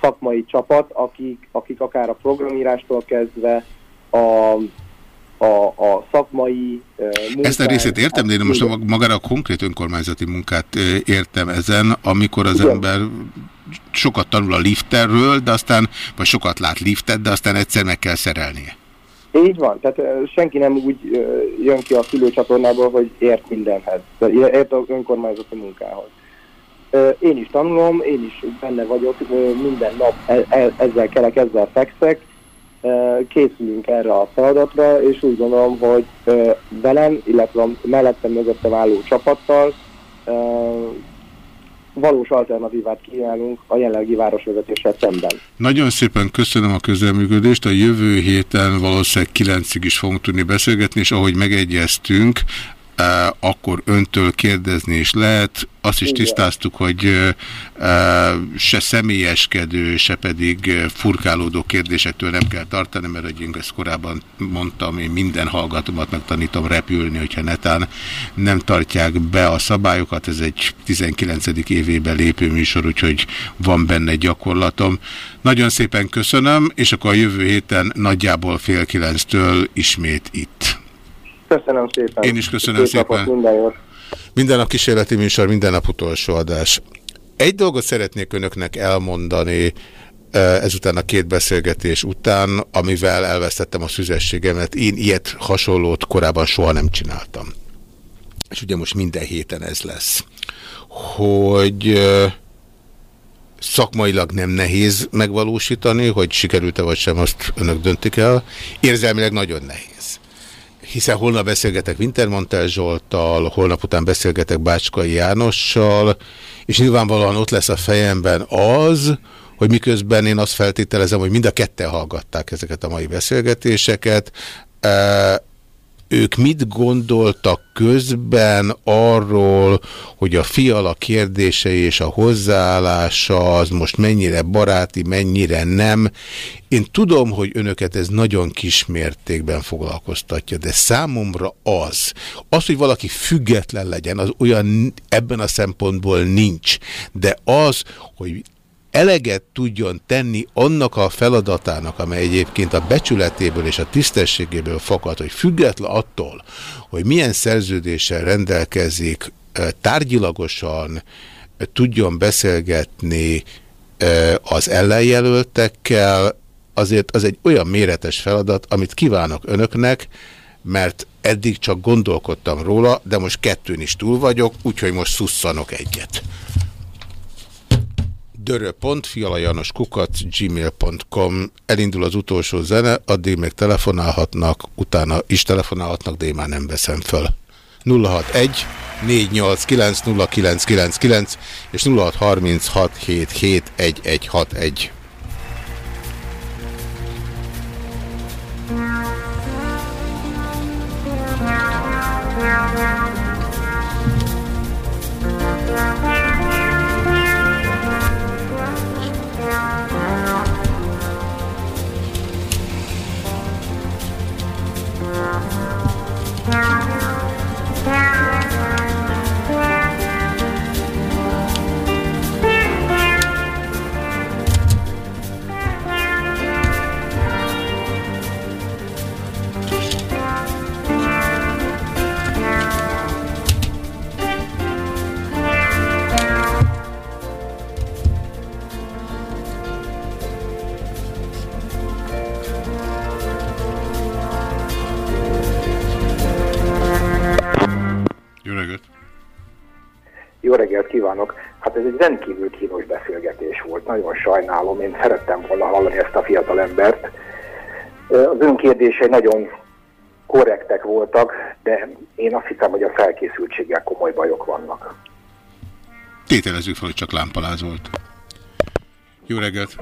szakmai csapat, akik, akik akár a programírástól kezdve a, a, a szakmai ö, Ezt a részét értem, de én most a- magára a konkrét önkormányzati munkát értem ezen, amikor az Igen. ember sokat tanul a lifterről, de aztán, vagy sokat lát liftet, de aztán egyszer meg kell szerelnie. Így van, tehát senki nem úgy jön ki a szülőcsatornából, hogy ért mindenhez, ért az önkormányzati munkához. Én is tanulom, én is benne vagyok, minden nap e- e- ezzel kelek, ezzel fekszek, készülünk erre a feladatra, és úgy gondolom, hogy velem, illetve a mellettem mögöttem álló csapattal valós alternatívát kínálunk a jelenlegi városvezetéssel szemben. Nagyon szépen köszönöm a közelműködést. A jövő héten valószínűleg kilencig is fogunk tudni beszélgetni, és ahogy megegyeztünk, akkor öntől kérdezni is lehet. Azt is Igen. tisztáztuk, hogy eh, eh, se személyeskedő, se pedig eh, furkálódó kérdésektől nem kell tartani, mert hogy én ezt korábban mondtam, én minden hallgatómat megtanítom repülni, hogyha netán nem tartják be a szabályokat. Ez egy 19. évébe lépő műsor, úgyhogy van benne gyakorlatom. Nagyon szépen köszönöm, és akkor a jövő héten nagyjából fél kilenctől ismét itt. Köszönöm szépen. Én is köszönöm napot, szépen. Minden jót. Minden nap kísérleti műsor, minden nap utolsó adás. Egy dolgot szeretnék önöknek elmondani ezután a két beszélgetés után, amivel elvesztettem a szüzességemet. Én ilyet hasonlót korábban soha nem csináltam. És ugye most minden héten ez lesz. Hogy szakmailag nem nehéz megvalósítani, hogy sikerült-e vagy sem, azt önök döntik el. Érzelmileg nagyon nehéz hiszen holnap beszélgetek Wintermantel Zsolttal, holnap után beszélgetek Bácskai Jánossal, és nyilvánvalóan ott lesz a fejemben az, hogy miközben én azt feltételezem, hogy mind a ketten hallgatták ezeket a mai beszélgetéseket, eh, ők mit gondoltak közben arról, hogy a fiala kérdései és a hozzáállása az most mennyire baráti, mennyire nem. Én tudom, hogy önöket ez nagyon kis mértékben foglalkoztatja, de számomra az, az, hogy valaki független legyen, az olyan ebben a szempontból nincs, de az, hogy eleget tudjon tenni annak a feladatának, amely egyébként a becsületéből és a tisztességéből fakad, hogy független attól, hogy milyen szerződéssel rendelkezik, tárgyilagosan tudjon beszélgetni az ellenjelöltekkel, azért az egy olyan méretes feladat, amit kívánok önöknek, mert eddig csak gondolkodtam róla, de most kettőn is túl vagyok, úgyhogy most szusszanok egyet dörö.fialajanoskukac gmail.com Elindul az utolsó zene, addig még telefonálhatnak, utána is telefonálhatnak, de én már nem veszem föl. 061 489 0999 és 0636771161. Jó reggelt kívánok! Hát ez egy rendkívül kínos beszélgetés volt. Nagyon sajnálom, én szerettem volna hallani ezt a fiatal embert. Az önkérdései nagyon korrektek voltak, de én azt hiszem, hogy a felkészültséggel komoly bajok vannak. Tételezzük fel, hogy csak lámpaláz volt. Jó reggelt!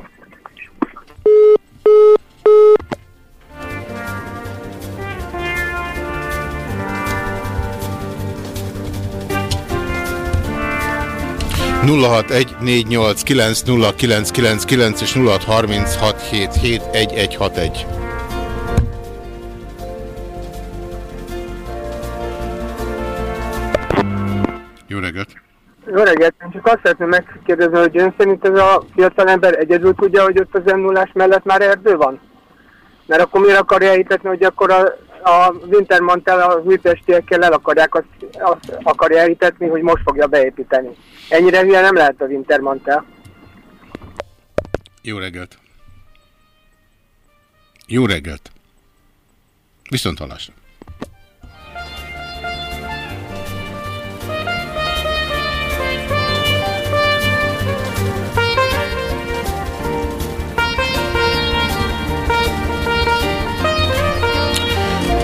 0614890999 és 0636771161. Jó reggelt! Jó reggelt! Én csak azt szeretném megkérdezni, hogy ön szerint ez a fiatal ember egyedül tudja, hogy ott az m mellett már erdő van? Mert akkor miért akarja elhitetni, hogy akkor a a Wintermantel a újpestiekkel el akarják, azt, azt akarja elhitetni, hogy most fogja beépíteni. Ennyire hülye nem lehet a Wintermantel. Jó reggelt! Jó reggelt! Viszont hallásra!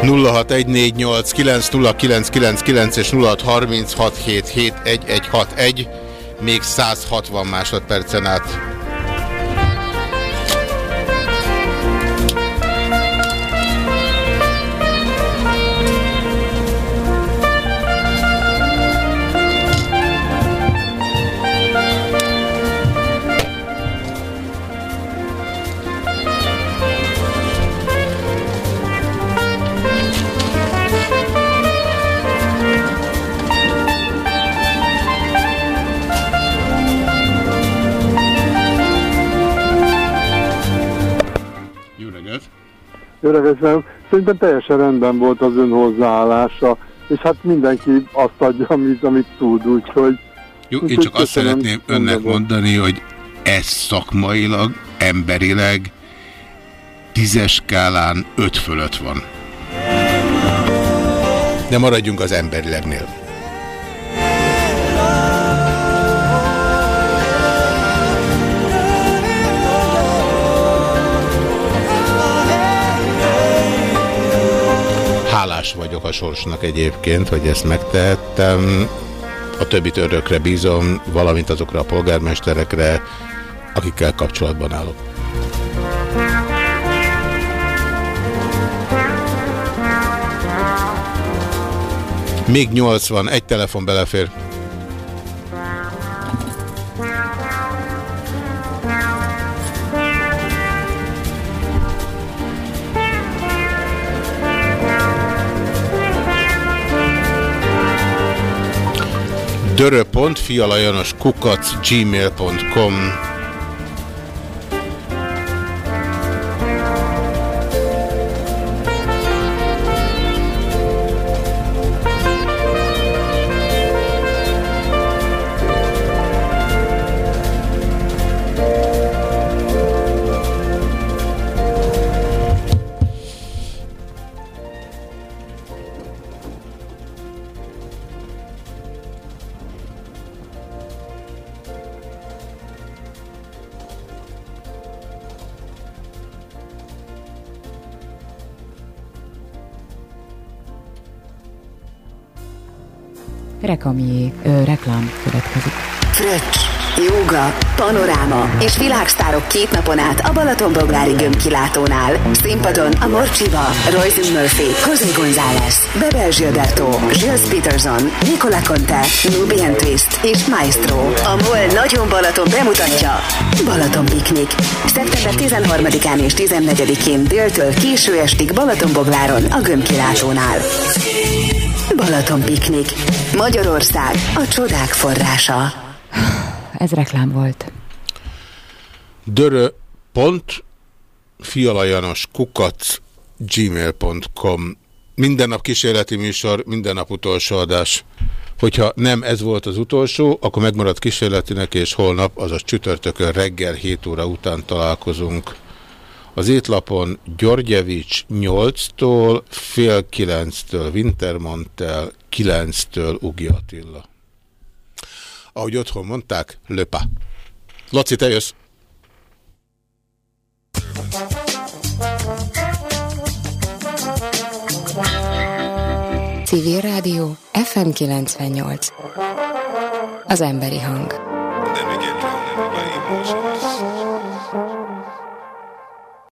0614890999 és 0636771161 még 160 másodpercen át. Öregesen, szerintem teljesen rendben volt az ön hozzáállása, és hát mindenki azt adja, amit, amit tud, úgyhogy... Jó, én csak azt szeretném önnek mondani, hogy ez szakmailag, emberileg tízes skálán öt fölött van. De maradjunk az emberilegnél. Hálás vagyok a sorsnak egyébként, hogy ezt megtehettem. A többi örökre bízom, valamint azokra a polgármesterekre, akikkel kapcsolatban állok. Még 80, egy telefon belefér. 061 dörö.fialajanoskukac gmail.com Rekamié, ö, reklám következik. Fröccs, jóga, panoráma és világsztárok két napon át a Balatonboglári gömbkilátónál. Színpadon a Morcsiba, Royce Murphy, José González, Bebel Gilberto, Gilles Peterson, Nicola Conte, Nubian Twist és Maestro. A MOL Nagyon Balaton bemutatja Balaton Piknik. Szeptember 13-án és 14-én déltől késő estig Balatonbogláron a gömbkilátónál. Balaton Piknik. Magyarország a csodák forrása. Ez reklám volt. Dörö. Pont, fialajanos kukac gmail.com Minden nap kísérleti műsor, minden nap utolsó adás. Hogyha nem ez volt az utolsó, akkor megmarad kísérletinek, és holnap, azaz csütörtökön reggel 7 óra után találkozunk. Az étlapon Györgyevics 8-tól, fél 9-től Wintermantel, 9-től Ugi Attila. ahogy otthon mondták, löpa. Laci, te jössz. Civil Rádió FM 98. Az emberi hang.